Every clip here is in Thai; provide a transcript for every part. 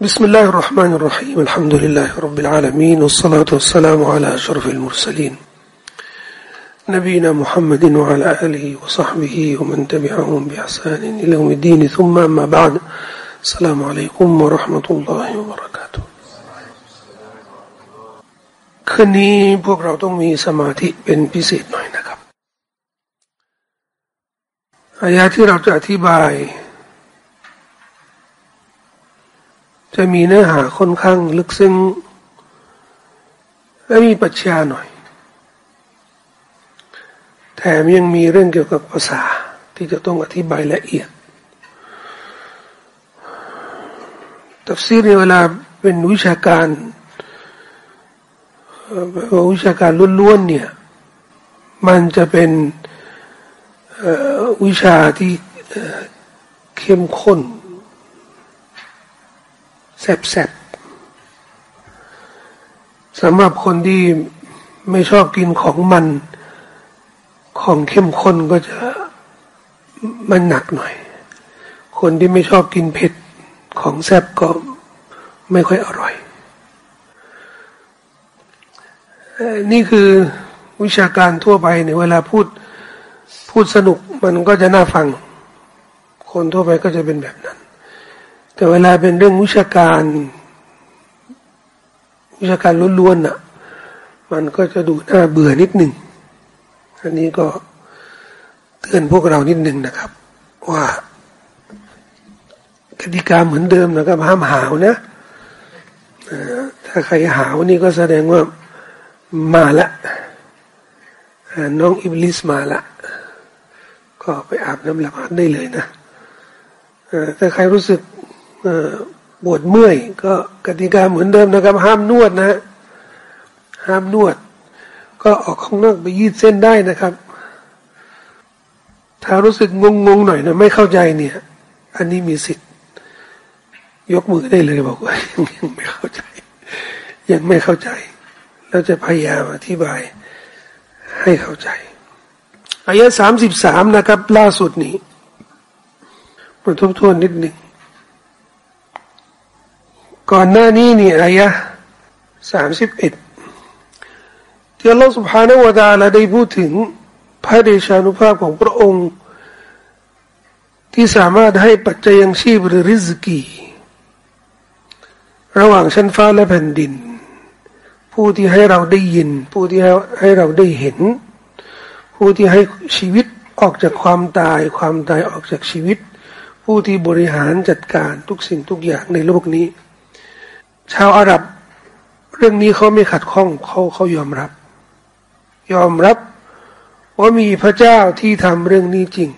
بسم الله الرحمن الرحيم الحمد لله رب العالمين والصلاة والسلام على أشرف المرسلين نبينا محمد وعلى آله وصحبه ومن تبعهم بإحسان إلى يوم الدين ثم أما بعد السلام عليكم ورحمة الله وبركاته คืนนี้พวกเราต้องมีสมาธิเป็นพิเศษหน่อยนะครับอายะที่เราจะอธิบาย จะมีเนื้อหาค่อนข้างลึกซึ้ง และมีปัจจัยหน่อย แถมยังมีเรื่องเกี่ยวกับภาษาที่จะต้องอธิบายละเอียดตัฟซีรในเวลาเป็นวิชาการวิชาการล้วนๆเนี่ย มันจะเป็นวิชาที่เข้มข้น แสบๆสำหรับคนที่ไม่ชอบกินของมัน ของเข้มข้นก็จะมันหนักหน่อย คนที่ไม่ชอบกินเผ็ดของแซ่บก็ไม่ค่อยอร่อย นี่คือวิชาการทั่วไปในเวลาพูดพูดสนุกมันก็จะน่าฟัง คนทั่วไปก็จะเป็นแบบนั้น แต่เวลาเป็นเรื่องวิชาการ วิชาการล้วนๆน่ะ มันก็จะดูน่าเบื่อนิดหนึ่งอันนี้ก็เตือนพวกเรานิดหนึ่งนะครับ ว่ากติกาเหมือนเดิมนะครับห้ามหาวนะถ้าใครหาวนี่ก็แสดงว่ามาละน้องอิบลิสมาละ ก็ไปอาบน้ำละมาดได้เลยนะถ้าใครรู้สึก ปวดเมื่อยก็กติกาเหมือนเดิมนะครับ ห้ามนวดนะห้ามนวด ก็ออกข้างนอกไปยืดเส้นได้นะครับ ถ้ารู้สึกงงงหน่อยนะไม่เข้าใจเนี่ย อันนี้มีสิทธิ์ ยกมือได้เลยบอกว่ายังไม่เข้าใจ ยังไม่เข้าใจเราจะพยายามอธิบายให้เข้าใจอายะสามสิบสามนะครับ ล่าสุดนี้มาทบทวนนิดหนึ่ง ก่อนหน้านี้นี่อายะสามสิบเอ็ดที่อัลลอฮฺ سبحانه และ تعالى ได้พูดถึงพระเดชานุภาพของพระองค์ ที่สามารถให้ปัจจัยยังชีพหรือริสกี ระหว่างชั้นฟ้าและแผ่นดิน ผู้ที่ให้เราได้ยิน ผู้ที่ให้เราได้เห็น ผู้ที่ให้ชีวิตออกจากความตาย ความตายออกจากชีวิต ผู้ที่บริหารจัดการทุกสิ่งทุกอย่างในโลกนี้ ชาวอาหรับ เรื่องนี้เขาไม่ขัดข้องเขาเขายอมรับ ยอมรับว่ามีพระเจ้าที่ทำเรื่องนี้จริง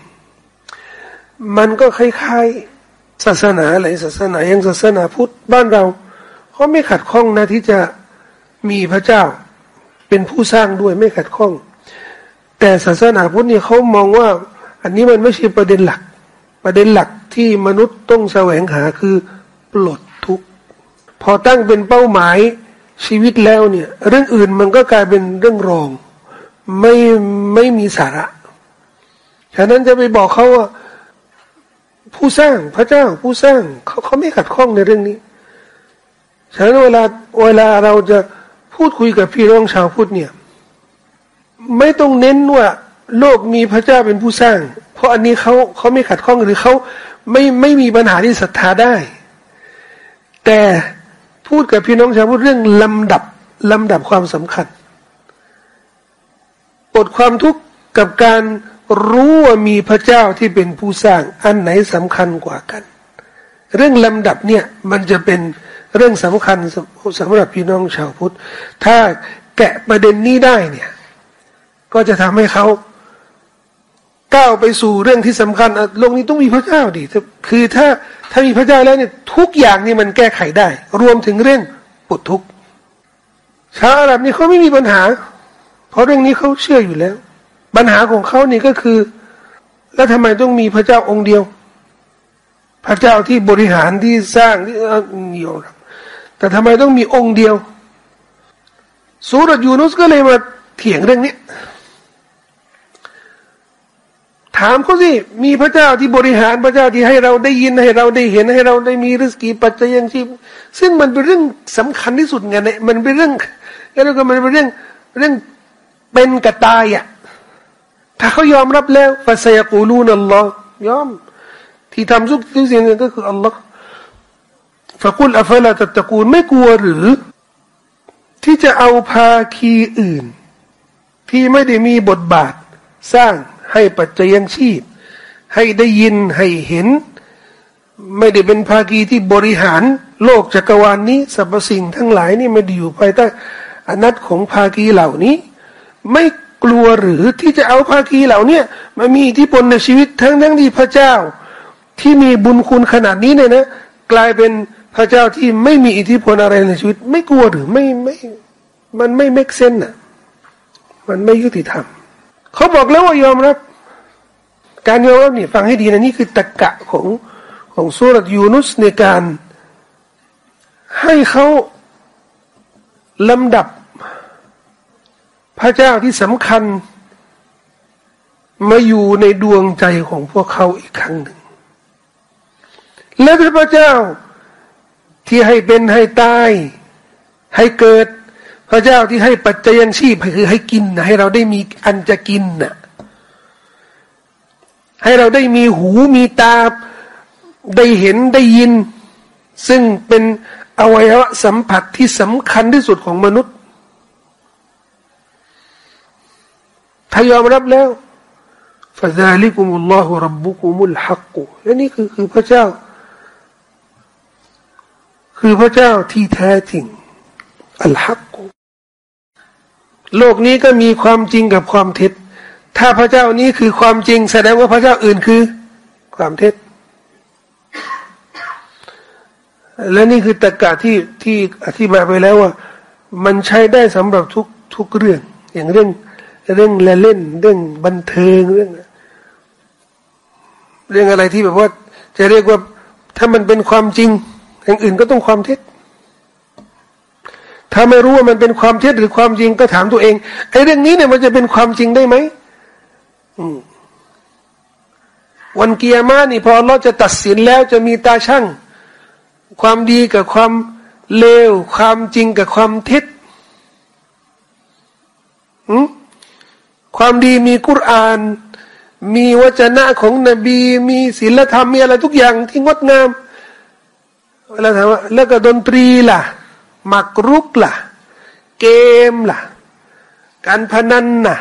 มันก็คล้ายๆศาสนาอะไรศาสนาอย่างศาสนาพุทธบ้านเราเขาไม่ขัดข้องนะที่จะมีพระเจ้าเป็นผู้สร้างด้วยไม่ขัดข้อง แต่ศาสนาพุทธเนี่ยเขามองว่า อันนี้มันไม่ใช่ประเด็นหลัก ประเด็นหลักที่มนุษย์ต้องแสวงหาคือปลดทุกข์ พอตั้งเป็นเป้าหมายชีวิตแล้วเนี่ย เรื่องอื่นมันก็กลายเป็นเรื่องรอง ไม่ไม่มีสาระฉะนั้นจะไปบอกเขาว่าผู้สร้างพระเจ้าผู้สร้างเขาเขาไม่ขัดข้องในเรื่องนี้ฉะนั้นเวลาเวลาเราจะพูดคุยกับพี่น้องชาวพุทธเนี่ย ไม่ต้องเน้นว่าโลกมีพระเจ้าเป็นผู้สร้าง เพราะอันนี้เขาเขาไม่ขัดข้องหรือเขาไม่ไม่มีปัญหาที่ศรัทธาได้ แต่ พูดกับพี่น้องชาวพุทธเรื่องลำดับลำดับความสำคัญอดความทุกข์กับการรู้ว่ามีพระเจ้าที่เป็นผู้สร้างอันไหนสำคัญกว่ากัน เรื่องลำดับเนี่ยมันจะเป็นเรื่องสำคัญสำหรับพี่น้องชาวพุทธ ถ้าแกะประเด็นนี้ได้เนี่ย ก็จะทำให้เขา ก้าวไปสู่เรื่องที่สำคัญโลกนี้ต้องมีพระเจ้าดิคือถ้าถ้ามีพระเจ้าแล้วเนี่ยทุกอย่างนี่มันแก้ไขได้ รวมถึงเรื่องปวดทุกชาวอาหรับนี่เขาไม่มีปัญหา เพราะเรื่องนี้เขาเชื่ออยู่แล้ว ปัญหาของเขานี่ก็คือ แล้วทำไมต้องมีพระเจ้าองค์เดียว พระเจ้าที่บริหารที่สร้างที่เดียวแต่ทำไมต้องมีองค์เดียวสุรยูนุสก็เลยมาเถียงเรื่องนี้ ถามเขาสิ มีพระเจ้าที่บริหารพระเจ้าที่ให้เราได้ยินให้เราได้เห็นให้เราได้มีริสกีปัจจัยยังชีพซึ่งมันเป็นเรื่องสำคัญที่สุดไงเนี่ยมันเป็นเรื่องแล้วก็มันเป็นเรื่องเรื่องเป็นกระตายอะถ้าเขายอมรับแล้วฟาเซยกูลูนัลลอฮ์ยอม ที่ทำทุกทุกสิ่งก็คืออัลลอฮ์ฟะกุลอัฟลาตตะกูลไม่กลัวหรือ ที่จะเอาภาคีอื่น ที่ไม่ได้มีบทบาทสร้าง ให้ปัจจัยชีพ ให้ได้ยินให้เห็น ไม่ได้เป็นภาคีที่บริหาร โลกจักรวาลนนี้สรรพสิ่งทั้งหลายนี่ไม่ได้อยู่ภายใต้อนัตของภาคีเหล่านี้ ไม่กลัวหรือที่จะเอาภาคีเหล่านี้มามีอิทธิพลในชีวิตทั้งทั้งที่พระเจ้า ที่มีบุญคุณขนาดนี้เนี่ยนะ กลายเป็นพระเจ้าที่ไม่มีอิทธิพลอะไรในชีวิต ไม่กลัวหรือไม่ไม่ มันไม่เมกเซนอะ มันไม่ยุติธรรม เขาบอกแล้วว่ายอมรับ การยอมรับนี่ฟังให้ดีนะนี่คือตะกะของของสุรยูนุสในการ ให้เขาลำดับพระเจ้าที่สำคัญ มาอยู่ในดวงใจของพวกเขาอีกครั้งหนึ่ง และพระเจ้าที่ให้เป็นให้ตาย ให้เกิด พระเจ้าที่ให้ปัจจัยชีพคือให้กินให้เราได้มีอันจะกินนะให้เราได้มีหูมีตาได้เห็นได้ยิน ซึ่งเป็นอวัยวะสัมผัสที่สำคัญที่สุดของมนุษย์ ถ้ายอมรับแล้วฟาซาลิกุมุลลอฮุรับบุกุมุลฮักกุและนี่คือคือพระเจ้า คือพระเจ้าที่แท้จริง อัลฮักกุโลกนี้ก็มีความจริงกับความเท็จ ถ้าพระเจ้านี้คือความจริง แสดงว่าพระเจ้าอื่นคือ ความเท็จ และนี่คือตะกะที่ที่อธิบายไปแล้วว่า มันใช้ได้สำหรับทุกทุกเรื่อง อย่างเรื่องเรื่องละเล่น เรื่องบันเทิงเรื่อง เรื่องอะไรที่แบบว่า จะเรียกว่าถ้ามันเป็นความจริงอย่างอื่นก็ต้องความเท็จ ถ้าไม่รู้ว่ามันเป็นความเท็จหรือความจริงก็ถามตัวเองไอ้เรื่องนี้เนี่ยมันจะเป็นความจริงได้ไหมวันเกียร์มานี่พอเราจะตัดสินแล้วจะมีตาช่างความดีกับความเลว ความจริงกับความเท็จความดีมีกุรอาน มีวจนะของนบี มีศีลธรรมมีอะไรทุกอย่างที่งดงามแล้วถามว่าแล้วก็ดนตรีล่ะ หมากรุกล่ะ เกมล่ะ การพนันน่ะ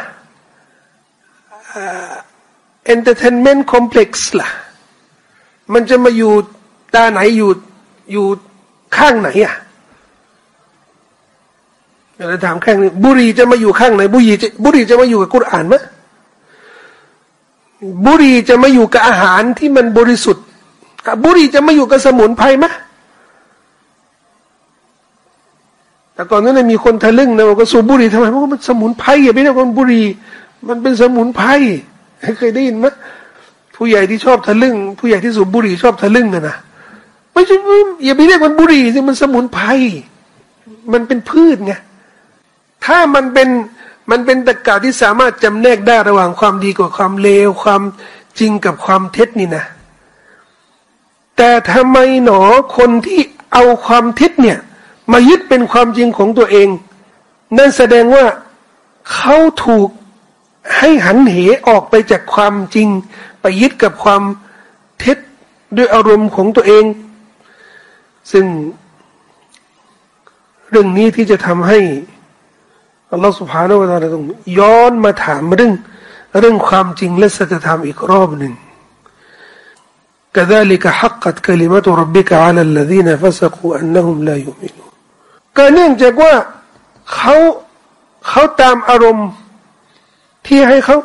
entertainment complex ล่ะ มันจะมาอยู่ตาไหนอยู่อยู่ข้างไหนอะเราถามแค่นี้บุหรี่จะมาอยู่ข้างไหน บุหรี่จะบุหรี่จะมาอยู่กับกุรอานไหมบุหรี่จะมาอยู่กับอาหารที่มันบริสุทธิ์บุรีจะมาอยู่กับสมุนไพรไหม แต่ก่อนนั้นมีคนทะลึ่งนะว่าก็สูบบุรีทำไมเพราะมันสมุนไพรอย่าไปเรียกว่าบุรีมันเป็นสมุนไพรเคยได้ยินไหมผู้ใหญ่ที่ชอบทะลึ่ง ผู้ใหญ่ที่สูบบุหรี่ชอบทะลึ่งนะนะไม่ใช่อย่าไปเรียกมันบุหรี่สิมันสมุนไพรมันเป็นพืชไงถ้ามันเป็นมันเป็นตะกาที่สามารถจำแนกได้ระหว่างความดีกับความเลวความจริงกับความเท็จนี่นะ แต่ทำไมหนอคนที่เอาความเท็จเนี่ย มายึดเป็นความจริงของตัวเอง นั่นแสดงว่าเขาถูกให้หันเหออกไปจากความจริง ไปยึดกับความเท็จด้วยอารมณ์ของตัวเองซึ่งเรื่องนี้ที่จะทำให้อัลลอฮฺสุบฮานาอัลลอฮฺต้องย้อนมาถามเรื่องเรื่องความจริงและสัจธรรมอีกรอบหนึ่ง كذلك حقت كلمة ربك على الذين فسقوا أنهم لا يؤمنون ก็เนื่องจากว่าเขาเขาตามอารมณ์ ที่ให้เขา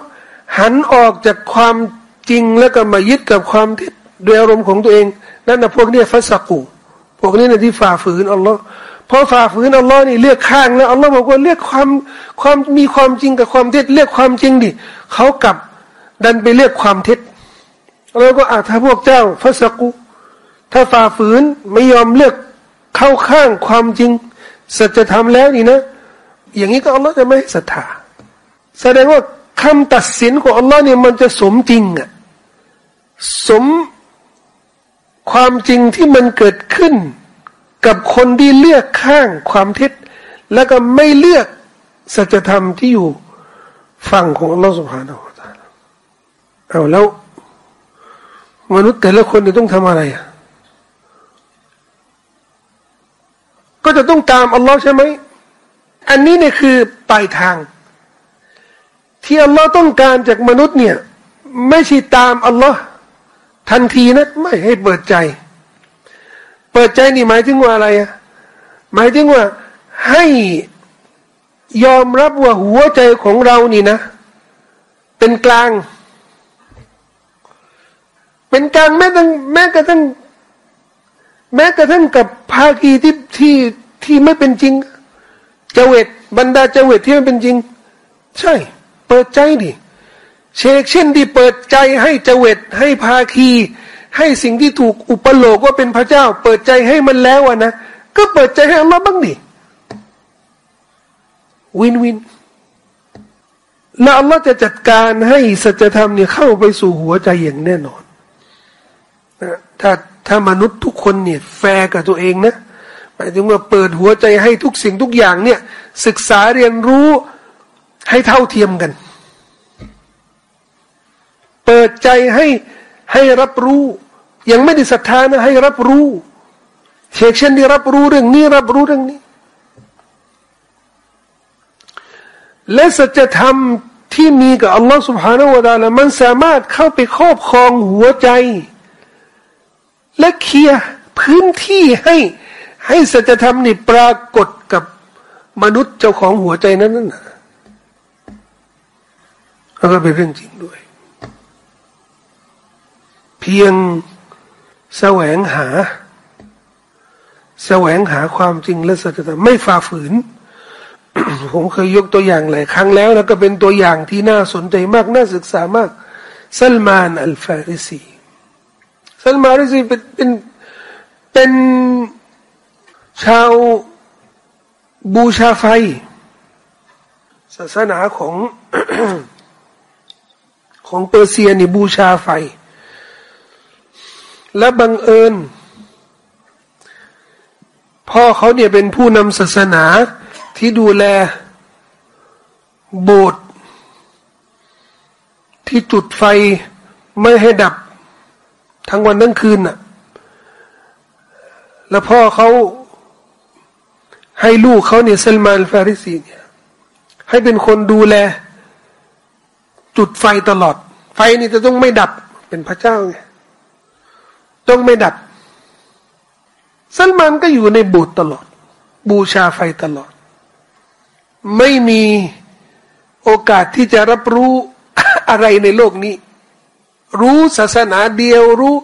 หันออกจากความจริงแล้วก็มายึดกับความท็จด้วยอารมณ์ของตัวเองนั่นนะพวกนี้ฟัสกูพวกนี้นะที่ฝ่าฝืนอัลลอฮ์พอฝ่าฝืนอัลลอฮ์นี่เลือกข้างแล้วอัลลอฮ์บอกว่าเลือกความความมีความจริงกับความเท็จเลือกความจริงดิเขากลับดันไปเลือกความเท็จแล้วก็อาถ้าพวกเจ้าฟัสกุถ้าฝ่าฝืนไม่ยอมเลือกเข้าข้างความจริง สัจธรรมแล้วนี่นะ อย่างนี้ก็อัลลอฮ์จะไม่ศรัทธา แสดงว่าคำตัดสินของอัลลอฮ์เนี่ยมันจะสมจริงอะสมความจริงที่มันเกิดขึ้น กับคนที่เลือกข้างความเท็จ แล้วก็ไม่เลือกสัจธรรมที่อยู่ฝั่งของอัลลอฮ์สุบฮานาอัลลอฮ์เอาแล้ว มนุษย์แต่ละคนเนี่ยต้องทำอะไรอะ ก็จะต้องตามอัลลอฮ์ใช่ไหม อันนี้เนี่ยคือปลายทาง ที่อัลลอฮ์ต้องการจากมนุษย์เนี่ย ไม่ใช่ตามอัลลอฮ์ทันทีนะไม่ให้เปิดใจ เปิดใจนี่หมายถึงว่าอะไรอะหมายถึงว่าให้ยอมรับว่าหัวใจของเรานี่นะ เป็นกลาง เป็นกลางแม้แต่แม้กระทั่ง แม้กระทั่งกับภาคีที่ที่ที่ไม่เป็นจริงเจวิตบรรดาเจวิตที่ไม่เป็นจริง ใช่ เปิดใจดิเชกเช่นที่เปิดใจให้เจวิตให้ภาคี ให้สิ่งที่ถูกอุปโลกว่าเป็นพระเจ้า เปิดใจให้มันแล้วนะก็เปิดใจให้อัลลอฮ์บ้างดิวินวินแล้วอัลลอฮ์จะจัดการให้สัจธรรมเนี่ยเข้าไปสู่หัวใจอย่างแน่นอนนะถ้า ถ้ามนุษย์ทุกคนเนี่ยแฟร์กับตัวเองนะหมายถึงว่าเปิดหัวใจให้ทุกสิ่งทุกอย่างเนี่ย ศึกษาเรียนรู้ให้เท่าเทียมกัน เปิดใจให้ให้รับรู้ ยังไม่ได้ศรัทธานะให้รับรู้เชกเช่นที่รับรู้เรื่องนี้รับรู้เรื่องนี้ และสัจธรรมที่มีกับอัลลอฮ์ سبحانه และ تعالى มันสามารถเข้าไปครอบครองหัวใจ และเคลียร์พื้นที่ให้ให้สัจธรรมนี่ปรากฏกับมนุษย์เจ้าของหัวใจนั้นนั่นแล้วก็เป็นเรื่องจริงด้วย เพียงแสวงหา แสวงหาความจริงและสัจธรรมไม่ฝ่าฝืน ผมเคยยกตัวอย่างหลายครั้งแล้ว แล้วก็เป็นตัวอย่างที่น่าสนใจมาก น่าศึกษามาก ซัลมานอัลฟาริซี ซัลมาริซีเป็นเป็นเป็นชาวบูชาไฟ ศาสนาของของเปอร์เซียนี่บูชาไฟ และบังเอิญ พ่อเขาเนี่ยเป็นผู้นำศาสนาที่ดูแลโบสถ์ที่จุดไฟไม่ให้ดับ ทั้งวันทั้งคืนน่ะ แล้วพ่อเขาให้ลูกเขาเนี่ยเซลมานฟาริสีเนี่ยให้เป็นคนดูแล จุดไฟตลอด ไฟนี่จะต้องไม่ดับเป็นพระเจ้าไงต้องไม่ดับเซลมานก็อยู่ในโบสถ์ตลอด บูชาไฟตลอด ไม่มีโอกาสที่จะรับรู้อะไรในโลกนี้ รู้ศาสนาเดียวรู้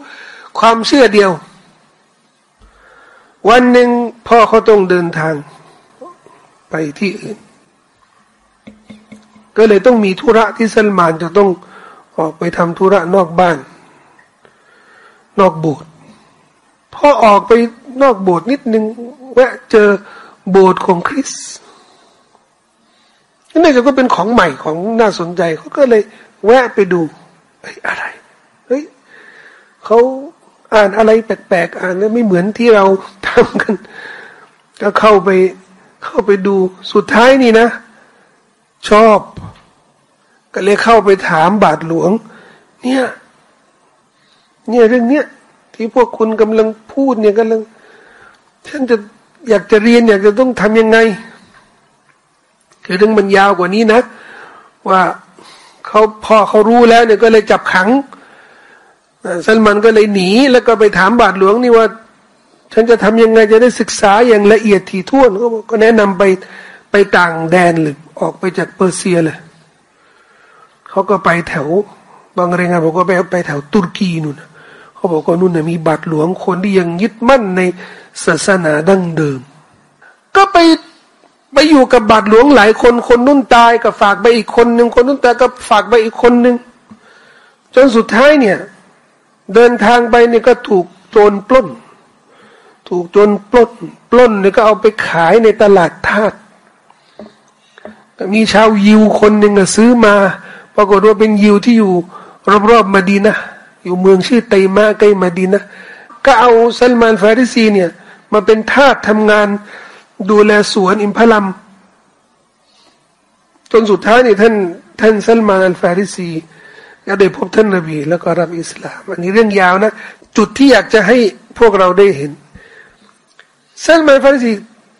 ความเชื่อเดียว วันหนึ่งพ่อเขาต้องเดินทางไปที่อื่น ก็เลยต้องมีธุระที่สัลมานจะต้องออกไปทำธุระนอกบ้าน นอกโบสถ์พอออกไปนอกโบสถ์นิดนึงแวะเจอโบสถ์ของคริสนี่จะก็เป็นของใหม่ของน่าสนใจเขาก็เลยแวะไปดู ฮ้ยอะไรเฮ้ยเขาอ่านอะไรแปลกๆอ่านแล้วไม่เหมือนที่เราทำกัน ก็เข้าไปเข้าไปดูสุดท้ายนี่นะ ชอบ ก็เลยเข้าไปถามบาทหลวง เนี่ย เนี่ยเรื่องเนี้ยที่พวกคุณกำลังพูดเนี่ยกำลังฉันจะอยากจะเรียนอยากจะต้องทำยังไง คือเรื่องมันยาวกว่านี้นะ ว่า เขาพอเขารู้แล้วเนี่ยก็เลยจับขังซัลมันก็เลยหนี แล้วก็ไปถามบาทหลวงนี่ว่า ฉันจะทำยังไงจะได้ศึกษาอย่างละเอียดถี่ถ้วนเขาก็แนะนำไปไปต่างแดนหรือออกไปจากเปอร์เซียเลยเขาก็ไปแถว บางรายงานบอกว่าไปไปแถวตุรกีนู่นเขาบอกว่านู่นนะมีบาทหลวงคนที่ยังยึดมั่นในศาสนาดั้งเดิม ก็ไป ไปอยู่กับบาทหลวงหลายคนคนนุ่นตายก็ฝากไปอีกคนหนึ่งคนนุ่นตายก็ฝากไปอีกคนหนึ่งจนสุดท้ายเนี่ย เดินทางไปเนี่ยก็ถูกโจรปล้น ถูกโจรปล้น ปล้นเนี่ยก็เอาไปขายในตลาดทาสมีชาวยิวคนหนึ่งซื้อมาปรากฏว่าเป็นยิวที่อยู่รอบๆมาดีนะอยู่เมืองชื่อไตมาใกล้มาดีนะก็เอาซัลมานฟาริซีเนี่ย มาเป็นทาสทำงาน ดูแลสวนอิมพลัม จนสุดท้ายนี่ท่านท่านซัลมานอัลฟาริซีก็ได้พบท่านนบี แล้วก็รับอิสลาม อันนี้เรื่องยาวนะ จุดที่อยากจะให้พวกเราได้เห็นซัลมานฟาริซี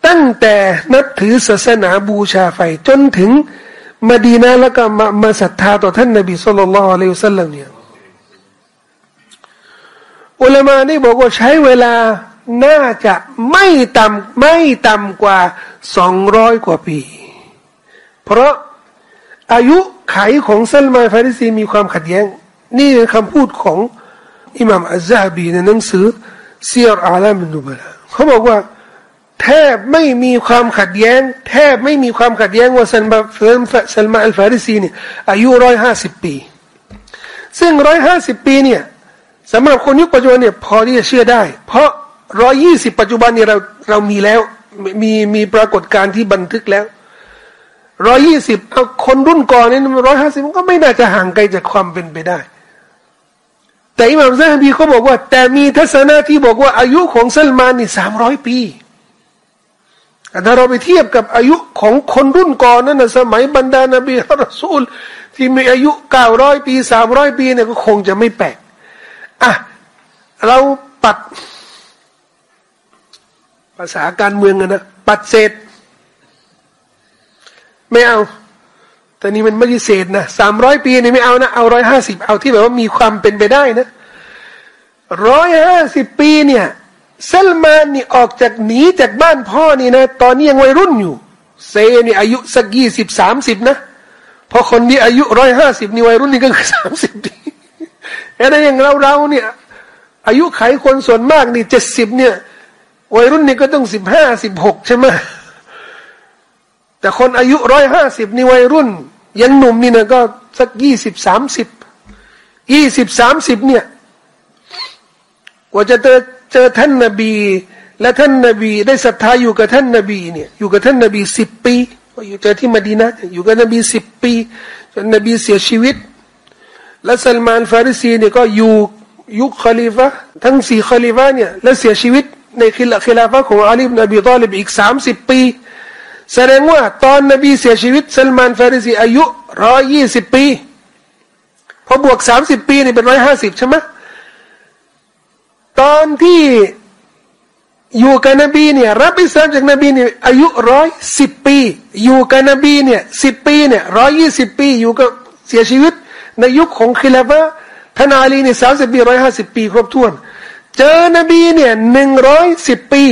ตั้งแต่นับถือศาสนาบูชาไฟจนถึงมาดีนาแล้วก็มามาศรัทธาต่อท่านนบีสุลต่านละอัลลอฮฺสัลลัมเนี่ยอุลามาได้บอกว่าใช้เวลา น่าจะไม่ต่ำไม่ต่ำกว่าสองร้อยกว่าปี เพราะอายุไขของซัลมานฟาริซีมีความขัดแย้ง นี่คือคำพูดของอิหม่ามอัลซาบีในหนังสือเซียร์อาลามินุบลาเขาบอกว่าแทบไม่มีความขัดแย้ง แทบไม่มีความขัดแย้งว่าซัลมาซัลมาอัลฟาริซีเนี่ยอายุร้อยห้าสิบปี ซึ่งร้อยห้าสิบปีเนี่ยสำหรับคนยุคปัจจุบันเนี่ยพอที่จะเชื่อได้ เพราะ ร้อยี่สิบปัจจุบันนี่ยเราเรามีแล้ว มีมีปรากฏการณ์ที่บันทึกแล้วร้อยี่สิบคนรุ่นก่อนนี่ร้อยห้าสิบมันก็ไม่น่าจะห่างไกลจากความเป็นไปได้ แต่อิหม่ามซาฮบีเขาบอกว่า แต่มีทัศนะที่บอกว่าอายุของซัลมานนี่สามร้อยปีถ้าเราไปเทียบกับอายุของคนรุ่นก่อนนั่นนะสมัยบรรดานบีฮ์รอซูล ที่มีอายุเก้าร้อยปีสามร้อยปีเนี่ยก็คงจะไม่แปลกอะเราปัด ภาษาการเมืองนะปัดเศษ ไม่เอา แต่นี่มันไม่ใช่เศษนะสามร้อยปีนี่ไม่เอานะ เอาร้อยห้าสิบเอาที่แบบว่ามีความเป็นไปได้นะร้อยห้าสิบปีเนี่ยเซลมานนี่ออกจากหนีจากบ้านพ่อนี่นะ ตอนนี้ยังวัยรุ่นอยู่ เซนี่อายุสักยี่สิบสามสิบนะพอคนนี้อายุร้อยห้าสิบนี่วัยรุ่นนี่ก็คือสามสิบปีแล้วอย่างเราเราเนี่ย อายุไขคนส่วนมากนี่เจ็ดสิบเนี่ย วัยรุ่นนี่ก็ต้องสิบห้าสิบหกใช่ไหมแต่คนอายุร้อยห้าสิบนี่วัยรุ่น ยังหนุ่มนี่นะก็สักยี่สิบสามสิบยี่สิบสามสิบเนี่ยกว่าจะเจอเจอท่านนบี และท่านนบี ได้ศรัทธาอยู่กับท่านนบีเนี่ยอยู่กับท่านนบีสิบปีอยู่เจอที่มดีนะอยู่กับนบีสิบปีจนนบีเสียชีวิต และซัลมานฟาริซีเนี่ยก็อยู่ยุคคลีฟะทั้งสี่คลีฟะเนี่ยและเสียชีวิต ในคิลคิลาฟะของอาลีบนบีตอลิบอีกสามสิบปี แสดงว่าตอนนบีเสียชีวิตซัลมานฟาริซีอายุร้อยยี่สิบปี พอบวกสามสิบปีนี่เป็นร้อยห้าสิบใช่ไหมตอนที่อยู่กับนบีเนี่ยรับอิสลามจากนบีเนี่ยอายุร้อยสิบปี อยู่กับนบีเนี่ยสิบปีเนี่ยร้อยยี่สิบปี อยู่กับเสียชีวิต ในยุคของคิลาฟะท่านอาลีเนี่ยสามสิบปีร้อยห้าสิบปี ครบถ้วน เจอนบีเนี่ยหนึ่งร้อยสิบปี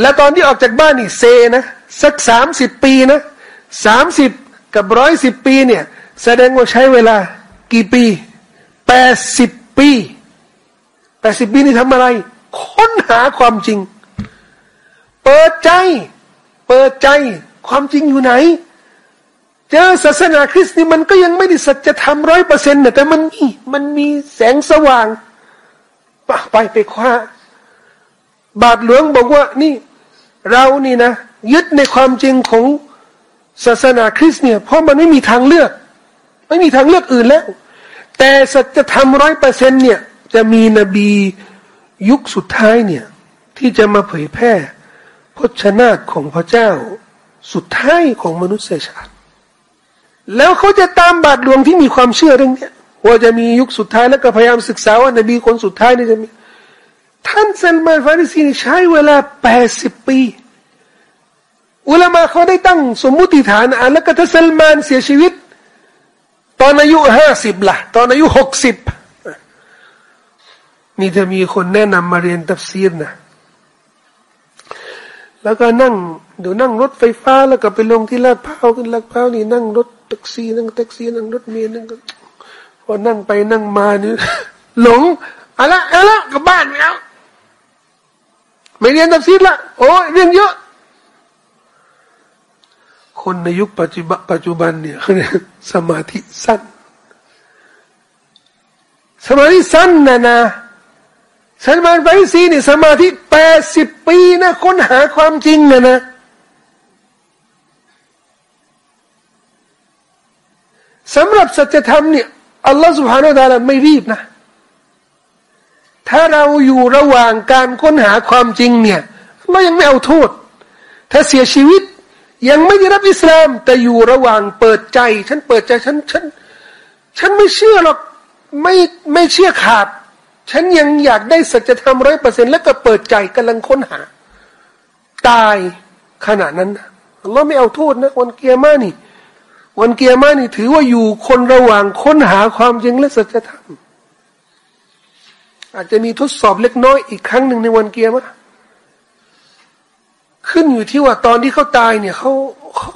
และตอนที่ออกจากบ้านนี่เซนะสักสามสิบปีนะสามสิบกับร้อยสิบปีเนี่ย แสดงว่าใช้เวลากี่ปีแปดสิบปีแปดสิบปีนี่ทำอะไร ค้นหาความจริง เปิดใจ เปิดใจความจริงอยู่ไหน เจอศาสนาคริสต์นี่มันก็ยังไม่ได้สัจธรรมร้อยเปอร์เซ็นต์แต่มันมีมันมีแสงสว่าง ปไปไปคว้า บาทหลวงบอกว่านี่ เรานี่นะ ยึดในความจริงของศาสนาคริสต์เนี่ย เพราะมันไม่มีทางเลือก ไม่มีทางเลือกอื่นแล้ว แต่สัจธรรมร้อยเปอร์เซ็นเนี่ย จะมีนบียุคสุดท้ายเนี่ย ที่จะมาเผยแพร่พจนาตของพระเจ้าสุดท้ายของมนุษยชาติ แล้วเขาจะตามบาทหลวงที่มีความเชื่อเรื่องนี้ ว่าจะมียุคสุดท้ายแล้วก็พยายามศึกษาว่านบีคนสุดท้ายนี่จะมีท่านซัลมานฟาริซีใช้เวลาแปดสิบปี อุลามาเขาได้ตั้งสมมุติฐานอ่านแล้วก็ถ้าซัลมานเสียชีวิต ตอนอายุห้าสิบละตอนอายุหกสิบนี่จะมีคนแนะนำมาเรียนตัฟซีรนะแล้วก็นั่งเดี๋ยวนั่งรถไฟฟ้าแล้วก็ไปลงที่ลาดพร้าวขึ้นลาดพร้าวนี่นั่งรถแท็กซี่นั่งแท็กซี่นั่งรถเมล์นั่ง ก็พอนั่งไปนั่งมานี่หลงอะไรอะไรกลับบ้านแล้วไม่เรียนตัฟซีรละโอ้ยเรียนเยอะ คนในยุคปัจจุบันปัจจุบันเนี่ยสมาธิสั้น สมาธิสั้นนะนะสันมานไฟซีนี่สมาธิแปดสิบปีนะค้นหาความจริงนะนะสำหรับสัจธรรมเนี่ย อัลลอฮฺสุบฮานาอัลลอฮไม่รีบนะ ถ้าเราอยู่ระหว่างการค้นหาความจริงเนี่ยเรายังไม่เอาโทษ ถ้าเสียชีวิตยังไม่ได้รับอิสลาม แต่อยู่ระหว่างเปิดใจ ฉันเปิดใจฉันฉัน ฉันไม่เชื่อหรอกไม่ไม่เชื่อขาด ฉันยังอยากได้สัจธรรมร้อยเปอร์เซ็นต์แล้วก็เปิดใจกำลังค้นหา ตายขณะนั้นเราไม่เอาโทษนะวันเกียร์มานี่ วันเกียร์มานี่ถือว่าอยู่คนระหว่างค้นหาความจริงและสัจธรรม อาจจะมีทดสอบเล็กน้อยอีกครั้งหนึ่งในวันเกียร์มาขึ้นอยู่ที่ว่าตอนที่เขาตายเนี่ยเขาเขา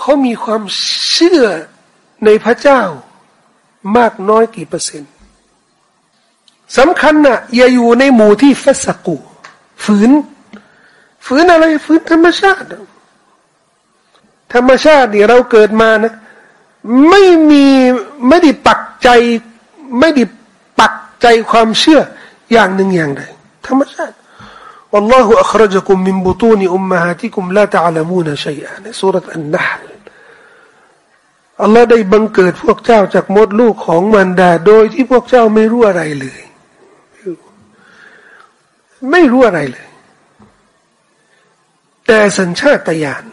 เขามีความเชื่อในพระเจ้ามากน้อยกี่เปอร์เซ็นต์สำคัญนะ่ะอย่าอยู่ในหมู่ที่ฟัสกูฝืน ฝืนอะไรฝืนธรรมชาติ ธรรมชาติเนี่ยเราเกิดมานะ ไม่มีไม่ได้ปักใจ ไม่ได้ปักใจความเชื่ออย่างหนึ่งอย่างใดธรรมชาติ والله أخرجكم من بطون أمهاتكم لا تعلمون شيئا ในสุรษอันนัลอัลลอฮ์ได้บังเกิดพวกเจ้าจากมดลูกของมันดา โดยที่พวกเจ้าไม่รู้อะไรเลย ไม่รู้อะไรเลย แต่สัญชาตญาณ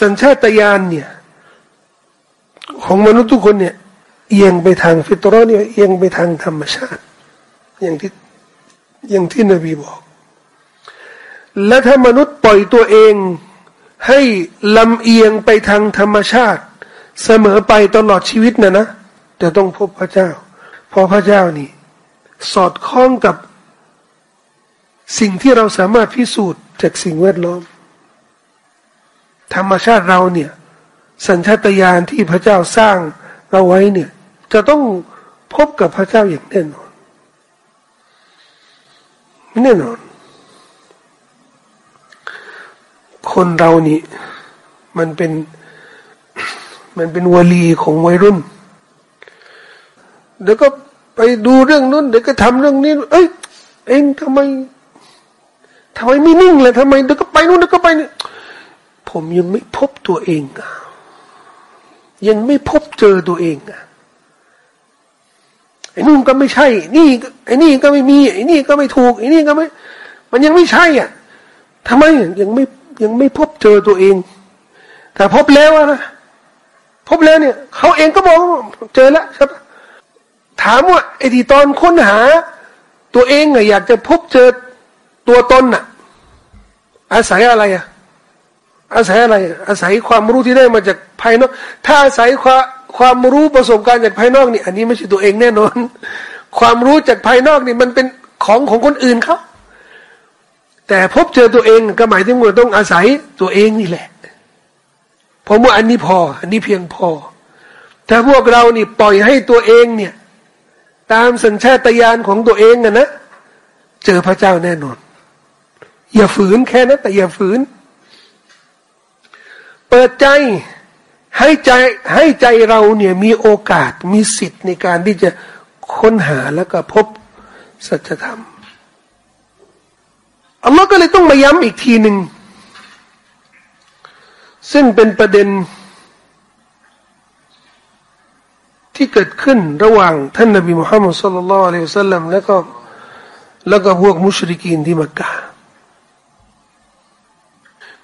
สัญชาตญาณเนี่ย ของมนุษย์ทุกคนเนี่ย เอียงไปทางฟิตรอเนี่ยเอียงไปทางธรรมชาติ อย่างที่อย่างที่นบีบอก และถ้ามนุษย์ปล่อยตัวเองให้ลำเอียงไปทางธรรมชาติ เสมอไปตลอดชีวิตนะนะจะต้องพบพระเจ้า เพราะพระเจ้านี่ สอดคล้องกับสิ่งที่เราสามารถพิสูจน์จากสิ่งแวดล้อม ธรรมชาติเราเนี่ย สัญชาตญาณที่พระเจ้าสร้างเราไว้เนี่ย จะต้องพบกับพระเจ้าอย่างแน่นอนแน่นอน คนเรานี่ มันเป็น มันเป็นวลีของวัยรุ่น เดี๋ยวก็ไปดูเรื่องนู้นเดี๋ยวก็ทำเรื่องนี้ เอ้ย เองทำไมทำไมไม่นิ่งเลยทำไมเดี๋ยวก็ไปนู้นเดี๋ยวก็ไปนี่ ผมยังไม่พบตัวเอง ยังไม่พบเจอตัวเองไอ้นู่นก็ไม่ใช่ นี่ไอ้นี่ก็ไม่มีไอ้นี่ก็ไม่ถูกไอ้นี่ก็ไม่ มันยังไม่ใช่อะทำไมยังไม่ยังไม่พบเจอตัวเอง แต่พบแล้วนะพบแล้วเนี่ยเขาเองก็บอกเจอแล้วใช่ปะถามว่าไอ้ที่ตอนค้นหา ตัวเองอะอยากจะพบเจอตัวตนอะอาศัยอะไรอะ อาศัยอะไร อาศัยความรู้ที่ได้มาจากภายนอก ถ้าอาศัยความความรู้ประสบการณ์จากภายนอกนี่ อันนี้ไม่ใช่ตัวเองแน่นอน ความรู้จากภายนอกนี่มันเป็นของของคนอื่นเขาแต่พบเจอตัวเองก็หมายถึงว่าต้องอาศัยตัวเองนี่แหละผมว่าอันนี้พอ อันนี้เพียงพอ ถ้าพวกเรานี่ปล่อยให้ตัวเองเนี่ย ตามสัญชาตญาณของตัวเองนะนะเจอพระเจ้าแน่นอน อย่าฝืนแค่นั้นแต่อย่าฝืน เปิดใจให้ใจให้ใจเราเนี่ยมีโอกาสมีสิทธิ์ในการที่จะค้นหาแล้วก็พบสัจธรรมอัลลอฮ์ก็เลยต้องมาย้ำอีกทีหนึ่งซึ่งเป็นประเด็น ที่เกิดขึ้นระหว่างท่านนบีมุฮัมมัดสุลลัลลอฮุอะลัยฮิสัลลัมแล้วก็แล้วก็พวกมุชริกีนที่มักกะ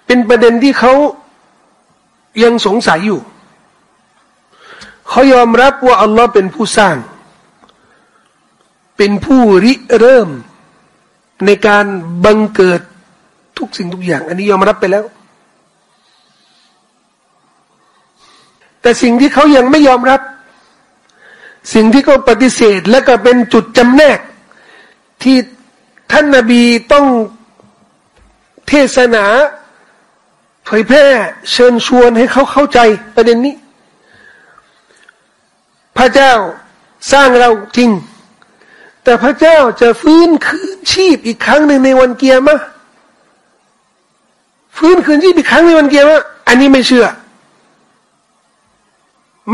เป็นประเด็นที่เขา ยังสงสัยอยู่ เขายอมรับว่าอัลลอฮ์เป็นผู้สร้าง เป็นผู้ริเริ่ม ในการบังเกิดทุกสิ่งทุกอย่าง อันนี้ยอมรับไปแล้ว แต่สิ่งที่เขายังไม่ยอมรับ สิ่งที่เขาปฏิเสธและก็เป็นจุดจำแนก ที่ท่านนาบีต้องเทศนา ผยแพร่เชิญชวนให้เขาเข้าใจประเด็นนี้ พระเจ้าสร้างเราจริง แต่พระเจ้าจะฟื้นคืนชีพอีกครั้งหนึ่งในวันเกียร์มะฟื้นคืนชีพอีกครั้งในวันเกียร์มะอันนี้ไม่เชื่อ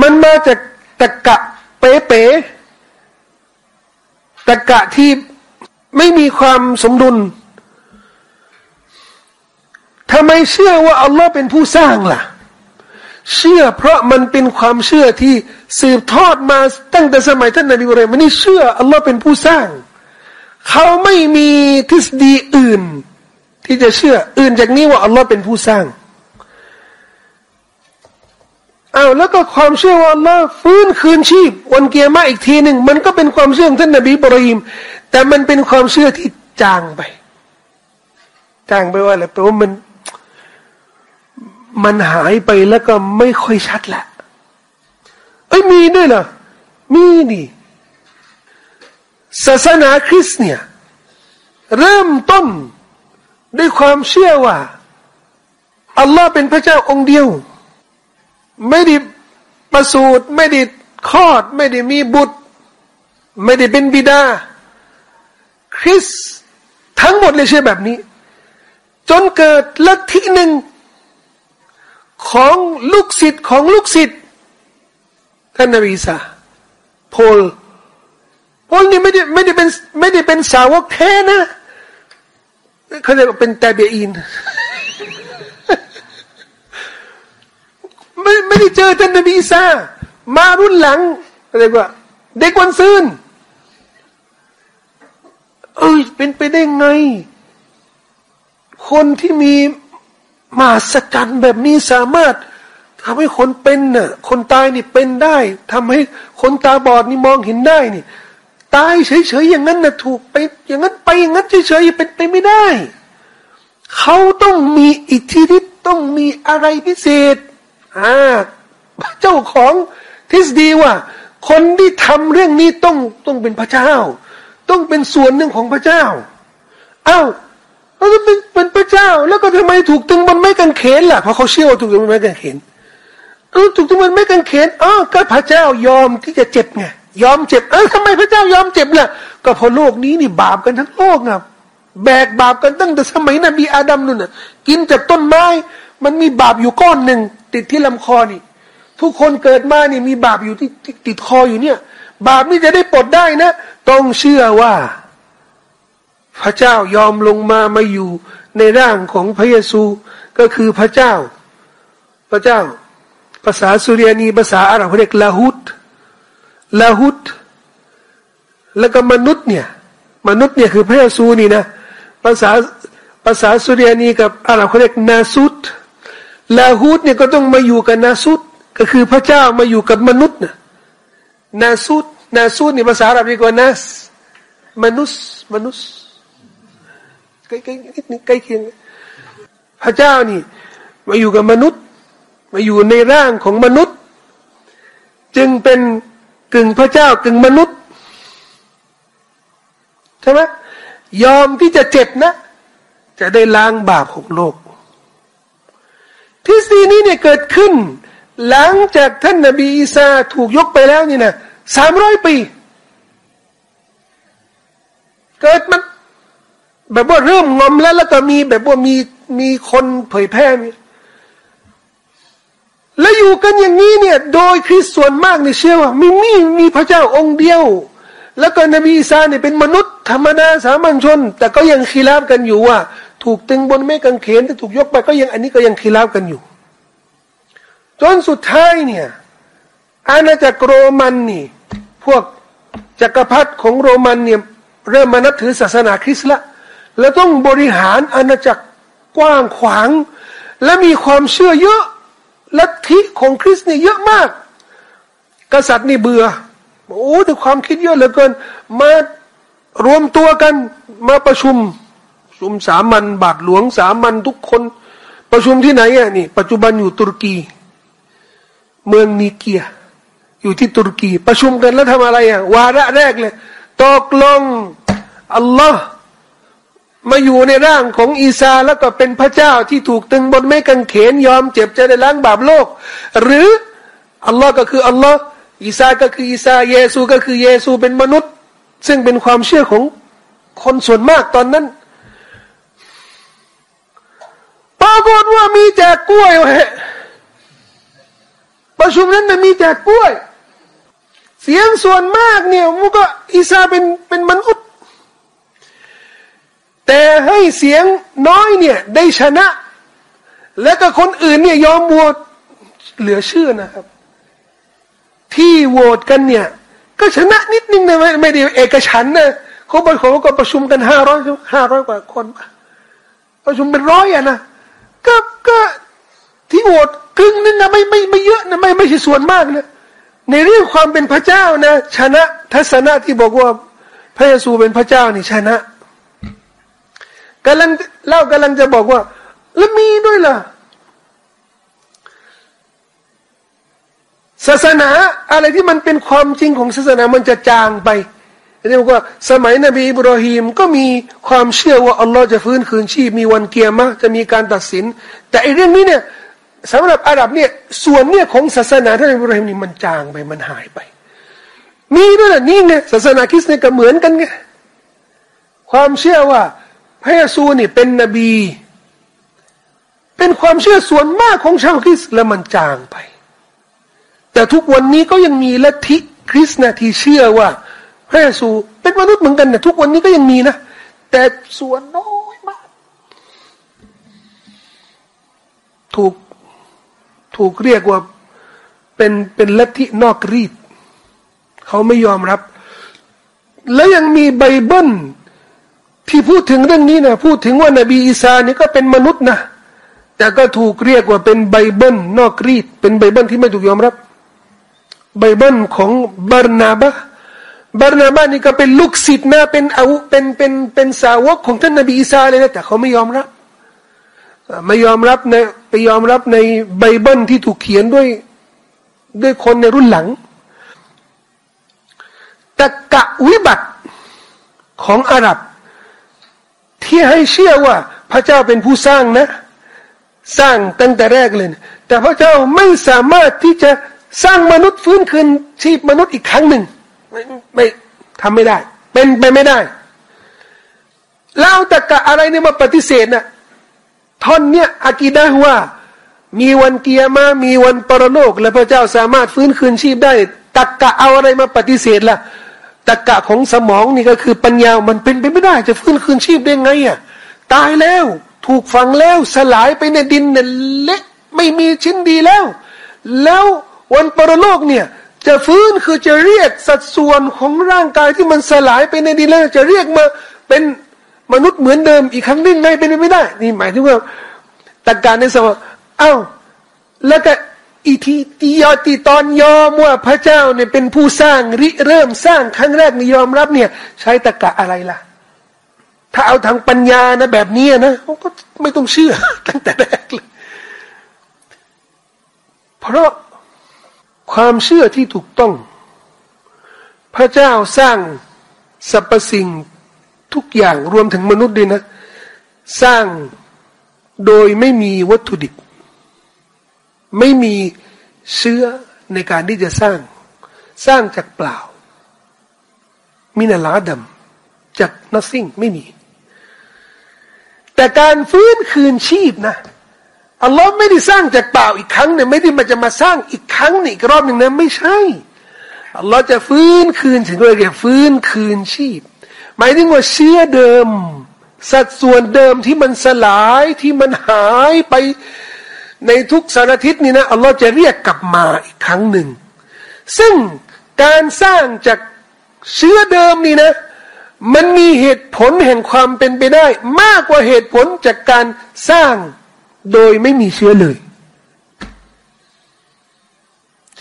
มันมาจากตะกะเป๋ๆตะกะที่ไม่มีความสมดุล ทำไมเชื่อว่าอัลลอฮ์เป็นผู้สร้างล่ะ เชื่อเพราะมันเป็นความเชื่อที่สืบทอดมาตั้งแต่สมัยท่านนบีอิบราฮิมนี่เชื่ออัลลอฮ์เป็นผู้สร้าง เขาไม่มีทฤษฎีอื่น ที่จะเชื่ออื่นจากนี้ว่าอัลลอฮ์เป็นผู้สร้างอาแล้วก็ความเชื่อว่าอัลลอฮ์ฟื้นคืนชีพ วันเกียร์มาอีกทีหนึ่งมันก็เป็นความเชื่อของท่านนบีบราฮิมแต่มันเป็นความเชื่อที่จางไปจางไปว่าอะไรแปลว่ามัน มันหายไปแล้วก็ไม่ค่อยชัดละเอ้ยมีด้วยเหรอมีดิศาสนาคริสต์เนี่ย เริ่มต้นด้วยความเชื่อว่า อัลลอฮ์เป็นพระเจ้าองค์เดียว ไม่ได้ประสูติไม่ได้คลอด ไม่ได้มีบุตร ไม่ได้เป็นบิดา คริสทั้งหมดเลยเชื่อแบบนี้ จนเกิดลัทธิหนึ่ง ของลูกศิษย์ของลูกศิษย์ท่านนบีซาโพลโพลนี่ไม่ได้ไม่ได้เป็นไม่ได้เป็นสาวกแท้นะเขาเรียกว่าเป็นตาเบีอินไม่ไม่ได้เจอท่านนบีซามารุ่นหลังเรียกว่า เด็กวันซื่นเอ้ยเป็นไปได้ไง คนที่มี มหัศจรรย์แบบนี้สามารถทำให้คนเป็นน่ะ คนตายนี่เป็นได้ทำให้คนตาบอดนี่มองเห็นได้นี่ ตายเฉยๆอย่างนั้นน่ะถูกไป อย่างนั้นไปอย่างนั้นเฉยๆเป็นไปไม่ได้ เขาต้องมีอิทธิฤทธิ์ต้องมีอะไรพิเศษอ่าเจ้าของทฤษฎีว่า คนที่ทำเรื่องนี้ต้องต้องเป็นพระเจ้า ต้องเป็นส่วนหนึ่งของพระเจ้าอ้า วแล้วเป็นเป็นพระเจ้า แล้วก็ทำไมถูกตึงบนไม้กางเขนล่ะเพราะเขาเชื่อว่าถูกตึงบนไม้กางเขนเออถูกตึงบนไม้กางเขนอ๋อก็พระเจ้ายอมที่จะเจ็บไงยอมเจ็บเออทำไมพระเจ้ายอมเจ็บล่ะก็เพราะโลกนี้นี่บาปกันทั้งโลกนะแบกบาปกันตั้งแต่สมัยนบีอาดัมนู่นน่ะ กินจากต้นไม้ มันมีบาปอยู่ก้อนหนึ่งติดที่ลำคอนี่ ทุกคนเกิดมานี่มีบาปอยู่ที่ติดคออยู่เนี่ย บาปนี่จะได้ปลดได้นะ ต้องเชื่อว่า ระเจ้ายอมลงมามาอยู่ในร่างของพระเยซูก็คือพระเจ้า พระเจ้า ภาษาสุริยนีภาษาอาหรับเรียกลาหุตลาหุตแล้วก็มนุษย์เนี่ย มนุษย์เนี่ยคือพระเยซูนี่นะภาษาภาษาสุริยนีกับอาหรับเขาเรียกนาซุตลาหุตเนี่ยก็ต้องมาอยู่กับนาซุตก็คือพระเจ้ามาอยู่กับมนุษย์นะนาซุตนาซุตนี่ภาษาอาหรับเรียกว่านัสมนุษย์มนุษย์ ใกล้ๆนิดนึงใกล้เคียง พระเจ้านี่ มาอยู่กับมนุษย์ มาอยู่ในร่างของมนุษย์ จึงเป็นกึ่งพระเจ้ากึ่งมนุษย์ใช่ไหมยอมที่จะเจ็บนะ จะได้ล้างบาปของโลกทฤษฎีนี้เนี่ยเกิดขึ้น หลังจากท่านนบีอีสาถูกยกไปแล้วนี่นะสามร้อยปี เกิดมัน แบบว่าเริ่มงอมแล้วแล้วก็มีแบบว่ามีมีคนเผยแพร่มีแล้วอยู่กันอย่างนี้เนี่ย โดยคริสส่วนมากเนี่ยเชื่อว่ามีมีมีพระเจ้าองค์เดียว แล้วก็นบีอีสาเนี่ยเป็นมนุษย์ธรรมดาสามัญชน แต่ก็ยังคีราบกันอยู่ว่า ถูกตึงบนแม่กังเขนแต่ถูกยกไปก็ยังอันนี้ก็ยังคีราบกันอยู่ จนสุดท้ายเนี่ยอาณาจักรโรมันนี่ พวกจักรพรรดิของโรมันเนี่ยเริ่มมานับถือศาสนาคริสต์ละ แล้วต้องบริหารอาณาจักรกว้างขวาง และมีความเชื่อเยอะลัทธิของคริสต์นี่เยอะมาก กษัตริย์นี่เบื่อโอ้แต่ความคิดเยอะเหลือเกิน มารวมตัวกันมาประชุมชุมสามัญบาทหลวงสามัญทุกคน ประชุมที่ไหนอะนี่ปัจจุบันอยู่ตุรกี เมืองนีเกีย อยู่ที่ตุรกี ประชุมกันแล้วทำอะไรอะวาระแรกเลยตกลงอัลลอฮ์ มาอยู่ในร่างของอีสาแล้วก็เป็นพระเจ้าที่ถูกตึงบนไม้กางเขนยอมเจ็บจะได้ล้างบาปโลก หรืออัลลอฮ์ก็คืออัลลอฮ์อีสาก็คืออีสาเยซูก็คือเยซูเป็นมนุษย์ ซึ่งเป็นความเชื่อของคนส่วนมากตอนนั้นปรากฏว่ามีแจกกล้วยเว้ประชุมนั้นมันมีแจกกล้วย เสียงส่วนมากเนี่ยมันก็อีสาเป็นเป็นมนุษย์ แต่ให้เสียงน้อยเนี่ยได้ชนะ แล้วก็คนอื่นเนี่ยยอมบวชเหลือเชื่อนะครับ ที่โหวตกันเนี่ย ก็ชนะนิดนึงนะไม่ไม่ได้เอกฉันนะเขาบอกเขาก็ประชุมกันห้าร้อยห้าร้อยกว่าคน ประชุมเป็นร้อยอะนะก็ก็ที่โหวตครึ่งนึงนะไม่ไม่ไม่เยอะนะไม่ไม่ใช่ส่วนมากนะในเรื่องความเป็นพระเจ้านะ ชนะทัศนะที่บอกว่าพระเยซูเป็นพระเจ้านี่ชนะ กำลังเล่ากำลังจะบอกว่า แล้วมีด้วยล่ะศาสนาอะไรที่มันเป็นความจริงของศาสนามันจะจางไปเรียกว่าสมัยนบีอิบรอฮีมก็มีความเชื่อว่าอัลลอฮ์จะฟื้นคืนชีพมีวันเกียร์มะจะมีการตัดสิน แต่ไอเรื่องนี้เนี่ยสำหรับอาหรับเนี่ยส่วนเนี่ยของศาสนาท่านอิบราฮิมนี่มันจางไปมันหายไป มีด้วยนะนี่ไงศาสนาคริสต์เนี่ยก็เหมือนกันไงความเชื่อว่า พระเยซูนี่เป็นนบี เป็นความเชื่อส่วนมากของชาวคริสต์แล้วมันจางไป แต่ทุกวันนี้ก็ยังมีลัทธิคริสต์นะที่เชื่อว่า พระเยซูเป็นมนุษย์เหมือนกันนะทุกวันนี้ก็ยังมีนะ แต่ส่วนน้อยมาก ถูกถูกเรียกว่าเป็นเป็นลัทธินอกรีตเขาไม่ยอมรับ และยังมีไบเบิล ที่พูดถึงเรื่องนี้นะพูดถึงว่านบีอีสานี่ก็เป็นมนุษย์นะ แต่ก็ถูกเรียกว่าเป็นไบเบิลนอกรีตเป็นไบเบิลที่ไม่ถูกยอมรับ ไบเบิลของบาร์นาบะบาร์นาบะนี่ก็เป็นลูกศิษย์นะเป็นเอาเป็นเป็นเป็นสาวกของท่านนบีอีสาเลยนะแต่เขาไม่ยอมรับไม่ยอมรับในไปยอมรับในไบเบิลที่ถูกเขียนด้วยด้วยคนในรุ่นหลังตะกะวิบัติของอาหรับ ที่ให้เชื่อว่า พระเจ้าเป็นผู้สร้างนะ สร้างตั้งแต่แรกเลยนะแต่พระเจ้าไม่สามารถที่จะสร้างมนุษย์ฟื้นคืนชีพมนุษย์อีกครั้งหนึ่งไม่ไม่ทำไม่ได้ เป็นไปไม่ได้แล้วตะกะอะไรเนี่ยมาปฏิเสธนะ่ะท่อนเนี้ยอากีดะว่า มีวันเกียร์มามีวันปรโลก และพระเจ้าสามารถฟื้นคืนชีพได้ตักกะเอาอะไรมาปฏิเสธละ่ะ ตักะของสมองนี่ก็คือปัญญา มันเป็นไปไม่ได้ จะฟื้นคืนชีพได้ไงอะ ตายแล้ว ถูกฝังแล้วสลายไปในดินเนี่ยเละไม่มีชิ้นดีแล้ว แล้ววันปรโลกเนี่ย จะฟื้นคือจะเรียกสัดส่วนของร่างกายที่มันสลายไปในดินแล้วจะเรียกมาเป็นมนุษย์เหมือนเดิมอีกครั้งนึงไงเป็นไปไม่ได้ นี่หมายถึงว่าตกการในสมองเอ้าแล้วก็ อีทีตียอตีตอนยอมว่าพระเจ้าเนี่ยเป็นผู้สร้างริเริ่มสร้างครั้งแรกในยอมรับเนี่ย ใช้ตะกะอะไรล่ะ ถ้าเอาทางปัญญานะแบบนี้นะก็ไม่ต้องเชื่อ ตั้งแต่แรกเลยเพราะความเชื่อที่ถูกต้อง พระเจ้าสร้างสรรพสิ่งทุกอย่างรวมถึงมนุษย์ด้วยนะ สร้างโดยไม่มีวัตถุดิบ ไม่มีเชื้อในการที่จะสร้าง สร้างจากเปล่ามีนาลาดำจากนัสซิ่งไม่มี แต่การฟื้นคืนชีพนะอัลลอฮ์ไม่ได้สร้างจากเปล่าอีกครั้งเนี่ยไม่ได้มาจะมาสร้างอีกครั้งนี่อีกรอบหนึ่งนะไม่ใช่อัลลอฮ์จะฟื้นคืนถึงเรียกฟื้นคืนชีพ หมายถึงว่าเชื้อเดิม สัดส่วนเดิมที่มันสลายที่มันหายไป ในทุกสารทิศนี่นะอัลลอฮ์จะเรียกกลับมาอีกครั้งหนึ่ง ซึ่งการสร้างจากเชื้อเดิมนี่นะ มันมีเหตุผลแห่งความเป็นไปได้ มากกว่าเหตุผลจากการสร้างโดยไม่มีเชื้อเลย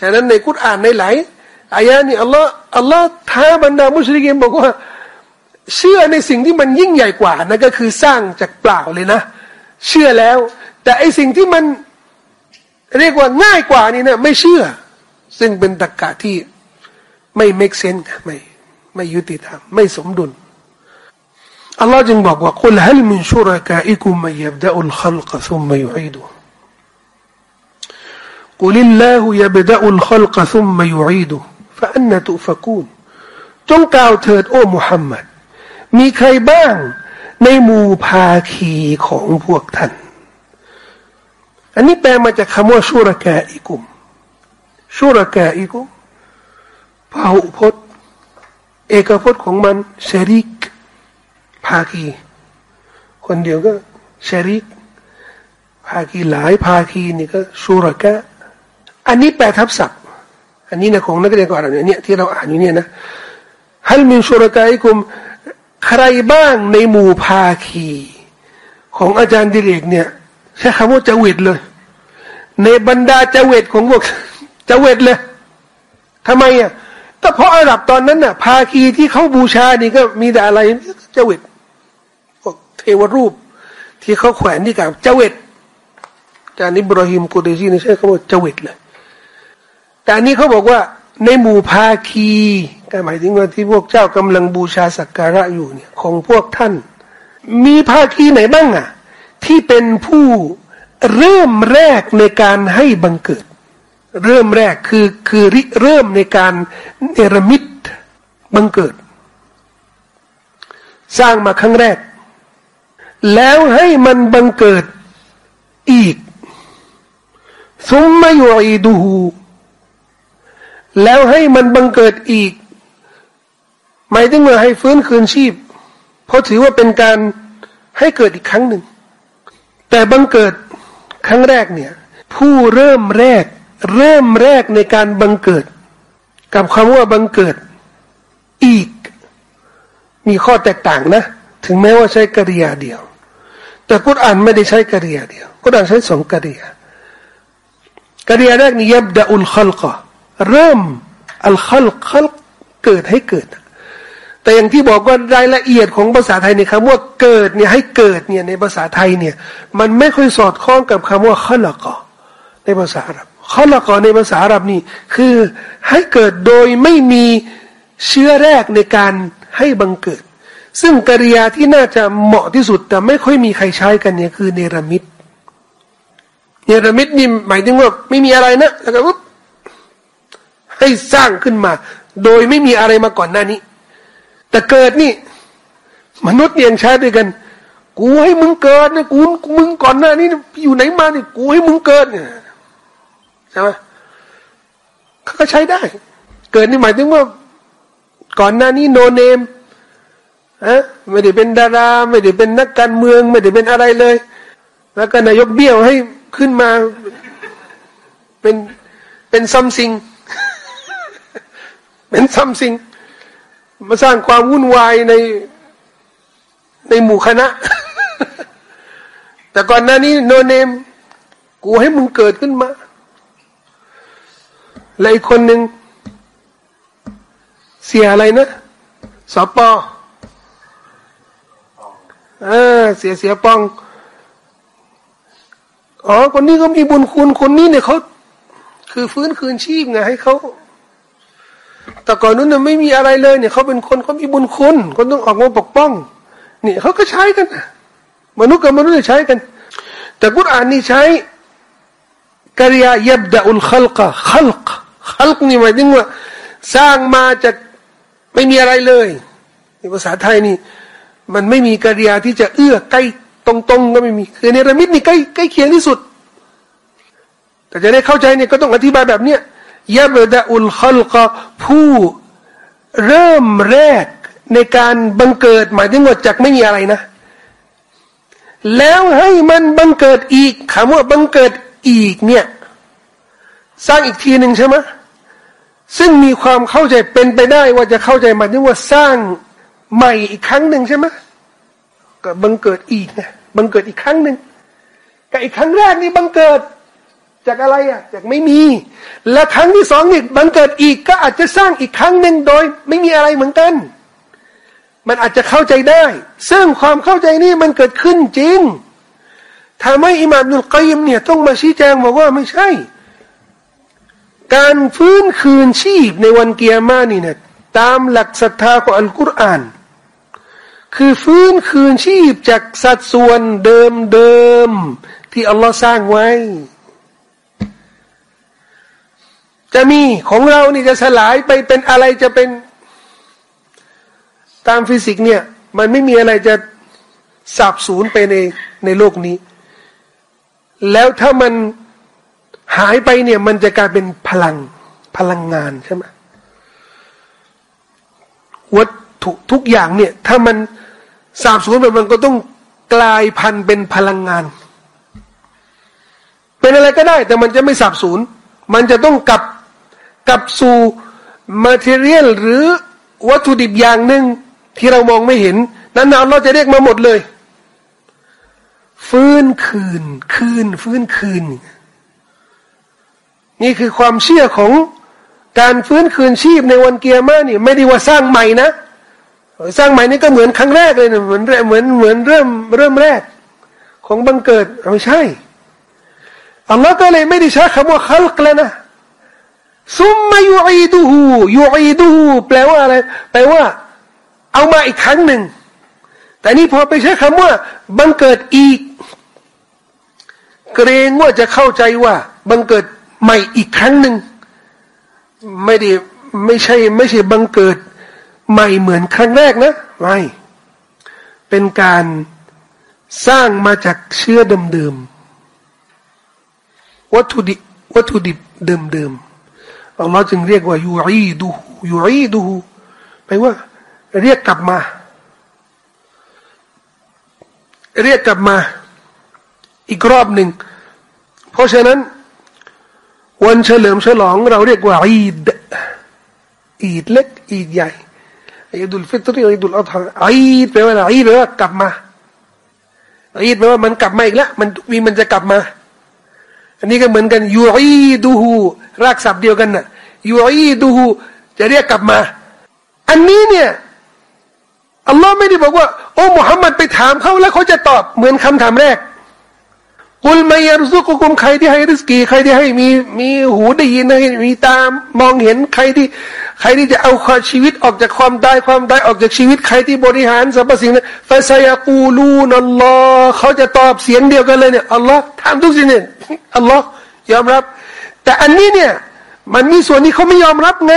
ฉะนั้นในกุรอานในหลายอายะนี้อัลลอฮ์อัลลอฮ์ท้าบรรดามุสลิมบอกว่า เชื่อในสิ่งที่มันยิ่งใหญ่กว่านั่นก็คือสร้างจากเปล่าเลยนะ เชื่อแล้ว แต่ไอ้สิ่งที่มัน เรียกว่าง่ายกว่านี้นะไม่เชื่อ ซึ่งเป็นตรรกะที่ไม่ make sense ไม่ไม่ยุติธรรมไม่สมดุลอัลลอฮ์จึงบอกว่าقل هل من شركائكم من يبدأ الخلق ثم يعيدهกุลิลลาหุยบดะอุลขลกซุมมยุอีดูฟะอันนตุฟกูนจงกล่าวเถิดโอ้มุฮัมมัดมีใครบ้างในหมู่ภาคีของพวกท่าน อันนี้แปลมาจากคำว่าชุรกาอิกุมชุรกาอิกุมพาหุพจน์ เอกพจน์ของมันเชริกภาคีคนเดียวก็เชริกภาคีหลายภาคีนี่ก็ชุรกะอันนี้แปลทับศัพท์อันนี้นะของนักเรียนก่อนเนี่ยที่เราอ่านอยู่เนี่ยนะฮัลมินชุรกายกุมใครบ้างในหมู่ภาคี ของอาจารย์ดิเรกเนี่ย ใช้คำว่าจวิตเลย ในบรรดาจวิตของพวกจวิตเลยทำไมอะก็เพราะอาหรับตอนนั้นน่ะ ภาคีที่เขาบูชานี่ก็มีแต่อะไรจวิตพวกเทวรูป ที่เขาแขวนที่กับจวิตจานิบรอฮิมกุเดซีนี่ใช้คำว่าจวิตเลย แต่อันนี้เขาบอกว่าในหมู่ภาคีก็หมายถึงว่าที่พวกเจ้ากำลังบูชาสักการะอยู่เนี่ย ของพวกท่าน มีภาคีไหนบ้างอะ ที่เป็นผู้เริ่มแรกในการให้บังเกิด เริ่มแรกคือคือริเริ่มในการเนรมิตบังเกิด สร้างมาครั้งแรก แล้วให้มันบังเกิดอีกซุมมาอยู่อีดูหูแล้วให้มันบังเกิดอีกหมายถึงว่าให้ฟื้นคืนชีพ เพราะถือว่าเป็นการให้เกิดอีกครั้งหนึ่ง แต่บังเกิดครั้งแรกเนี่ย ผู้เริ่มแรก เริ่มแรกในการบังเกิด กับคำว่าบังเกิด อีก มีข้อแตกต่างนะ ถึงแม้ว่าใช้กริยาเดียว แต่กุรอานไม่ได้ใช้กริยาเดียวกุรอานใช้สองกริยากริยาแรกนี่يبدأ الخلقเริ่มالخلقเกิดให้เกิด แต่อย่างที่บอกว่ารายละเอียดของภาษาไทยในคำว่าเกิดเนี่ยให้เกิดเนี่ยในภาษาไทยเนี่ย มันไม่ค่อยสอดคล้องกับคำว่าขัลกอในภาษาอาหรับขัลกอในภาษาอาหรับนี่คือให้เกิดโดยไม่มีเชื้อแรกในการให้บังเกิด ซึ่งกริยาที่น่าจะเหมาะที่สุด แต่ไม่ค่อยมีใครใช้กันเนี่ยคือเนรมิตเนรมิตนี่หมายถึงว่าไม่มีอะไรนะแล้วก็ปุ๊บให้สร้างขึ้นมา โดยไม่มีอะไรมาก่อนหน้านี้ แต่เกิดนี่ มนุษย์ยังใช้ด้วยกัน กูให้มึงเกิดนะกูมึงก่อนหน้านี้อยู่ไหนมาเนี่ยกูให้มึงเกิดเนี่ยใช่ไหมเขาก็ใช้ได้ เกิดนี่หมายถึงว่า ก่อนหน้านี้โนเนมอะไม่ได้เป็นดารา ไม่ได้เป็นนักการเมือง ไม่ได้เป็นอะไรเลย แล้วก็นายกเบี้ยวให้ขึ้นมา เป็นเป็นซัมซิงเป็นซัมซิง มาสร้างความวุ่นวายในในหมู่คณะ แต่ก่อนหน้านี้โนเนม กูให้มึงเกิดขึ้นมา และอีกคนหนึ่งเสียอะไรนะสปอเออเสียเสียปอง อ๋อ คนนี้ก็มีบุญคุณ คนนี้เนี่ยเขาคือฟื้นคืนชีพไงให้เขา แต่ก่อนนู้นน่ยไม่มีอะไรเลยเนี่ยเขาเป็นคนเขามีบุญคุณคนต้องออกมาปกป้องนี่เขาก็ใช้กันมนุษย์กับมนุษย์ใช้กัน แต่กุรอานนี่ใช้กริยายับดะอุลขลกะขลกขลกนี่หมายถึงว่า สร้างมาจากไม่มีอะไรเลยในภาษาไทยนี่ มันไม่มีกริยาที่จะเอื้อใกล้ตรงๆก็ไม่มีคือในระมิดนี่ใกล้ใกล้เคียงที่สุด แต่จะได้เข้าใจเนี่ยก็ต้องอธิบายแบบเนี้ย ยับดะอุลขลกผู้เริ่มแรกในการบังเกิดหมายถึงว่าจากไม่มีอะไรนะ แล้วให้มันบังเกิดอีกคำว่าบังเกิดอีกเนี่ย สร้างอีกทีหนึ่งใช่ไหมซึ่งมีความเข้าใจเป็นไปได้ว่าจะเข้าใจหมายถึงว่าสร้างใหม่อีกครั้งหนึ่งใช่ไหมก็บังเกิดอีกไงบังเกิดอีกครั้งหนึ่งกับอีกครั้งแรกนี่บังเกิด จากอะไรอะจากไม่มี และครั้งที่สองนี่บังเกิดอีกก็อาจจะสร้างอีกครั้งหนึ่งโดย ไม่มีอะไรเหมือนกัน มันอาจจะเข้าใจได้ ซึ่งความเข้าใจนี้มันเกิดขึ้นจริงทำให้อิหม่ามนุลกัยมเนี่ยต้องมาชี้แจงบอกว่าไม่ใช่ การฟื้นคืนชีพในวันเกียร์มานี่เนี่ยตามหลักศรัทธาของอัลกุรอาน คือฟื้นคืนชีพจากสัดส่วนเดิมเดิมที่อัลลอฮ์สร้างไว้ จะมีของเรานี่จะสลายไปเป็นอะไรจะเป็นตามฟิสิกส์เนี่ย มันไม่มีอะไรจะสับสูญไปในในโลกนี้ แล้วถ้ามันหายไปเนี่ย มันจะกลายเป็นพลังพลังงานใช่ไหมวัตถุทุกอย่างเนี่ย ถ้ามันสาบสูญไปมันก็ต้องกลายพันธุ์เป็นพลังงาน เป็นอะไรก็ได้ แต่มันจะไม่สับสูญมันจะต้องกลับ กลับสู่มาเทเรียลหรือวัตถุดิบอย่างหนึ่งที่เรามองไม่เห็น นั้นอัลลอฮ์จะเรียกมาหมดเลย ฟื้นคืน คืน ฟื้นคืน นี่คือความเชื่อของการฟื้นคืนชีพในวันเกียร์มานี่ ไม่ได้ว่าสร้างใหม่นะสร้างใหม่นี่ก็เหมือนครั้งแรกเลยเหมือนเหมือนเหมือนเริ่มเริ่มแรก ของบังเกิดไม่ใช่อัลลอฮ์ก็เลยไม่ได้ใช้คำว่าคัลกแล้วนะ ซุมมายูอีดูฮูยูอีดูฮูแปลว่าอะไรแปลว่า เอามาอีกครั้งหนึ่ง แต่นี่พอไปใช้คำว่า บังเกิดอีก เกรงว่าจะเข้าใจว่า บังเกิดใหม่อีกครั้งหนึ่ง ไม่ได้ไม่ใช่ ไม่ใช่บังเกิด ใหม่เหมือนครั้งแรกนะไม่เป็นการสร้างมาจากเชื้อเดิมๆวัตถุดิบวัตถุดิบเดิมๆ อัลลอฮ์จึงเรียกว่ายูอีดูยูอีดูแปลว่า เรียกกลับมา เรียกกลับมา อีกรอบหนึ่ง เพราะฉะนั้น วันเฉลิมฉลอง เราเรียกว่าอีดอีดเล็กอีดใหญ่อีดุลฟิตรีอีดุลอัลฮะอีดแปลว่าอะไรอีดแปลว่ากลับมาอีดแปลว่ามันกลับมาอีกแล้วมันมีมันจะกลับมา อันนี้ก็เหมือนกันยูอีดูฮู รากศัพท์เดียวกันน่ะยูอีดูฮูจะเรียกกลับมา อันนี้เนี่ยอัลลอฮ์ไม่ได้บอกว่า โอ้มุฮัมมัดไปถามเขาแล้วเขาจะตอบเหมือนคำถามแรกกุลไม่ยารซุกุมใครที่ให้ริสกีใครที่ให้มีมีหูได้ยินให้มีตามมองเห็นใครที่ใครที่จะเอาความชีวิตออกจากความตายความตายออกจากชีวิตใครที่บริหารสรรพสิ่งนั้นฟาซายากูลูนัลลอฮ์เขาจะตอบเสียงเดียวกันเลยเนี่ยอัลลอฮ์ทำทุกสิ่งเนี่ยอัลลอฮ์ยอมรับ แต่อันนี้เนี่ย มันมีส่วนที่เขาไม่ยอมรับไง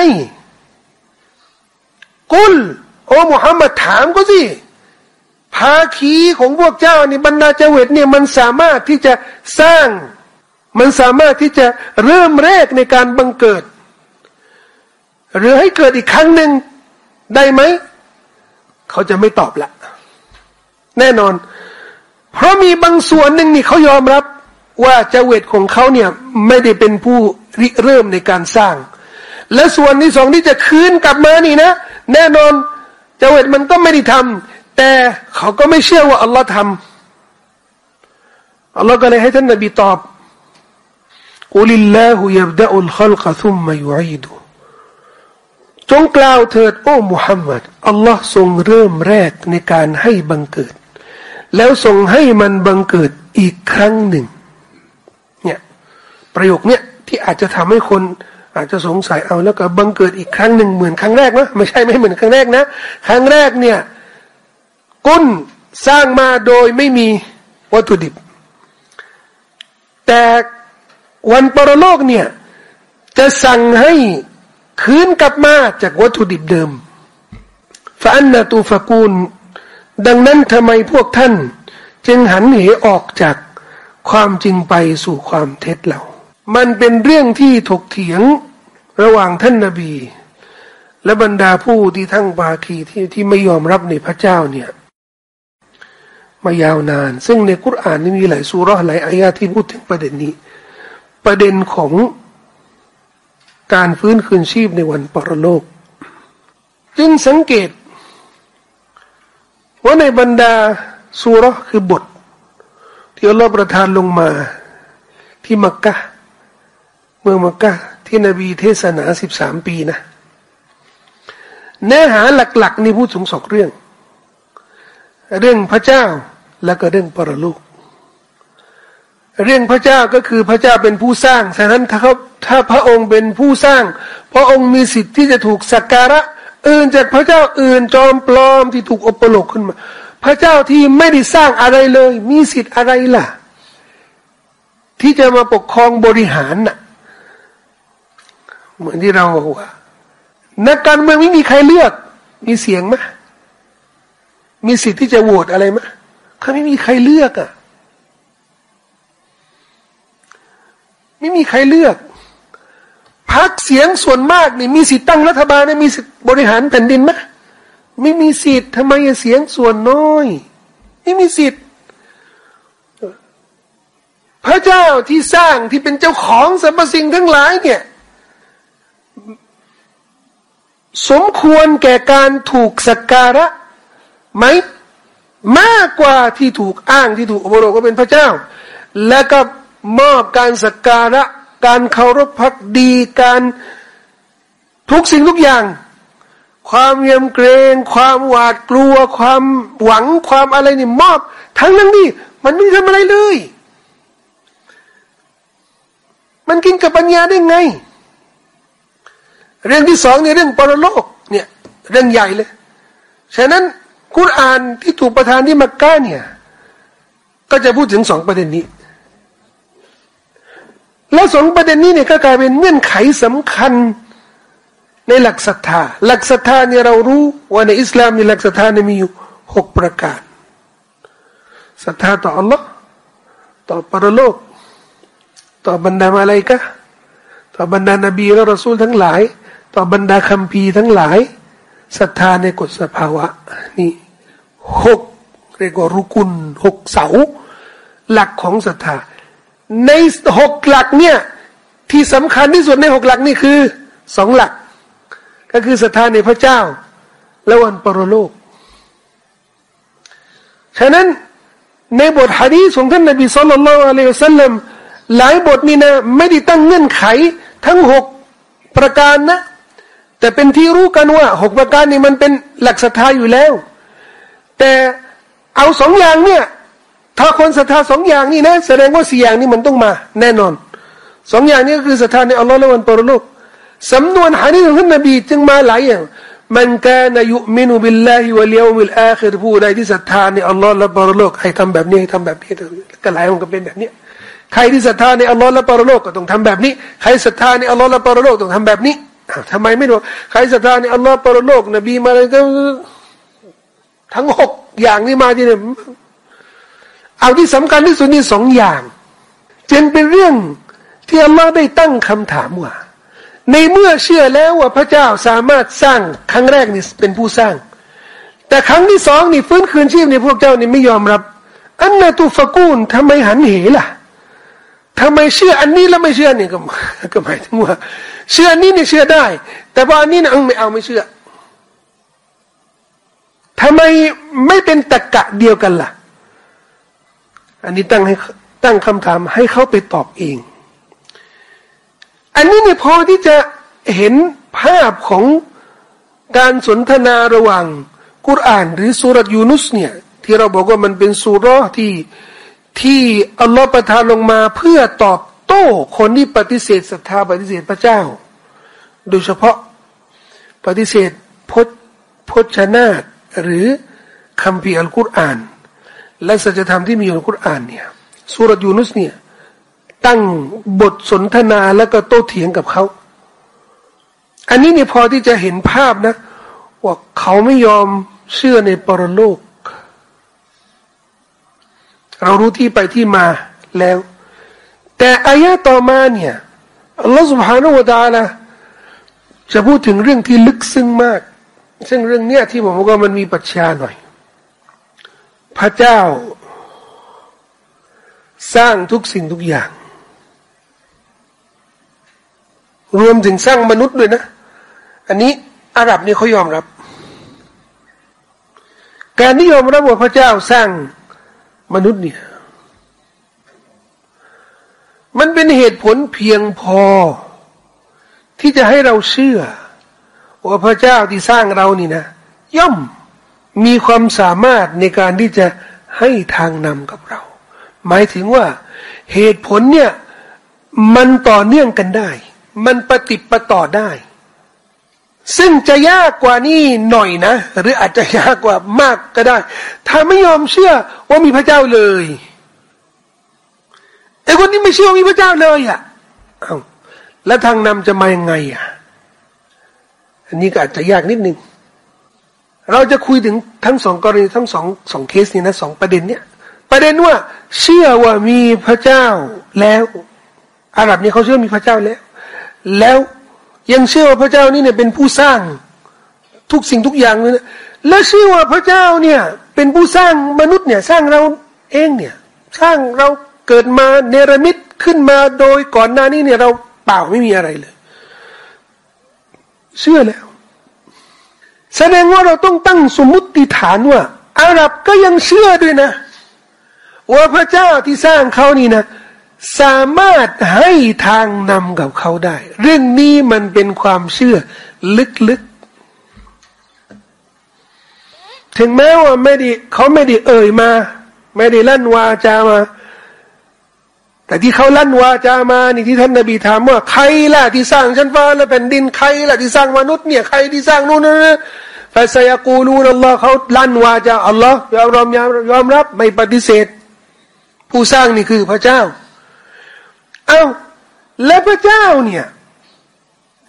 กุล โอ้มุฮัมมัดถามก็สิภาคีของพวกเจ้านี่บรรดาเจวิตเนี่ยมันสามารถที่จะสร้าง มันสามารถที่จะเริ่มแรกในการบังเกิด หรือให้เกิดอีกครั้งหนึ่งได้ไหม เขาจะไม่ตอบละ แน่นอน เพราะมีบางส่วนหนึ่งนี่เขายอมรับ ว่าเจวิตของเขาเนี่ยไม่ได้เป็นผู้ริเริ่มในการสร้าง และส่วนที่สองที่จะคืนกลับมานี่นะ แน่นอนเจวิตมันก็ไม่ได้ทำแต่เขาก็ไม่เชื่อว่าอัลลอฮ์ทำอัลลอฮ์ก็เลยให้ท่านนบีตอบกุลิลลาหุยับดะอุลขลกะซุมมายุอีดูจงกล่าวเถิดโอ้มุฮัมมัดอัลลอฮ์ทรงเริ่มแรกในการให้บังเกิด แล้วทรงให้มันบังเกิดอีกครั้งหนึ่ง ประโยคเนี้ยที่อาจจะทำให้คนอาจจะสงสัยเอาแล้วก็บังเกิดอีกครั้งหนึ่งเหมือนครั้งแรกนะไม่ใช่ไม่เหมือนครั้งแรกนะ ครั้งแรกเนี่ยกุนสร้างมาโดยไม่มีวัตถุดิบ แต่วันปรโลกเนี่ยจะสั่งให้คืนกลับมาจากวัตถุดิบเดิมฟาอันนาตูฟกูล ดังนั้นทำไมพวกท่าน จึงหันเหออกจากความจริงไปสู่ความเท็จเรา มันเป็นเรื่องที่ถกเถียงระหว่างท่านนาบี และบรรดาผู้ที่ทั้งบาคีที่ที่ไม่ยอมรับในพระเจ้าเนี่ยมายาวนาน ซึ่งในคุรานนี่มีหลายสุรหลายอายาที่พูดถึงประเด็นนี้ ประเด็นของการฟื้นคืนชีพในวันปรโลก จึงสังเกต ว่าในบรรดาสุรคือบท ที่อัลลอฮ์ประทานลงมาที่มักกะ เมืองมักกะที่นบีเทศนาสิบสามปีนะ เนื้อหาหลัก ๆ นี่พูดถึงสองเรื่อง เรื่องพระเจ้าแล้วก็เรื่องปรลูกเรื่องพระเจ้าก็คือพระเจ้าเป็นผู้สร้างฉะนั้นถ้าเขาถ้าพระองค์เป็นผู้สร้าง พระองค์มีสิทธิ์ที่จะถูกสักการะ อื่นจากพระเจ้าอื่นจอมปลอมที่ถูกอปโลกขึ้นมา พระเจ้าที่ไม่ได้สร้างอะไรเลย มีสิทธิ์อะไรล่ะ ที่จะมาปกครองบริหารน่ะ เหมือนที่เราบอกว่านักการเมืองไม่มีใครเลือก มีเสียงไหมมีสิทธิ์ที่จะโหวตอะไรไหมเขาไม่มีใครเลือกอะ ไม่มีใครเลือกพักเสียงส่วนมากนี่มีสิทธิ์ตั้งรัฐบาลมีสิทธิ์บริหารแผ่นดินไหมไม่มีสิทธิ์ทำไมเสียงส่วนน้อย ไม่มีสิทธิ์พระเจ้าที่สร้างที่เป็นเจ้าของสรรพสิ่งทั้งหลายเนี่ย สมควรแก่การถูกสักการะไหมมากกว่าที่ถูกอ้างที่ถูกอบรมก็เป็นพระเจ้า และก็มอบการสักการะ การเคารพพักดีการทุกสิ่งทุกอย่าง ความเยมเกรง ความหวาดกลัว ความหวังความอะไรนี่มอบ ทั้งนั้นนี่มันไม่ทำอะไรเลย มันกินกับปัญญาได้ไง เรื่องที่สองเนี่ยเรื่องปรโลกเนี่ยเรื่องใหญ่เลย ฉะนั้นกุรอานที่ถูกประทานที่มักกะเนี่ยก็จะพูดถึงสองประเด็นนี้ แล้วสองประเด็นนี้เนี่ยก็กลายเป็นเงื่อนไขสำคัญในหลักศรัทธา หลักศรัทธาเนี่ยเรารู้ว่าในอิสลามมีหลักศรัทธาเนี่ยมีอยู่หกประการศรัทธาต่ออัลลอฮ์ต่อปรโลก ต่อบรรดามาลายกะต่อบรรดานบีและรอซูลทั้งหลาย ต่อบรรดาคัมภีทั้งหลายศรัทธาในกฎสภาวะ นี่หกเรียกว่ารุกุลหกเสา หลักของศรัทธา ในหกหลักเนี่ยที่สำคัญที่สุดในหกหลักนี่คือสองหลัก ก็คือศรัทธาในพระเจ้า และวันปรโลก ฉะนั้นในบทฮะดีษของท่านนบีสุลต่านละอัลลอฮฺสัลลัมหลายบทนี่นะไม่ได้ตั้งเงื่อนไข ทั้งหกประการนะ แต่เป็นที่รู้กันว่าหกประการนี้มันเป็นหลักศรัทธาอยู่แล้ว แต่เอาสองอย่างเนี่ย ถ้าคนศรัทธาสองอย่างนี่นะ แสดงว่าสี่อย่างนี้มันต้องมา แน่นอนสองอย่างนี้ก็คือศรัทธาในอัลลอฮ์และวันปรโลกสำนวนฮะดีษของท่านนบีจึงมาหลายอย่างมันกานายุมินุบิลลาฮิวะเลียวมิลอาคิรผู้ใดที่ศรัทธาในอัลลอฮ์และปรโลกให้ทำแบบนี้ให้ทำแบบนี้ก็หลายมันก็เป็นแบบนี้ใครที่ศรัทธาในอัลลอฮ์และปรโลกก็ต้องทำแบบนี้ ใครศรัทธาในอัลลอฮ์และปรโลกต้องทำแบบนี้ ทำไมไม่รู้ใครศรัทธาในอัลลอฮ์ปรโลก นบีมาอะไรก็ทั้งหกอย่างนี้มาที่เนี่ยเอาที่สำคัญที่สุดนี่สองอย่าง จึงเป็นเรื่องที่อัลลอฮ์ได้ตั้งคำถามว่า ในเมื่อเชื่อแล้วว่าพระเจ้าสามารถสร้างครั้งแรกนี่เป็นผู้สร้าง แต่ครั้งที่สองนี่ฟื้นคืนชีพนี่พวกเจ้านี่ไม่ยอมรับ อันนาตูฟกูนทำไมหันเหล่ะ ทำไมเชื่ออันนี้แล้วไม่เชื่อนี่ก็ก็หมายถึงว่า เชื่ออันนี้เนี่ยเชื่อได้ แต่ว่าอันนี้นะไม่เอาไม่เชื่อทำไมไม่เป็นตะกะเดียวกันล่ะ อันนี้ตั้งให้ตั้งคำถามให้เขาไปตอบเอง อันนี้เนี่ยพอที่จะเห็นภาพของการสนทนาระหว่างกุรอาน หรือสุรยูนุสเนี่ย ที่เราบอกว่ามันเป็นสุรที่ ที่อัลลอฮฺประทานลงมาเพื่อตอบโต้คนที่ปฏิเสธศรัทธาปฏิเสธพระเจ้า โดยเฉพาะปฏิเสธพจพจนาตหรือคำพีอัลกุรอาน และสัจธรรมที่มีอยู่ในกุรอานเนี่ยสุรยูนุสเนี่ยตั้งบทสนทนาแล้วก็โต้เถียงกับเขา อันนี้เนี่ยพอที่จะเห็นภาพนะว่าเขาไม่ยอมเชื่อในปรโลก เรารู้ที่ไปที่มาแล้ว แต่อายะต่อมาเนี่ยอัลลอฮฺสุบฮานาอูตาละจะพูดถึงเรื่องที่ลึกซึ้งมาก ซึ่งเรื่องเนี้ยที่ผมบอกว่ามันมีปัจชาหน่อย พระเจ้า สร้างทุกสิ่งทุกอย่าง รวมถึงสร้างมนุษย์ด้วยนะ อันนี้อาหรับนี่เขายอมรับ การนิยมรับว่าพระเจ้าสร้าง นุษย์เนี่ย มันเป็นเหตุผลเพียงพอ ที่จะให้เราเชื่อว่าพระเจ้าที่สร้างเรานี่นะย่อมมีความสามารถในการที่จะให้ทางนำกับเรา หมายถึงว่าเหตุผลเนี่ย มันต่อเนื่องกันได้ มันปฏิปต่อได้ ซึ่งจะยากกว่านี้หน่อยนะ หรืออาจจะยากกว่ามากก็ได้ ถ้าไม่ยอมเชื่อว่ามีพระเจ้าเลยแต่คนที่ไม่เชื่อมีพระเจ้าเลยอะเอาแล้วทางนำจะมายังไงอะ อันนี้ก็อาจจะยากนิดนึง เราจะคุยถึงทั้งสองกรณีทั้งสองสองเคสนี้นะสองประเด็นเนี้ยประเด็นว่า เชื่อว่ามีพระเจ้าแล้ว อาหรับนี่เขาเชื่อมีพระเจ้าแล้ว แล้ว ยังเชื่อว่าพระเจ้านี่เนี่ยเป็นผู้สร้างทุกสิ่งทุกอย่างเลยนะและเชื่อว่าพระเจ้าเนี่ยเป็นผู้สร้างมนุษย์เนี่ยสร้างเราเองเนี่ยสร้างเราเกิดมาเนรมิตขึ้นมาโดยก่อนหน้านี้เนี่ยเราเปล่าไม่มีอะไรเลย เชื่อแล้ว แสดงว่าเราต้องตั้งสมมติฐานว่าอาหรับก็ยังเชื่อด้วยนะว่าพระเจ้าที่สร้างเขานี่นะ สามารถให้ทางนำกับเขาได้ เรื่องนี้มันเป็นความเชื่อลึกๆ ถึงแม้ว่าไม่ได้เขาไม่ได้เอ่ยมา ไม่ได้ลั่นวาจามา แต่ที่เขาลั่นวาจามานี่ที่ท่านนบีถามว่าใครล่ะที่สร้างชั้นฟ้าและแผ่นดินใครล่ะที่สร้างมนุษย์เนี่ยใครที่สร้างนู่นนั่นฟาซยากูลูนอัลลอฮ์เขาลั่นวาจาอัลลอฮ์ยอมรอมยอมรับไม่ปฏิเสธ ผู้สร้างนี่คือพระเจ้า เอา้าและพระเจ้าเนี่ย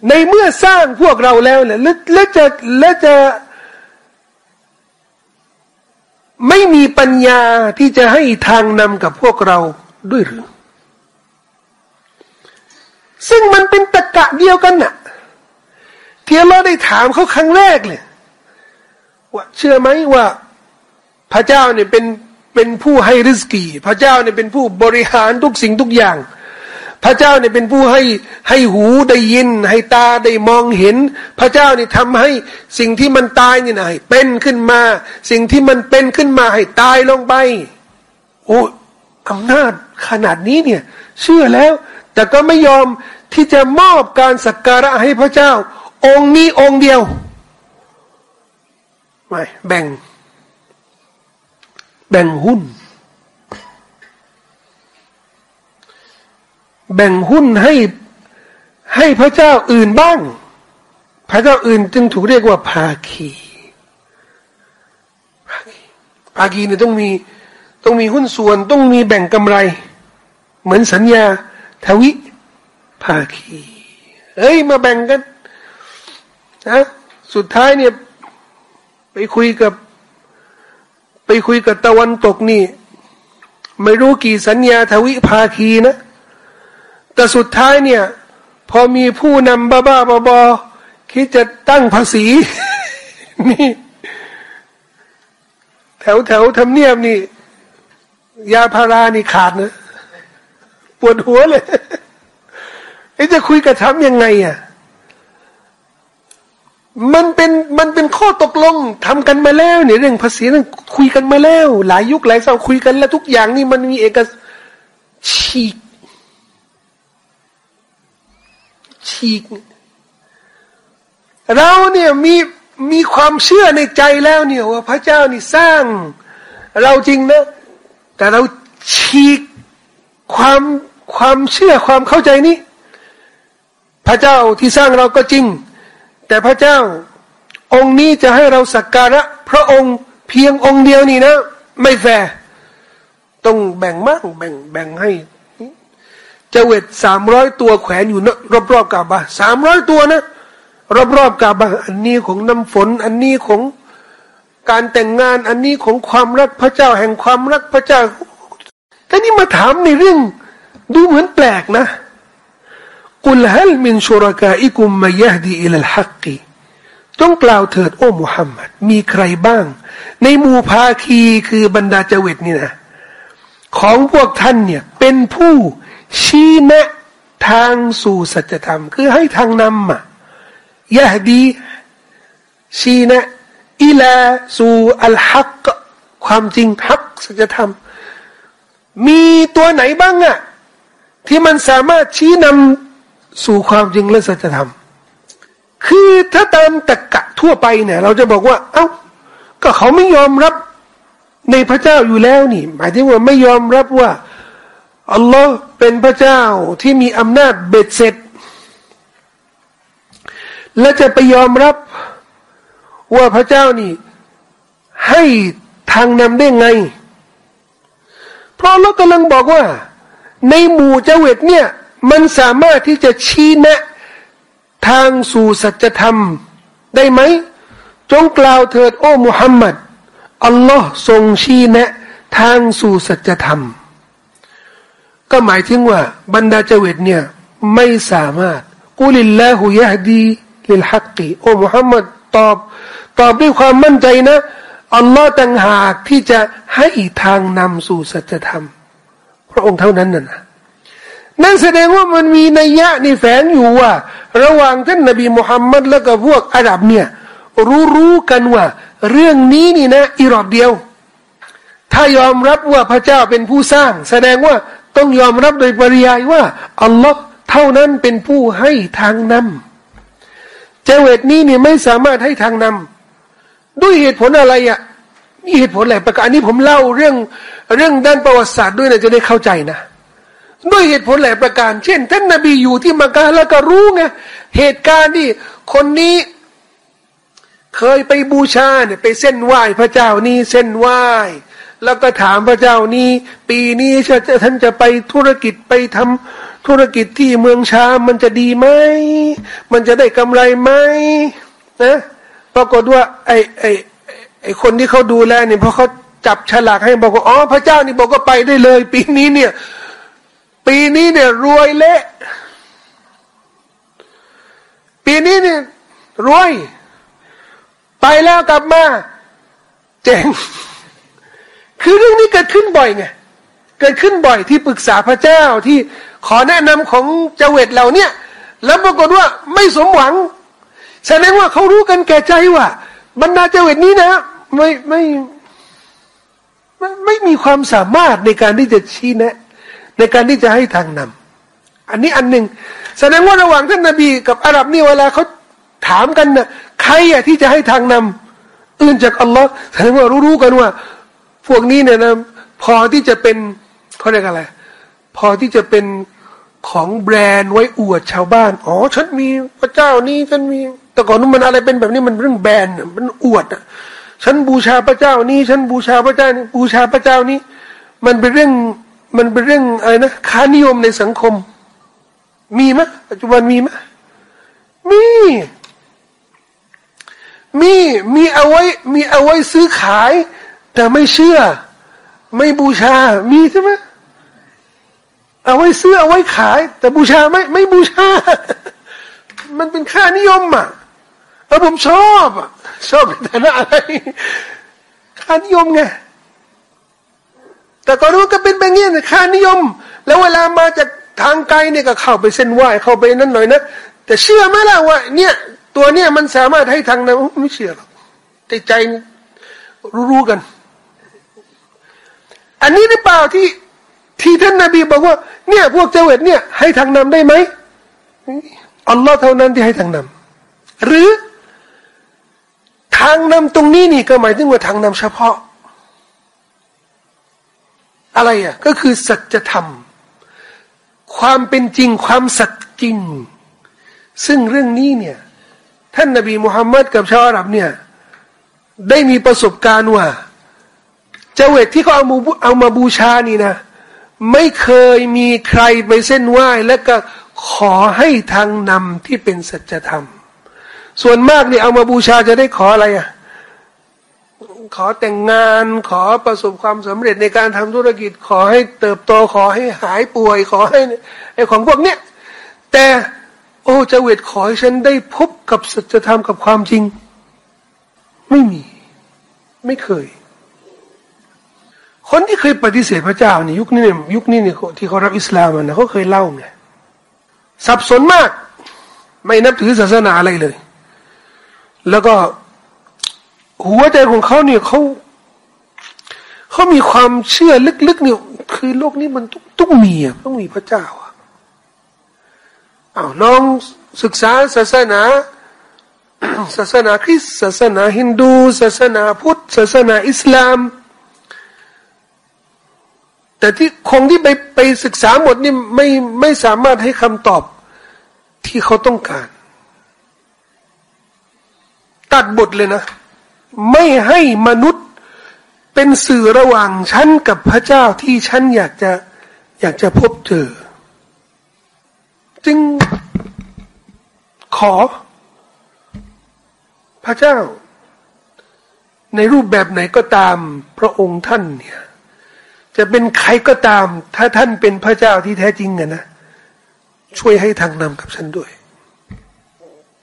ในเมื่อสร้างพวกเราแล้วเนี่ยและจะและจะ ไม่มีปัญญาที่จะให้ทางนำกับพวกเราด้วยหรือ ซึ่งมันเป็นตะกะเดียวกันน่ะที่เราได้ถามเขาครั้งแรกเลยว่าเชื่อไหมว่า พระเจ้าเนี่ยเป็นเป็นผู้ให้ริสกี พระเจ้าเนี่ยเป็นผู้บริหารทุกสิ่งทุกอย่าง พระเจ้าเนี่ยเป็นผู้ให้ให้หูได้ยิน ให้ตาได้มองเห็น พระเจ้าเนี่ยทำให้สิ่งที่มันตายเนี่ยให้เป็นขึ้นมา สิ่งที่มันเป็นขึ้นมาให้ตายลงไป โอ้อำนาจขนาดนี้เนี่ย เชื่อแล้ว แต่ก็ไม่ยอมที่จะมอบการสักการะให้พระเจ้า องค์นี้องค์เดียวไม่แบ่ง แบ่งหุ้น แบ่งหุ้นให้ให้พระเจ้าอื่นบ้าง พระเจ้าอื่นจึงถูกเรียกว่าภาคีภาคีเนี่ยต้องมีต้องมีหุ้นส่วนต้องมีแบ่งกำไร เหมือนสัญญาทวิภาคีเอ้ยมาแบ่งกันนะสุดท้ายเนี่ยไปคุยกับ ไปคุยกับตะวันตกนี่ ไม่รู้กี่สัญญาทวิภาคีนะ แต่สุดท้ายเนี่ย พอมีผู้นำบ้าบ้าบอบอคิดจะตั้งภาษี นี่ แถวแถวทำเนียบนี่ ยาพารานี่ขาดนะปวดหัวเลยจะคุยกับทำยังไงอะมันเป็นมันเป็นข้อตกลงทำกันมาแล้วเนี่ยเรื่องภาษีนั้นคุยกันมาแล้ว หลายยุคหลายสมัยคุยกันแล้วทุกอย่างนี่มันมีเอกฉีก ฉีก เราเนี่ยมีมีความเชื่อในใจแล้วเนี่ยว่าพระเจ้านี่สร้าง เราจริงนะ แต่เราฉีกความความเชื่อความเข้าใจนี้ พระเจ้าที่สร้างเราก็จริง แต่พระเจ้าองค์นี้จะให้เราสักการะ พระองค์เพียงองค์เดียวนี่นะ ไม่แฟร์ต้องแบ่งมากแบ่งแบ่งให้ จเวตสามร้อยตัวแขวนอยู่นะรอบกาบะสามร้อยตัวนะ รอบๆกาบะอันนี้ของน้ำฝน อันนี้ของการแต่งงาน อันนี้ของความรักพระเจ้าแห่งความรักพระเจ้าแต่นี่มาถามในเรื่อง ดูเหมือนแปลกนะกุลฮัลมินชุรกาอิกุมมายฮดีอิลฮักกีต้องกล่าวเถิดโอ้มุฮัมมัดมีใครบ้าง ในหมู่ภาคีคือบรรดาเจวิตนี่นะ ของพวกท่านเนี่ยเป็นผู้ ชี้แนะทางสู่สัจธรรม คือให้ทางนำมายะดีชี้แนะอิลาสู่อัลฮักความจริงฮักสัจธรรม มีตัวไหนบ้างอะที่มันสามารถชี้นำสู่ความจริงและสัจธรรม คือถ้าตามตะกะทั่วไปเนี่ย เราจะบอกว่า เอา้า ก็เขาไม่ยอมรับในพระเจ้าอยู่แล้วนี่ หมายถึงว่าไม่ยอมรับว่า อัลลอฮ์เป็นพระเจ้าที่มีอำนาจเบ็ดเสร็จ และจะไปยอมรับว่าพระเจ้านี่ ให้ทางนำได้ไง เพราะเรากำลังบอกว่า ในหมู่เจเวตเนี่ย มันสามารถที่จะชี้แนะ ทางสู่สัจธรรมได้ไหม จงกล่าวเถิดโอ้มุฮัมมัดอัลลอฮ์ทรงชี้แนะ ทางสู่สัจธรรม ก็หมายถึงว่า บรรดาเจวิตเนี่ยไม่สามารถกุลิลลาหุยะดีลิลฮักกีโอ้มุฮัมมัดตอบ ตอบด้วยความมั่นใจนะอัลลอฮ์ต่างหากที่จะให้ทางนำสู่สัจธรรม พระองค์เท่านั้นน่ะนั่นแสดงว่ามันมีนัยยะนี่แฝงอยู่ว่า ระหว่างท่านนบีมุฮัมมัดแล้วก็พวกอาหรับเนี่ยรู้รู้กันว่า เรื่องนี้นี่นะอีรอบเดียว ถ้ายอมรับว่าพระเจ้าเป็นผู้สร้าง แสดงว่า ต้องยอมรับโดยปริยายว่าอัลลอฮ์เท่านั้นเป็นผู้ให้ทางนำเจเวตนี้เนี่ยไม่สามารถให้ทางนำด้วยเหตุผลอะไรอะ่ะนี่เหตุผลอะไรประการนี้ผมเล่าเรื่องเรื่องด้านประวัติศาสตร์ด้วยนะจะได้เข้าใจนะ ด้วยเหตุผลหลายประการ เช่น ท่านนาบีอยู่ที่มักกะแล้วก็รู้ไงเหตุการณ์ที่คนนี้เคยไปบูชาเนี่ยไปเส้นไหว้พระเจ้านี้เส้นไหว้ แล้วก็ถามพระเจ้านี้ ปีนี้จะท่านจะไปธุรกิจไปทำธุรกิจที่เมืองชามันจะดีไหม มันจะได้กำไรไหมนะปรากฏว่าไอไอไอคนที่เขาดูแลเนี่ยพอเขาจับฉลากให้บอกว่าอ๋อพระเจ้านี่บอกว่าไปได้เลย ปีนี้เนี่ย ปีนี้เนี่ย รวยเละปีนี้เนี่ย รวย ไปแล้วกลับมาเจ๋ง คือเรื่องนี้เกิดขึ้นบ่อยไงเกิดขึ้นบ่อยที่ปรึกษาพระเจ้าที่ขอแนะนำของเจเวตเราเนี่ยแล้วปรากฏว่าไม่สมหวัง แสดงว่าเขารู้กันแก่ใจว่า บรรดาเจเวตนี้นะ ไม่ไม่ไม่ไม่มีความสามารถในการที่จะชี้แนะ ในการที่จะให้ทางนำอันนี้อันหนึ่งแสดงว่าระหว่างท่านนาบีกับอาหรับนี่เวลาเขาถามกันนะ่ะใครอะที่จะให้ทางนำอื่นจากอัลลอฮ์แสดงว่ารู้ๆกันว่า พวกนี้เนี่ยนะพอที่จะเป็นเขาเรียกอะไร พอที่จะเป็นของแบรนด์ไว้อวดชาวบ้าน อ๋อ ฉันมีพระเจ้านี้ฉันมี แต่ก่อนนู้นมันอะไรเป็นแบบนี้มันเรื่องแบรนด์มันอวดอะฉันบูชาพระเจ้านี้ ฉันบูชาพระเจ้านี้บูชาพระเจ้านี้ มันเป็นเรื่องมันเป็นเรื่องอะไรนะค่านิยมในสังคม มีไหมปัจจุบันมีไหมมี มีมีเอาไว้ มีเอาไว้ซื้อขาย แต่ไม่เชื่อ ไม่บูชา มีใช่ไหมเอาไว้ซื้อเอาไว้ขาย แต่บูชาไม่ไม่บูชา มันเป็นค่านิยมอะแล้วผมชอบอะชอบแต่ละอะไรค่านิยมไงแต่ก็รู้ก็เป็นแบบนี้นะค่านิยม แล้วเวลามาจากทางไกลเนี่ยก็เข้าไปเส้นไหว้เข้าไปนั่นหน่อยนะแต่เชื่อไหมล่ะว่า เนี่ย ตัวเนี่ยมันสามารถให้ทางนะไม่เชื่อหรอกแต่ใจรู้ๆกัน อันนี้หรือเปล่าที่ที่ท่านนาบีบอกว่า เนี่ยพวกเจเวตเนี่ย ให้ทางนำได้ไหมอัลลอฮ์เท่านั้นที่ให้ทางนำหรือทางนำตรงนี้นี่ก็หมายถึงว่าทางนำเฉพาะ อะไรอะ ก็คือสัจธรรม ความเป็นจริงความสัจจริง ซึ่งเรื่องนี้เนี่ย ท่านนบีมุฮัมมัดกับชาวอาหรับเนี่ย ได้มีประสบการณ์ว่า เจเวตที่เขาเอามาเอามาบูชานี่นะ ไม่เคยมีใครไปเส้นไหว้แล้วก็ขอให้ทางนำที่เป็นสัจธรรม ส่วนมากเนี่ยเอามาบูชาจะได้ขออะไรอะขอแต่งงานขอประสบความสำเร็จในการทำธุรกิจขอให้เติบโตขอให้หายป่วย ขอให้ไอของพวกเนี้ยแต่โอ้จะเวทขอให้ฉันได้พบกับสัจธรรมกับความจริง ไม่มี ไม่เคย คนที่เคยปฏิเสธพระเจ้านี่ยุคนี้เนี่ยยุคนี้เนี่ยที่เขารับอิสลามนะเขาเคยเล่าไงสับสนมาก ไม่นับถือศาสนาอะไรเลย แล้วก็หัวใจของเขาเนี่ยเขาเขามีความเชื่อลึกๆเนี่ยคือโลกนี้มันต้องต้องมีอะต้องมีพระเจ้าอะอ้าวน้องศึกษาศาสนา ศาสนาคริสต์ศาสนาฮินดู ศาสนาพุทธศาสนาอิสลาม แต่ที่คงที่ไปไปศึกษาหมดนี่ไม่ไม่สามารถให้คำตอบที่เขาต้องการ ตัดบทเลยนะ ไม่ให้มนุษย์เป็นสื่อระหว่างฉันกับพระเจ้าที่ฉันอยากจะอยากจะพบเจอ จึงขอพระเจ้า ในรูปแบบไหนก็ตามพระองค์ท่านเนี่ย จะเป็นใครก็ตาม ถ้าท่านเป็นพระเจ้าที่แท้จริงอะนะช่วยให้ทางนำกับฉันด้วย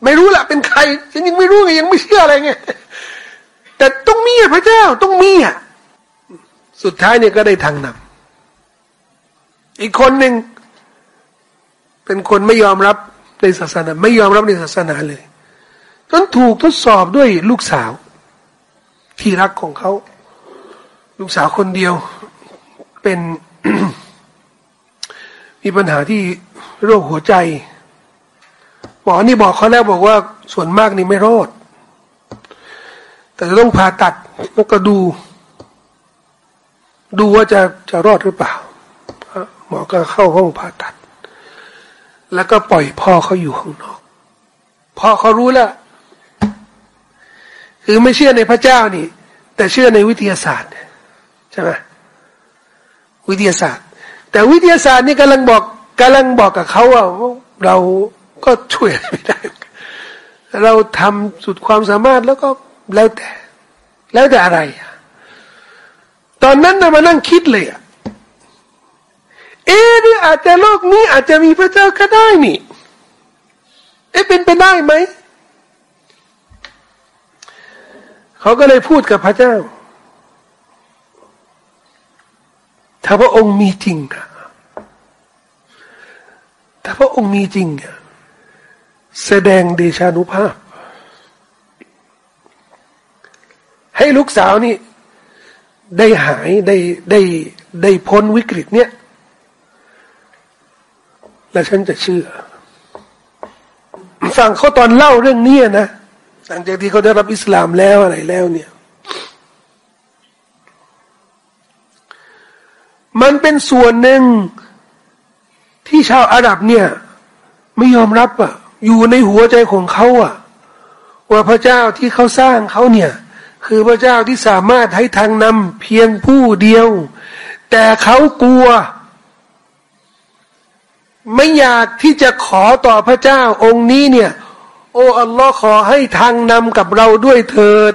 ไม่รู้ละเป็นใคร ฉันยังไม่รู้ไงยังไม่เชื่ออะไรไงแต่ต้องมีพระเจ้าต้องมีอะสุดท้ายเนี่ยก็ได้ทางนำอีกคนหนึ่งเป็นคนไม่ยอมรับในศาสนา ไม่ยอมรับในศาสนาเลยจนถูกทดสอบด้วยลูกสาว ที่รักของเขา ลูกสาวคนเดียว เป็นมีปัญหาที่โรคหัวใจหมอนี่บอกเขาแล้วบอกว่าส่วนมากนี่ไม่รอด แต่จะต้องผ่าตัดแล้วก็ดู ดูว่าจะจะรอดหรือเปล่าหมอก็เข้าห้องผ่าตัด แล้วก็ปล่อยพ่อเขาอยู่ข้างนอกพ่อเขารู้แล้วคือไม่เชื่อในพระเจ้านี่ แต่เชื่อในวิทยาศาสตร์ใช่ไหม วิทยาศาสตร์ แต่วิทยาศาสตร์นี่กำลังบอกกำลังบอกกับเขาว่าเราก็ช่วยไม่ได้ เราทำสุดความสามารถแล้วก็แล้วแต่ แล้วแต่อะไร ตอนนั้นนะมานั่งคิดเลยอะเอ๊ะอาจจะโลกนี้อาจจะมีพระเจ้าก็ได้นี่เอ๊ะเป็นไปได้ไหมเขาก็เลยพูดกับพระเจ้า ถ้าพระองค์มีจริงอะถ้าพระองค์มีจริง แสดงเดชานุภาพ ให้ลูกสาวนี่ ได้หายได้ได้ได้พ้นวิกฤตเนี่ยแล้วฉันจะเชื่อฟังเขาตอนเล่าเรื่องนี้นะหลังจากที่เขาได้รับอิสลามแล้วอะไรแล้วเนี่ย มันเป็นส่วนหนึ่งที่ชาวอาหรับเนี่ย ไม่ยอมรับอะ อยู่ในหัวใจของเขาอะ ว่าพระเจ้าที่เขาสร้างเขาเนี่ย คือพระเจ้าที่สามารถให้ทางนำเพียงผู้เดียว แต่เขากลัว ไม่อยากที่จะขอต่อพระเจ้าองค์นี้เนี่ย โอ้อัลลอฮ์ขอให้ทางนำกับเราด้วยเถิด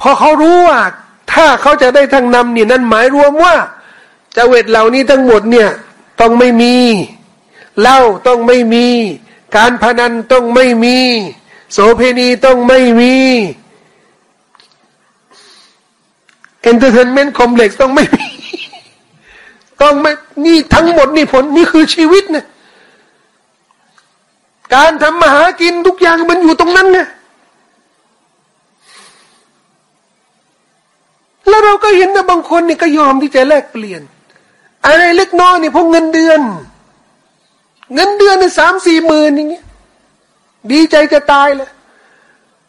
พอเขารู้ว่า ถ้าเขาจะได้ทางนำเนี่ยนั่นหมายรวมว่า จเวทเหล่านี้ทั้งหมดเนี่ยต้องไม่มีเหล้าต้องไม่มี การพนันต้องไม่มี โสเภณีต้องไม่มี entertainment complex ต้องไม่มี ต้องไม่นี่ทั้งหมดนี่ผลนี่คือชีวิตเนี่ยการทำมาหากินทุกอย่างมันอยู่ตรงนั้นไงแล้วเราก็เห็นนะบางคนนี่ก็ยอมที่จะแลกเปลี่ยน อะไรเล็กน้อยนี่พวกเงินเดือน เงินเดือนในสามสี่หมื่นอย่างเงี้ยดีใจจะตายเลย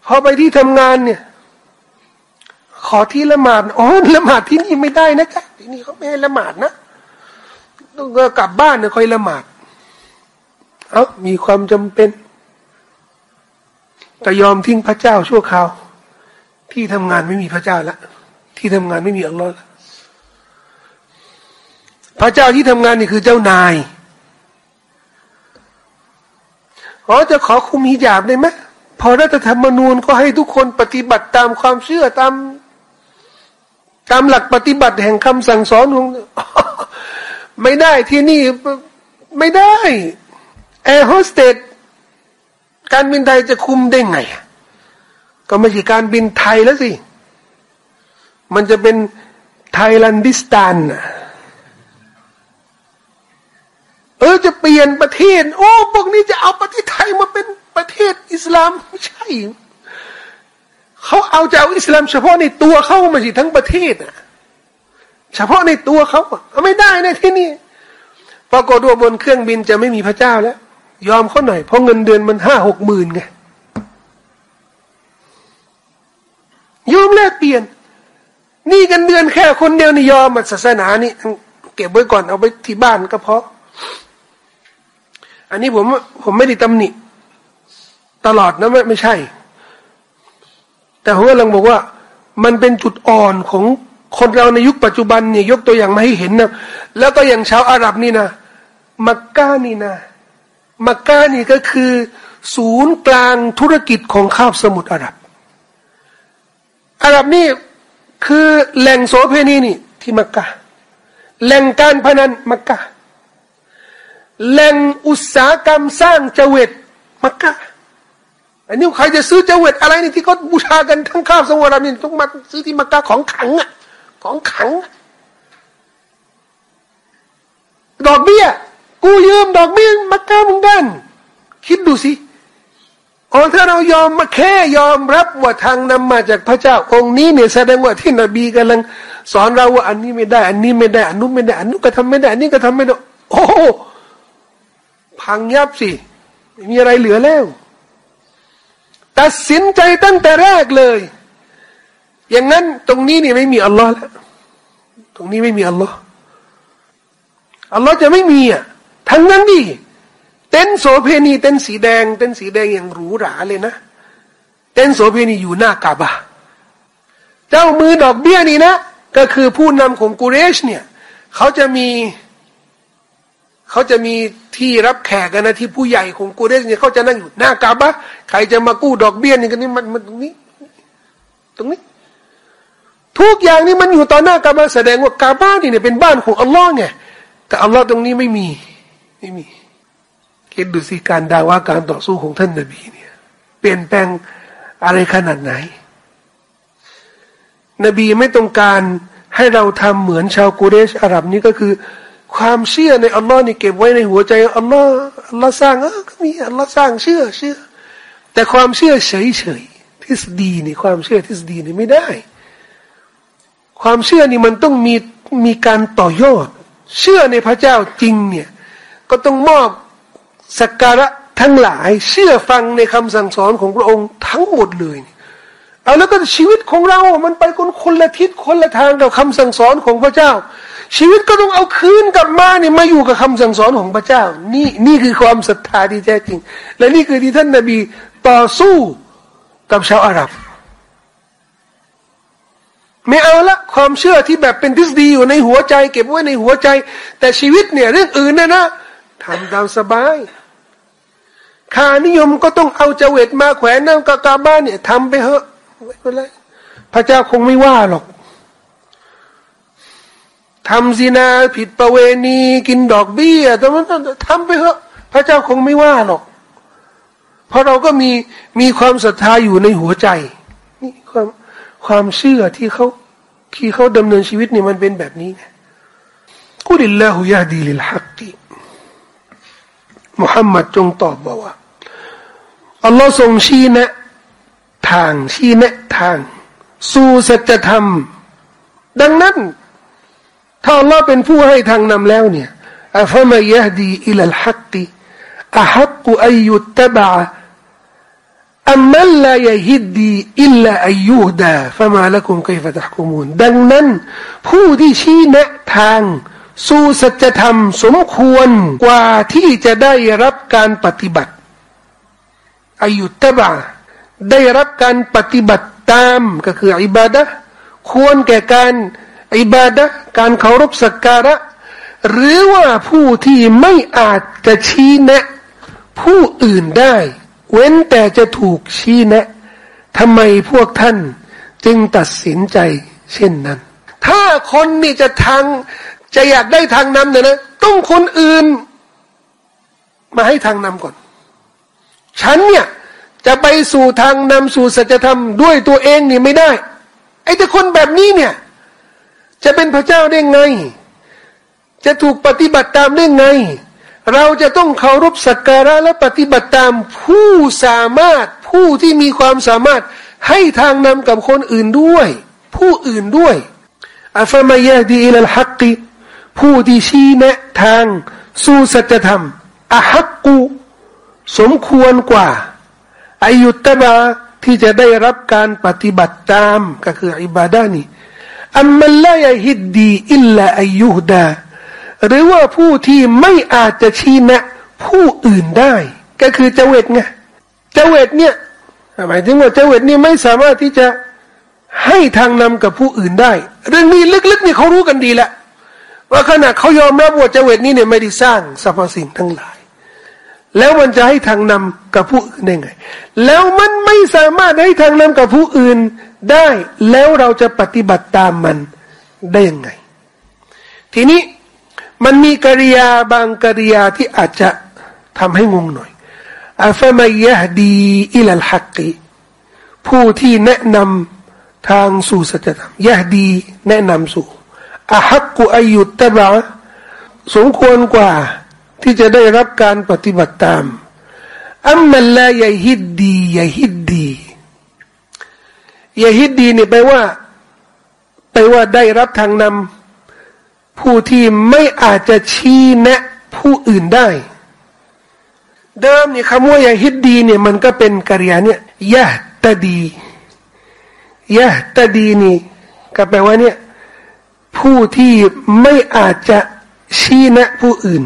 พอไปที่ทำงานเนี่ย ขอที่ละหมาดอ๋อละหมาดที่นี่ไม่ได้นะจ๊ะที่นี่เขาไม่ให้ละหมาดนะต้องกลับบ้านเนี่ยค่อยละหมาดเอามีความจำเป็นแต่ยอมทิ้งพระเจ้าชั่วคราว ที่ทำงานไม่มีพระเจ้าละที่ทำงานไม่มีอัลลอฮ์ละ พระเจ้าที่ทำงานนี่คือเจ้านายอ๋อจะขอคุมฮิญาบได้ไหมพอรัฐธรรมนูญก็ให้ทุกคนปฏิบัติตามความเชื่อตาม ตามหลักปฏิบัติแห่งคำสั่งสอนของไม่ได้ที่นี่ไม่ได้แอร์โฮสเตสการบินไทยจะคุมได้ไง ก็ไม่ใช่การบินไทยแล้วสิ มันจะเป็นไทยแลนดิสตานนะ เออจะเปลี่ยนประเทศ โอ้พวกนี้จะเอาประเทศไทยมาเป็นประเทศอิสลามไม่ใช่เขาเอาจะเอาอิสลาม เฉพาะในตัวเขาม่ใช่ทั้งประเทศอะ เฉพาะในตัวเขาไม่ได้ในที่นี่ปรากฏว่าบนเครื่องบินจะไม่มีพระเจ้าแล้ว ยอมเขาหน่อยเพราะเงินเดือนมันห้าหกหมื่นไงยอมแลกเปลี่ยน นี่กันเดือนแค่คนเดียวนี่ยอมมาศาสนานี่เก็บไว้ก่อนเอาไปที่บ้านก็พอ อันนี้ผมผมไม่ได้ตำหนิ ตลอดนะไม่ไม่ใช่ แต่ผมกำลังบอกว่า มันเป็นจุดอ่อนของคนเราในยุคปัจจุบันเนี่ยยกตัวอย่างมาให้เห็นนะแล้วก็อย่างชาวอาหรับนี่นะมักกะนี่นะมักกะนี่ก็คือ ศูนย์กลางธุรกิจของข้าวสมุทรอาหรับ อาหรับนี่คือแหล่งโสเพณีนี่ที่มักกะแหล่งการพนันมักกะ แหล่งอุตสาหกรรมสร้างเจวิตมักกะอันนี้ใครจะซื้อเจวิตอะไรนี่ที่เขาบูชากันทั้งข้าวสมุทรนี่ต้องมาซื้อที่มักกะของขังอะของขัง ดอกเบี้ย กูยืมดอกเบี้ยมักกะมือนกัน คิดดูสิอ๋อถ้าเรายอมมาแค่ยอมรับว่าทางนำมาจากพระเจ้าองค์นี้เนี่ยแสดงว่าที่นบีกำลัง สอนเราว่าอันนี้ไม่ได้ อันนี้ไม่ได้ อันนู้นไม่ได้ อันนู้นก็ทำไม่ได้ อันนี้ก็ทำไม่ได้ โอ้ พังยับสิไม่มีอะไรเหลือแล้วตัดสินใจตั้งแต่แรกเลย อย่างนั้นตรงนี้นี่ไม่มีอัลลอฮ์แล้วตรงนี้ไม่มีอัลลอฮ์อัลลอฮ์จะไม่มีอะทั้งนั้นดิเต็นโสเพณีเต็นสีแดง เต็นสีแดงอย่างหรูหราเลยนะเต็นโสเพณีอยู่หน้ากาบะเจ้ามือดอกเบี้ยนี่นะ ก็คือผู้นำของกูเรชเนี่ย เขาจะมี เขาจะมีที่รับแขกกันนะที่ผู้ใหญ่ของกูเรชเนี่ยเขาจะนั่งอยู่หน้ากาบะใครจะมากู้ดอกเบี้ยนี่กันนี่มันมันตรงนี้ ตรงนี้ ทุกอย่างนี่มันอยู่ต่อหน้ากาบะแสดงว่ากาบะนี่เนี่ยเป็นบ้านของอัลลอฮ์ไงแต่อัลลอฮ์ตรงนี้ไม่มี ไม่มีคิดดูสิการดาว่าการต่อสู้ของท่านนบีเนี่ยเปลี่ยนแปลงอะไรขนาดไหน นบีไม่ต้องการให้เราทำเหมือนชาวกุเรชอาหรับนี่ก็คือ ความเชื่อในอัลลอฮ์นี่เก็บไว้ในหัวใจอัลลอฮ์อัลลอฮ์สร้างเออก็มีอัลลอฮ์สร้างเชื่อเชื่อ แต่ความเชื่อเฉยเฉยทฤษฎีนี่ความเชื่อทฤษฎีนี่ไม่ได้ ความเชื่อนี่มันต้องมีมีการต่อยอด เชื่อในพระเจ้าจริงเนี่ยก็ต้องมอบสักการะทั้งหลาย เชื่อฟังในคำสั่งสอนของพระองค์ทั้งหมดเลยเอาแล้วก็ชีวิตของเรา มันไปคนคนละทิศคนละทางกับคำสั่งสอนของพระเจ้า ชีวิตก็ต้องเอาคืนกลับมาเนี่ยมาอยู่กับคำสั่งสอนของพระเจ้า นี่นี่คือความศรัทธาที่แท้จริง และนี่คือที่ท่านนบีต่อสู้กับชาวอาหรับ ไม่เอาละความเชื่อที่แบบเป็นทฤษฎีอยู่ในหัวใจ เก็บไว้ในหัวใจ แต่ชีวิตเนี่ยเรื่องอื่นนะนะทำตามสบายค่านิยมก็ต้องเอาเจเวตมาแขวนนั่งกากาบ้านเนี่ยทำไปเถอะไม่เป็นไรพระเจ้าคงไม่ว่าหรอก ทำซีนาผิดประเวณีกินดอกเบี้ยแต่มันทำไปเถอะพระเจ้าคงไม่ว่าหรอก เพราะเราก็มีมีความศรัทธาอยู่ในหัวใจนี่ความความเชื่อที่เขาที่เขาดำเนินชีวิตนี่มันเป็นแบบนี้ไงقل الله يهدي للحق มุฮัมมัดจงตอบบอกว่าอัลลอฮ์ทรงชี้แนะทางชี้แนะทาง สู่สัจธรรม ดังนั้น ถ้าอัลลอฮ์เป็นผู้ให้ทางนำแล้วเนี่ยأفمن يهدي إلى الحق أحق أن يتبعอัมมัลลายฮิดดีอิลลาอายุดาฟะมาละกุมไคฟะตะฮกุมูนดังนั้น ผู้ที่ชี้แนะทาง สู่สัจธรรมสมควรกว่าที่จะได้รับการปฏิบัติอายุตบะได้รับการปฏิบัติตามก็คืออิบาดะควรแก่การ อิบาดะการเคารพสักการะ หรือว่าผู้ที่ไม่อาจจะชี้แนะ ผู้อื่นได้ เว้นแต่จะถูกชี้แนะทำไมพวกท่านจึงตัดสินใจ เช่นนั้น ถ้าคนนี่จะทางจะอยากได้ทางนำเนี่ยนะ ต้องคนอื่น มาให้ทางนำก่อน ฉันเนี่ยจะไปสู่ทางนำสู่สัจธรรมด้วยตัวเองนี่ไม่ได้ ไอ้แต่คนแบบนี้เนี่ย จะเป็นพระเจ้าได้ไง จะถูกปฏิบัติตามได้ไง เราจะต้องเคารพสักการะและปฏิบัติตามผู้สามารถผู้ที่มีความสามารถให้ทางนำกับคนอื่นด้วย ผู้อื่นด้วยอัฟมายะดีอิลลฮักกีผู้ที่ชี้แนะทางสู่สัจธรรมอะฮักกูสมควรกว่าอายุตบาที่จะได้รับการปฏิบัติตามก็คืออิบาดานี่ อัมมัลลายฮิดดีอิลลาอายุดาหรือว่าผู้ที่ไม่อาจจะชี้แนะผู้อื่นได้ ก็คือเจเวตไงเจเวตเนี่ยหมายถึงว่าเจเวตนี่ไม่สามารถที่จะให้ทางนำกับผู้อื่นได้ เรื่องนี้ลึกๆนี่เขารู้กันดีแหละว่าขณะเขายอมรับว่าเจเวตนี้เนี่ยไม่ได้สร้างสรรพสิ่งทั้งหลาย แล้วมันจะให้ทางนำกับผู้อื่นได้ไง แล้วมันไม่สามารถให้ทางนำกับผู้อื่น ได้แล้วเราจะปฏิบัติตามมันได้ยังไง ทีนี้มันมีกริยาบางกริยาที่อาจจะทำให้งงหน่อยอัฟมายะดีอิลลฮักกีผู้ที่แนะนำทางสู่สัจธรรมยะดีแนะนำสู่อาฮักกุอายุตบะสมควรกว่าที่จะได้รับการปฏิบัติตามอัมมัลลายฮิดดียฮิดดี ยฮิดดีนี่แปลว่าแปลว่าได้รับทางนำผู้ที่ไม่อาจจะชี้แนะผู้อื่นได้ เดิมเนี่ยคำว่ายาฮิดดีเนี่ยมันก็เป็นกริยาเนี่ยยะตะดียะตะดีนี่ก็แปลว่าเนี่ยผู้ที่ไม่อาจจะชี้แนะผู้อื่น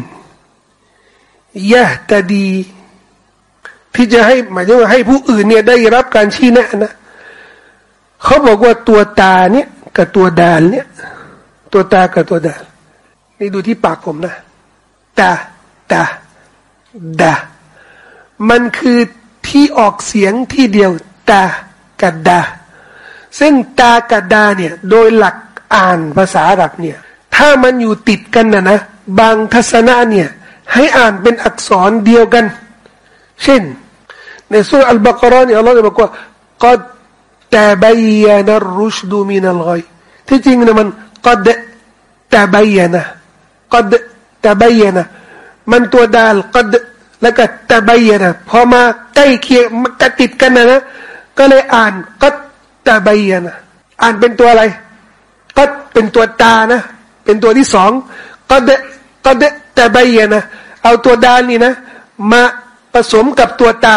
ยะตะดี ที่จะให้หมายถึงว่าให้ผู้อื่นเนี่ยได้รับการชี้แนะนะ เขาบอกว่าตัวตาเนี่ยกับตัวดานเนี่ย ตัวตากับตัวดานนี่ดูที่ปากผมนะตาตาดามันคือที่ออกเสียงที่เดียวตากับดาซึ่งตากับดาเนี่ยโดยหลักอ่านภาษาอาหรับเนี่ย ถ้ามันอยู่ติดกันนะนะบางทัศนะเนี่ย ให้อ่านเป็นอักษรเดียวกัน เช่น ในสุรอัลบากรานเนี่ยอัลลอฮฺบอกว่าก็ แต่บยานะรุชดูมินัลไกที่จริงนี่ยมันก็แต่บยานะก็แต่บยานะมันตัวดาลก็แล้วก็แต่บยานะพอมาใกล้เคียงมันกติดกันนะนะก็เลยอ่านก็แต่บยานะอ่านเป็นตัวอะไร ก็เป็นตัวตานะ เป็นตัวที่สองก็เดก็เดแต่บเยนะเอาตัวดานนี่นะ มาผสมกับตัวตา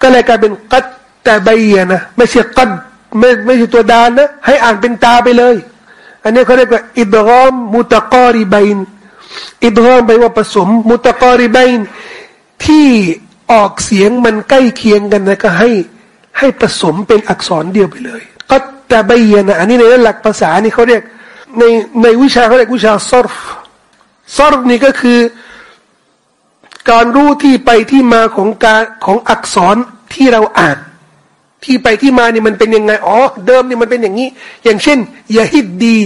ก็เลยกลายเป็นกัด แต่ใบเยนะไม่ใช่กัดไม่ไม่ใช่ตัวดานนะ ให้อ่านเป็นตาไปเลย อันนี้เขาเรียกว่าอิดรอมมุตะกอริบันإدغامแปลว่าผสม متقاربانที่ออกเสียงมันใกล้เคียงกันนะก็ให้ให้ผสมเป็นอักษรเดียวไปเลย ก็แต่ใบเยนะอันนี้ในหลักภาษานี่เขาเรียกในในวิชาเขาเรียกวิชาصرف صرفนี่ก็คือการรู้ที่ไปที่มาของการของอักษรที่เราอ่าน ที่ไปที่มานี่มันเป็นยังไง อ๋อ เดิมนี่มันเป็นอย่างนี้ อย่างเช่นยาฮิดดี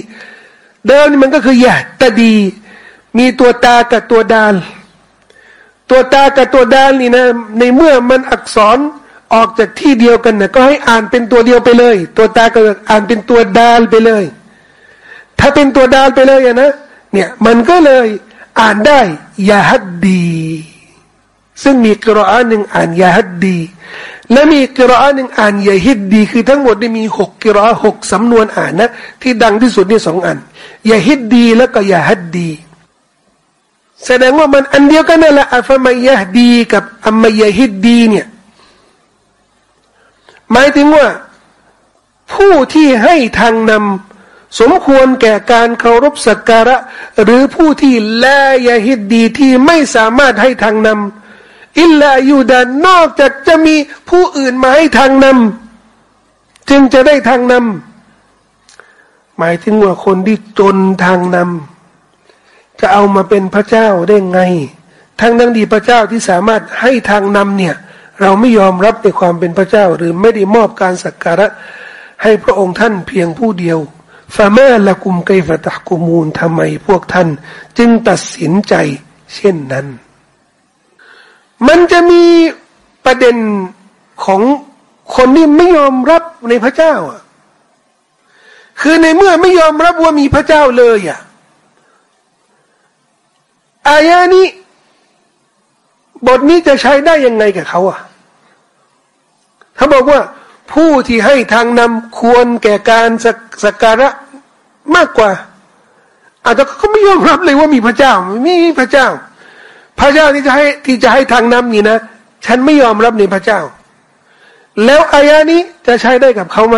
เดิมนี่มันก็คือยาตดี มีตัวตากับตัวดานตัวตากับตัวดานนี่นะ ในเมื่อมันอักษรออกจากที่เดียวกันนะก็ให้อ่านเป็นตัวเดียวไปเลย ตัวตาก็อ่านเป็นตัวดาลไปเลย ถ้าเป็นตัวดาลไปเลยนะ เนี่ย มันก็เลยอ่านได้ยาฮัดดี ซึ่งมีกรอานหนึ่งอ่านยาฮัดดี และมีกรอานหนึ่งอ่านยาฮิดดี คือทั้งหมดได้มีหกกรอหกสำนวนอ่านนะที่ดังที่สุดนี่สองอันยาฮิดดีแล้วก็ยาฮัดดี แสดงว่ามันอันเดียวกันนั่นแหละอัฟมายาฮดี กับอัมมายาฮิดดีเนี่ยหมายถึงว่า ผู้ที่ให้ทางนำสมควรแก่การเคารพสักการะ หรือผู้ที่แลยาฮิดดีที่ไม่สามารถให้ทางนำ อิลลายูดานนอกจากจะมีผู้อื่นมาให้ทางนำจึงจะได้ทางนำหมายถึงว่าคนที่จนทางนำจะเอามาเป็นพระเจ้าได้ไง ทั้งนั้นดีพระเจ้าที่สามารถให้ทางนำเนี่ย เราไม่ยอมรับในความเป็นพระเจ้า หรือไม่ได้มอบการสักการะ ให้พระองค์ท่านเพียงผู้เดียวฟามาละกุมไกฟะตักกุมูลทำไมพวกท่าน จึงตัดสินใจเช่นนั้น มันจะมีประเด็นของคนที่ไม่ยอมรับในพระเจ้าอะคือในเมื่อไม่ยอมรับว่ามีพระเจ้าเลยอะอายานี้บทนี้จะใช้ได้ยังไงกับเขาอะเขาบอกว่าผู้ที่ให้ทางนำควรแก่การสักการะมากกว่าอาจจะเขาไม่ยอมรับเลยว่ามีพระเจ้าไม่มีพระเจ้า พระเจ้าที่จะให้ที่จะให้ทางนำนี่นะ ฉันไม่ยอมรับในพระเจ้า แล้วอายานี้จะใช้ได้กับเขาไหม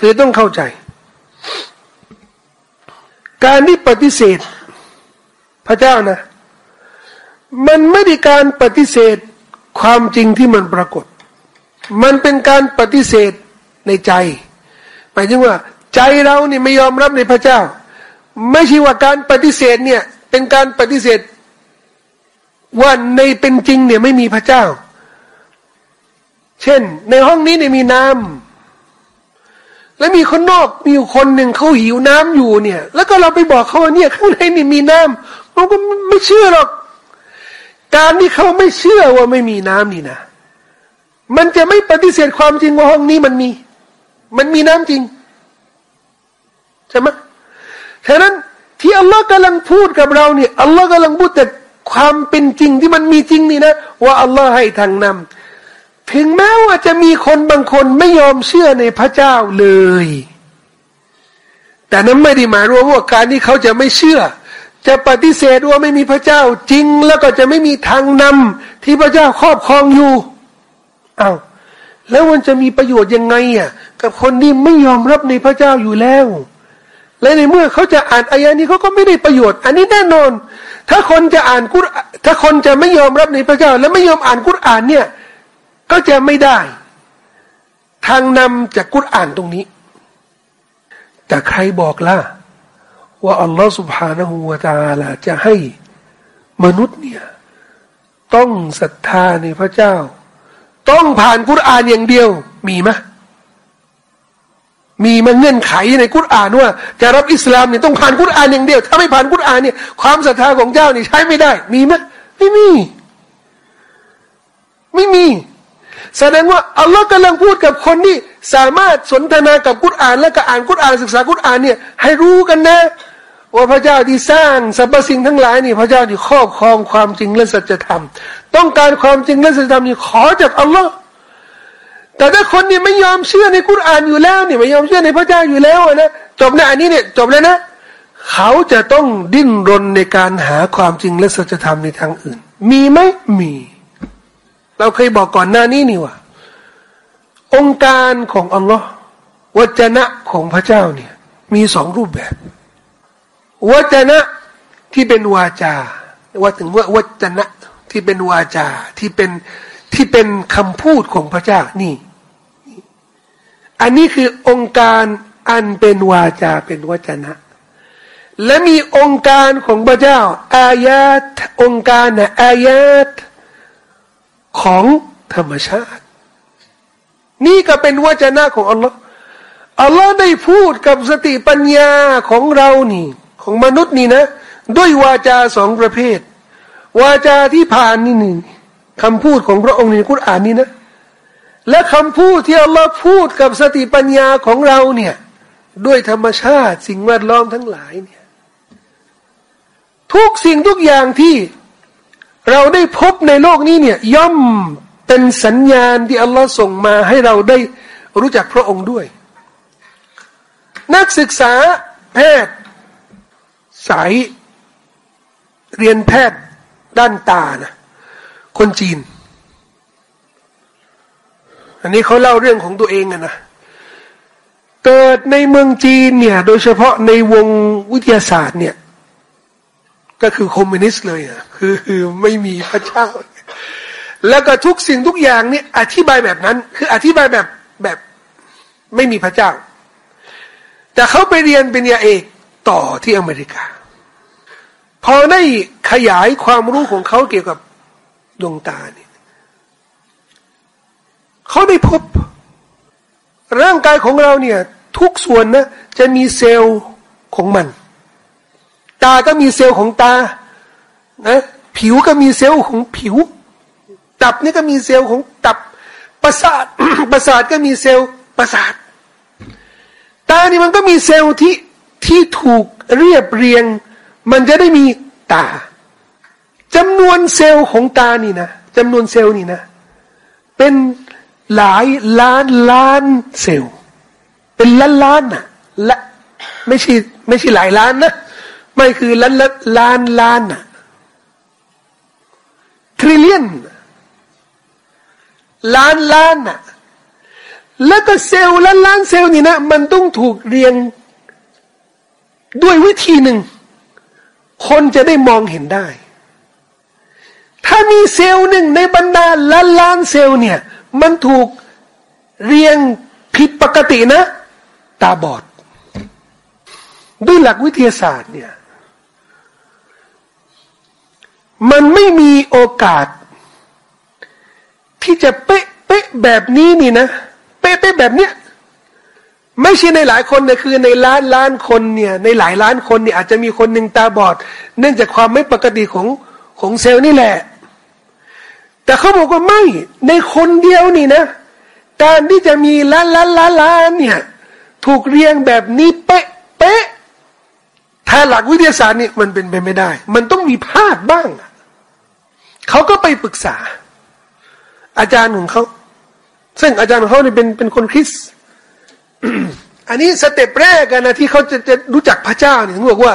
คือต้องเข้าใจ การที่ปฏิเสธ พระเจ้านะ มันไม่ได้การปฏิเสธความจริงที่มันปรากฏ มันเป็นการปฏิเสธในใจหมายถึงว่า ใจเราเนี่ยไม่ยอมรับในพระเจ้า ไม่ใช่ว่าการปฏิเสธเนี่ย เป็นการปฏิเสธ ว่าในเป็นจริงเนี่ยไม่มีพระเจ้า เช่น ในห้องนี้เนี่ยมีน้ำแล้วมีคนนอกมีอยู่คนหนึ่งเขาหิวน้ำอยู่เนี่ย แล้วก็เราไปบอกเขาว่าเนี่ยข้างในนี่มีน้ำเขาก็ไม่เชื่อหรอก การที่เขาไม่เชื่อว่าไม่มีน้ำนี่นะมันจะไม่ปฏิเสธความจริงว่าห้องนี้มันมี มันมีน้ำจริงใช่ไหม ฉะนั้นที่อัลลอฮ์กำลังพูดกับเราเนี่ยอัลลอฮ์กำลังพูดแต่ความเป็นจริงที่มันมีจริงนี่นะว่าอัลลอฮ์ให้ทางนำถึงแม้ว่าจะมีคนบางคนไม่ยอมเชื่อในพระเจ้าเลย แต่นั้นไม่ได้หมายรวมว่าการที่เขาจะไม่เชื่อ จะปฏิเสธว่าไม่มีพระเจ้าจริง แล้วก็จะไม่มีทางนำที่พระเจ้าครอบครองอยู่อา้าวแล้วมันจะมีประโยชน์ยังไงอะกับคนที่ไม่ยอมรับในพระเจ้าอยู่แล้ว และในเมื่อเขาจะอ่านอายะนี้เขาก็ไม่ได้ประโยชน์ อันนี้แน่นอน ถ้าคนจะอ่านกุรถ้าคนจะไม่ยอมรับในพระเจ้า และไม่ยอมอ่านกุรอ่านเนี่ย ก็จะไม่ได้ ทางนำจากกุรอ่านตรงนี้ แต่ใครบอกล่ะว่าอัลลอฮ์สุบฮานาหูตาละจะให้มนุษย์เนี่ย ต้องศรัทธาในพระเจ้า ต้องผ่านกุรอ่านอย่างเดียวมีไหม มีมันเงื่อนไขในกุรอานว่าจะรับอิสลามเนี่ยต้องผ่านกุรอานอย่างเดียว ถ้าไม่ผ่านกุรอานเนี่ยความศรัทธาของเจ้านี่ใช้ไม่ได้ มีไหมไม่มี ไม่มี แสดงว่าอัลลอฮ์กำลังพูดกับคนที่สามารถสนทนากับกุรอาน และก็อ่านกุรอานศึกษากุรอานเนี่ย ให้รู้กันนะ ว่าพระเจ้าที่สร้างสรรพสิ่งทั้งหลายนี่ พระเจ้าที่ครอบครองความจริงและสัจธรรม ต้องการความจริงและสัจธรรมนี่ขอจากอัลลอฮ์ แต่ถ้าคนนี่ไม่ยอมเชื่อในกุรานอยู่แล้วนี่ไม่ยอมเชื่อในพระเจ้าอยู่แล้วนะจบนะอันนี้เนี่ยจบแล้วนะเขาจะต้องดิ้นรนในการหาความจริงและสัจธรรมในทางอื่น มีไหมมี เราเคยบอกก่อนหน้านี้นี่ว่า องค์การของอัลลอฮ์วจนะของพระเจ้าเนี่ย มีสองรูปแบบวจนะที่เป็นวาจา ว่าถึงว่าวจนะที่เป็นวาจาที่เป็นที่เป็นคำพูดของพระเจ้านี่ อันนี้คือองค์การอันเป็นวาจาเป็นวจนะ และมีองค์การของพระเจ้า อายาตองค์การนะอายาตของธรรมชาติ นี่ก็เป็นวจนะของอัลลอฮ์อัลลอฮ์ได้พูดกับสติปัญญาของเรานี่ ของมนุษย์นี่นะ ด้วยวาจาสองประเภท วาจาที่ผ่านนี่หนี่คำพูดของพระองค์ในคุรานนี่นะ และคำพูดที่อัลลอฮ์พูดกับสติปัญญาของเราเนี่ย ด้วยธรรมชาติสิ่งแวดล้อมทั้งหลายเนี่ย ทุกสิ่งทุกอย่างที่เราได้พบในโลกนี้เนี่ย ย่อมเป็นสัญญาณที่อัลลอฮ์ส่งมาให้เราได้รู้จักพระองค์ด้วย นักศึกษาแพทย์ สาย เรียนแพทย์ด้านตานะคนจีน อันนี้เขาเล่าเรื่องของตัวเองอะนะเกิดในเมืองจีนเนี่ย โดยเฉพาะในวงวิทยาศาสตร์เนี่ย ก็คือคอมมิวนิสต์เลยอะคือคือไม่มีพระเจ้า แล้วก็ทุกสิ่งทุกอย่างเนี่ย อธิบายแบบนั้น คืออธิบายแบบแบบไม่มีพระเจ้า แต่เขาไปเรียนเป็นยาเอกต่อที่อเมริกา พอได้ขยายความรู้ของเขาเกี่ยวกับดวงตาเนี่ย เขาได้พบ ร่างกายของเราเนี่ย ทุกส่วนนะจะมีเซลล์ของมัน ตาก็มีเซลล์ของตานะผิวก็มีเซลล์ของผิว ตับนี่ก็มีเซลล์ของตับประสาทประสาทก็มีเซลล์ประสาท ตานี่มันก็มีเซลล์ที่ที่ถูกเรียบเรียง มันจะได้มีตาจำนวนเซลล์ของตานี่นะจำนวนเซลล์นี่นะ เป็น หลายล้านล้านเซลล์ เป็นล้านล้านนะละไม่ใช่ไม่ใช่หลายล้านนะไม่คือล้านล้านล้านนะทริลเลียนล้านล้านนะแล้วก็เซลล์ล้านล้านเซลล์นี่นะมันต้องถูกเรียงด้วยวิธีหนึ่ง คนจะได้มองเห็นได้ ถ้ามีเซลล์หนึ่งในบรรดาล้านล้านเซลล์เนี่ย มันถูกเรียงผิดปกตินะ ตาบอด ด้วยหลักวิทยาศาสตร์เนี่ย มันไม่มีโอกาส ที่จะเป๊ะเป๊ะแบบนี้นี่นะ เป๊ะเป๊ะแบบเนี้ยไม่ใช่ในหลายคนเนี่ยคือในล้านล้านคนเนี่ยในหลายล้านคนเนี่ยอาจจะมีคนหนึ่งตาบอด เนื่องจากความไม่ปกติของของเซลล์นี่แหละ แต่เขาบอกว่าไม่ในคนเดียวนี่นะ การที่จะมีล้านล้านล้านล้านเนี่ย ถูกเรียงแบบนี้เป๊ะเป๊ะหลักวิทยาศาสตร์นี่มันเป็นไปไม่ได้ มันต้องมีพลาดบ้างเขาก็ไปปรึกษา อาจารย์ของเขาซึ่งอาจารย์ของเขาเนี่ยเป็นเป็นคนคริสอันนี้สเต็ปแรกกันนะที่เขาจะจะรู้จักพระเจ้าเนี่ยเขาบอกว่า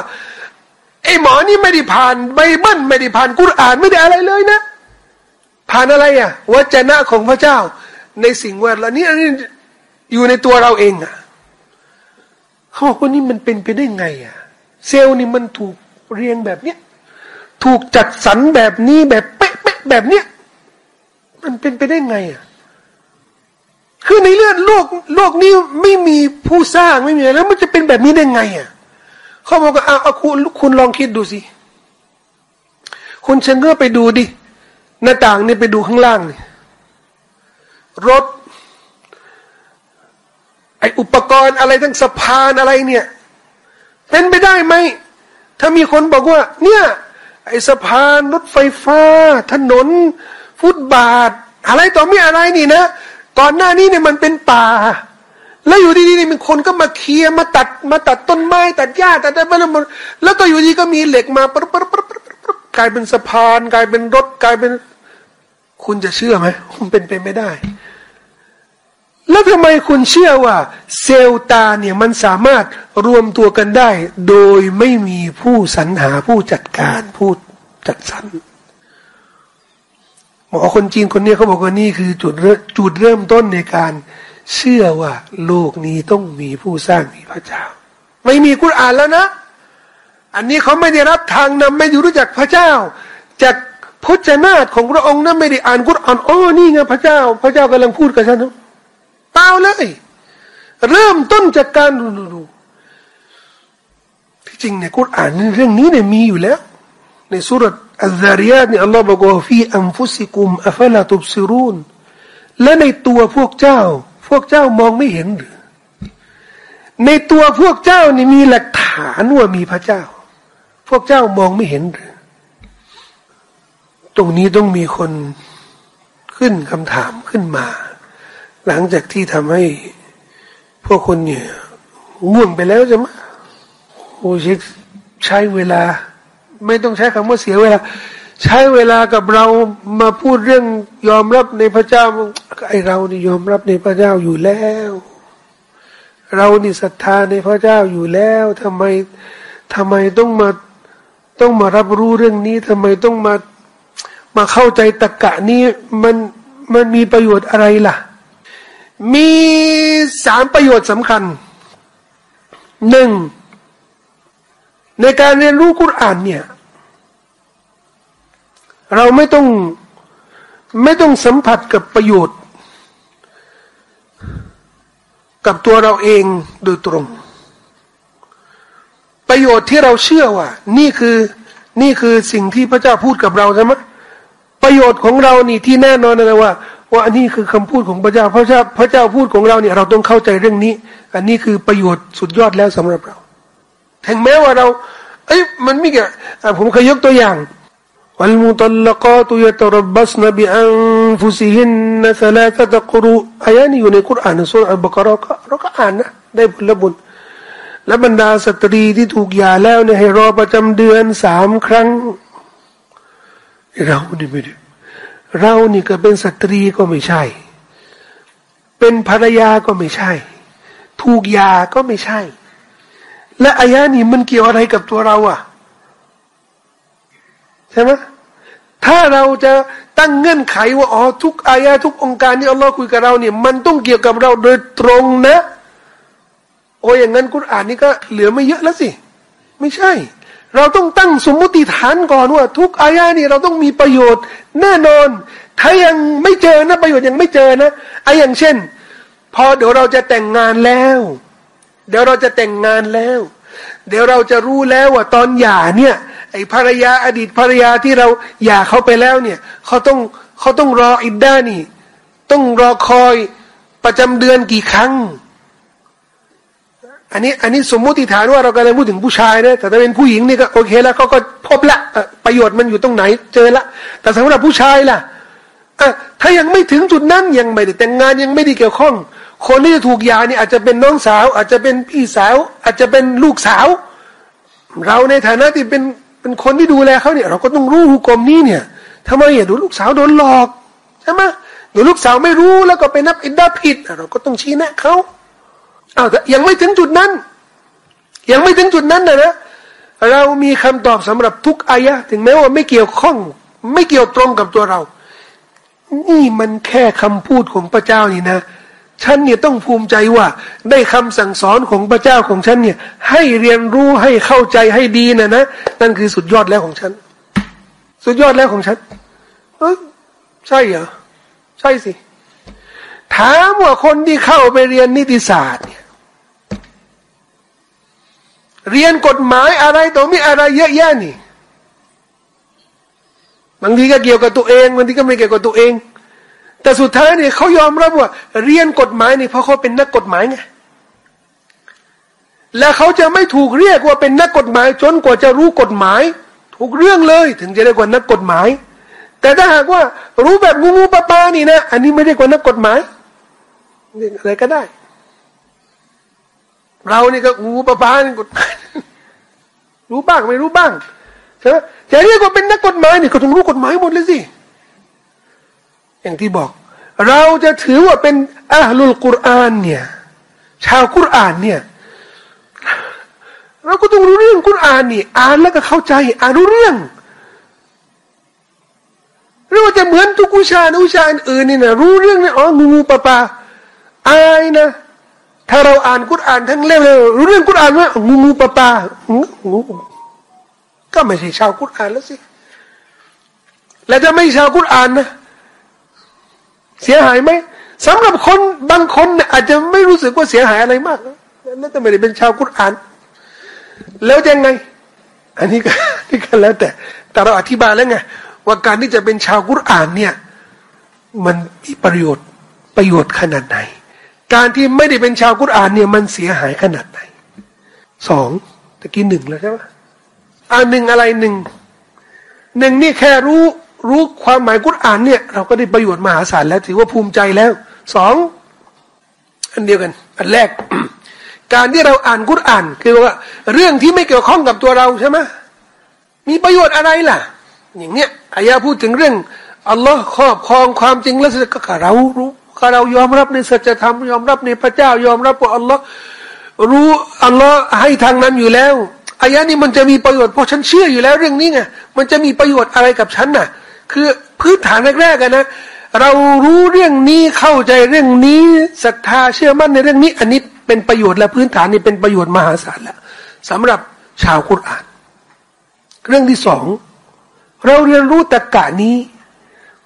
ไอ้หมอนี่ไม่ได้ผ่านไบเบิลไม่ได้ผ่านกุรอานไม่ได้อะไรเลยนะ ผ่านอะไรอะวจนะของพระเจ้า ในสิ่งแวดล้อมนี้อันนี้อยู่ในตัวเราเองอะเขาบอกว่านี่มันเป็นไปได้ไงอะ เซลล์นี่มันถูกเรียงแบบเนี้ยถูกจัดสรรแบบนี้แบบเป๊ะๆแบบเนี้ยมันเป็นไปได้ไงอะคือในเรื่องโลกโลกนี้ไม่มีผู้สร้างไม่มีอะไรแล้วมันจะเป็นแบบนี้ได้ไงอะเขาบอกว่าเอาคุณคุณลองคิดดูสิ คุณเชงเกอร์ไปดูดิ หน้าต่างนี่ไปดูข้างล่างนี่รถ ไออุปกรณ์อะไรทั้งสะพานอะไรเนี่ย เป็นไปได้ไหม ถ้ามีคนบอกว่า เนี่ย ไอสะพานรถไฟฟ้า ถนน ฟุตบาท อะไรต่อไม่อะไรนี่นะ ก่อนหน้านี้เนี่ยมันเป็นป่า แล้วอยู่ดีๆนี่มีคนก็มาเคลียมาตัด มาตัดต้นไม้ ตัดหญ้าตัดอะไรแล้วมันแล้วก็อยู่ดีก็มีเหล็กมาปั๊บปั๊บปั๊บปั๊บ กลายเป็นสะพาน กลายเป็นรถกลายเป็น คุณจะเชื่อไหมมันเป็นไปไม่ได้ แล้วทำไมคุณเชื่อว่า เซลล์ตาเนี่ยมันสามารถรวมตัวกันได้ โดยไม่มีผู้สรรหาผู้จัดการผู้จัดสรรหมอคนจีนคนนี้เขาบอกว่านี่คือจุดเริ่มจุดเริ่มต้นในการเชื่อว่า โลกนี้ต้องมีผู้สร้างมีพระเจ้า ไม่มีกุรอานแล้วนะ อันนี้เขาไม่ได้รับทางนำไม่ได้รู้จักพระเจ้า จากพจนาตของพระองค์นั้นไม่ได้อ่านกุรอานอ๋อนี่ไงพระเจ้า พระเจ้ากำลังพูดกับฉันเปล่าเลย เริ่มต้นจากการดูดูที่จริงเนี่ยกุรอานเรื่องนี้เนี่ยมีอยู่แล้ว ในสุรษอัลลาริยาเนี่ยอัลลอฮ์บอกว่าฟีอัมฟุสิกุมอัฟลาตุบซิรูนและในตัวพวกเจ้า พวกเจ้ามองไม่เห็นหรือในตัวพวกเจ้านี่มีหลักฐานว่ามีพระเจ้า พวกเจ้ามองไม่เห็น ตรงนี้ต้องมีคนขึ้นคำถามขึ้นมา หลังจากที่ทำให้พวกคนเนี่ยง่วงไปแล้วจะมาโอ้ใช้เวลา ไม่ต้องใช้คำว่าเสียเวลา ใช้เวลากับเรามาพูดเรื่องยอมรับในพระเจ้าไอเรานี่ยอมรับในพระเจ้าอยู่แล้ว เรานี่ศรัทธาในพระเจ้าอยู่แล้วทำไมทำไมต้องมา ต้องมารับรู้เรื่องนี้ทำไมต้องมามาเข้าใจตะกะนี้มันมันมีประโยชน์อะไรล่ะ มีสามประโยชน์สำคัญหนึ่งในการเรียนรู้กุรอานเนี่ย เราไม่ต้องไม่ต้องสัมผัสกับประโยชน์ กับตัวเราเองโดยตรง ประโยชน์ที่เราเชื่อว่า นี่คือนี่คือสิ่งที่พระเจ้าพูดกับเราใช่ไหมประโยชน์ของเรานี่ที่แน่นอนนะว่า ว่าอันนี้คือคำพูดของพระเจ้าพระเจ้าพระเจ้าพูดของเราเนี่ยเราต้องเข้าใจเรื่องนี้ อันนี้คือประโยชน์สุดยอดแล้วสำหรับเราถึงแม้ว่าเรา เอ้ย มันไม่เกี่ยผมเคยยกตัวอย่าง والمطلقات يتربصن بأنفسهن ثلاثة قروء อายะนี้อยู่ในคุรานในสุรอัลบากรก็เราก็อ่านนะได้ผลบุญ และบรรดาสตรีที่ถูกยาแล้วเนี่ยให้รอประจำเดือนสามครั้ง เรานี่ไม่ได้เรานี่ก็เป็นสตรีก็ไม่ใช่ เป็นภรรยาก็ไม่ใช่ ถูกยาก็ไม่ใช่ และอายะนี้มันเกี่ยวอะไรกับตัวเราอะใช่ไหมถ้าเราจะตั้งเงื่อนไขว่าอ๋อทุกอายะทุกองค์การที่อัลลอฮ์คุยกับเราเนี่ย มันต้องเกี่ยวกับเราโดยตรงนะ อ้ยอย่างนั้นกุรอานนี่ก็เหลือไม่เยอะแล้วสิ ไม่ใช่ เราต้องตั้งสมมุติฐานก่อนว่า ทุกอายะนี่เราต้องมีประโยชน์ แน่นอน ถ้ายังไม่เจอนะประโยชน์ยังไม่เจอนะไอ้อย่างเช่น พอเดี๋ยวเราจะแต่งงานแล้ว เดี๋ยวเราจะแต่งงานแล้ว เดี๋ยวเราจะรู้แล้วว่าตอนหย่าเนี่ยไอ้ภรรยาอดีตภรรยาที่เราหย่าเขาไปแล้วเนี่ยเขาต้องเขาต้องรออิดด้านี่ ต้องรอคอยประจำเดือนกี่ครั้ง อันนี้อันนี้สมมติฐานว่าเรากำลังพูดถึงผู้ชายนะแต่ถ้าเป็นผู้หญิงนี่ก็โอเคแล้วเขาก็พบละประโยชน์มันอยู่ตรงไหนเจอละ แต่สำหรับผู้ชายล่ะถ้ายังไม่ถึงจุดนั้นยังไม่ได้แต่งงานยังไม่ได้เกี่ยวข้อง คนที่จะถูกยานี่อาจจะเป็นน้องสาว อาจจะเป็นพี่สาว อาจจะเป็นลูกสาว เราในฐานะที่เป็นเป็นคนที่ดูแลเขาเนี่ย เราก็ต้องรู้หุกมนี้เนี่ยทำไมอะดูลูกสาวโดนหลอกใช่ไหมดูลูกสาวไม่รู้แล้วก็ไปนับอินดาผิด เราก็ต้องชี้แนะเขา อ้าวแต่ยังไม่ถึงจุดนั้น ยังไม่ถึงจุดนั้นนะนะเรามีคำตอบสำหรับทุกอายะถึงแม้ว่าไม่เกี่ยวข้อง ไม่เกี่ยวตรงกับตัวเรา นี่มันแค่คำพูดของพระเจ้านี่นะ ฉันเนี่ยต้องภูมิใจว่า ได้คำสั่งสอนของพระเจ้าของฉันเนี่ย ให้เรียนรู้ให้เข้าใจให้ดีนะนะนั่นคือสุดยอดแล้วของฉัน สุดยอดแล้วของฉันเออใช่เหรอใช่สิ ถามว่าคนที่เข้าไปเรียนนิติศาสตร์เนี่ย เรียนกฎหมายอะไรต่อมีอะไรเยอะแยะนี่บางทีก็เกี่ยวกับตัวเองบางทีก็ไม่เกี่ยวกับตัวเอง แต่สุดท้ายเนี่ยเขายอมรับว่า เรียนกฎหมายนี่เพราะเขาเป็นนักกฎหมายไงและเขาจะไม่ถูกเรียกว่าเป็นนักกฎหมายจนกว่าจะรู้กฎหมายถูกเรื่องเลย ถึงจะเรียกว่านักกฎหมาย แต่ถ้าหากว่า รู้แบบงูงูปลาปานี่นะอันนี้ไม่ได้กว่านักกฎหมายอะไรก็ได้ เรานี่ก็งูปลาปานี่กฎหมาย รู้บ้างไม่รู้บ้างใช่ไหมจะเรียกว่าเป็นนักกฎหมายนี่ก็ต้องรู้กฎหมายหมดเลยสิอย่างที่บอก เราจะถือว่าเป็นอัลลุลกุรอานเนี่ย ชาวกุรอานเนี่ยเราก็ต้องรู้เรื่องกุรอานนี่อ่านแล้วก็เข้าใจ อ่านรู้เรื่องหรือว่าจะเหมือนทุกวิชาวิชาอื่นนี่นะรู้เรื่องนี่อ๋องูงูปลาปลาอายนะ ถ้าเราอ่านกุรอานทั้งเล่มเลยรู้เรื่องกุรอานว่างูงูปลาปลาก็ไม่ใช่ชาวกุรอานแล้วสิแล้วจะไม่ชาวกุรอานนะเสียหายไหมสำหรับคนบางคนเนี่ยอาจจะไม่รู้สึกว่าเสียหายอะไรมากนั่นแต่ไม่ได้เป็นชาวกุรอาน แล้วยังไง อันนี้ก็นี่ก็แล้วแต่ แต่เราอธิบายแล้วไงว่าการที่จะเป็นชาวกุรอานเนี่ย มันมีประโยชน์ประโยชน์ขนาดไหน การที่ไม่ได้เป็นชาวกุรอานเนี่ยมันเสียหายขนาดไหนสองตะกี้หนึ่งแล้วใช่ไหมอันหนึ่งอะไรหนึ่งหนึ่งนี่แค่รู้รู้ความหมายกุรอานเนี่ย เราก็ได้ประโยชน์มหาศาลแล้ว ถือว่าภูมิใจแล้วสองอันเดียวกัน อันแรก การที่เราอ่านกุรอาน คือว่า เรื่องที่ไม่เกี่ยวข้องกับตัวเราใช่ไหมมีประโยชน์อะไรล่ะ อย่างเนี้ยอายะพูดถึงเรื่องอัลลอฮ์ครอบครองความจริงและก็เรารู้ ก็เรายอมรับในสัจธรรมยอมรับในพระเจ้ายอมรับว่าอัลลอฮ์รู้อัลลอฮ์ให้ทางนั้นอยู่แล้วอายะนี้มันจะมีประโยชน์เพราะฉันเชื่ออยู่แล้วเรื่องนี้ไงมันจะมีประโยชน์อะไรกับฉันน่ะ คือพื้นฐานแรกๆนะเรารู้เรื่องนี้เข้าใจเรื่องนี้ศรัทธาเชื่อมั่นในเรื่องนี้ อันนี้เป็นประโยชน์และพื้นฐานนี่เป็นประโยชน์มหาศาลแล้วสำหรับชาวคุราน เรื่องที่สองเราเรียนรู้ตรกกะนี้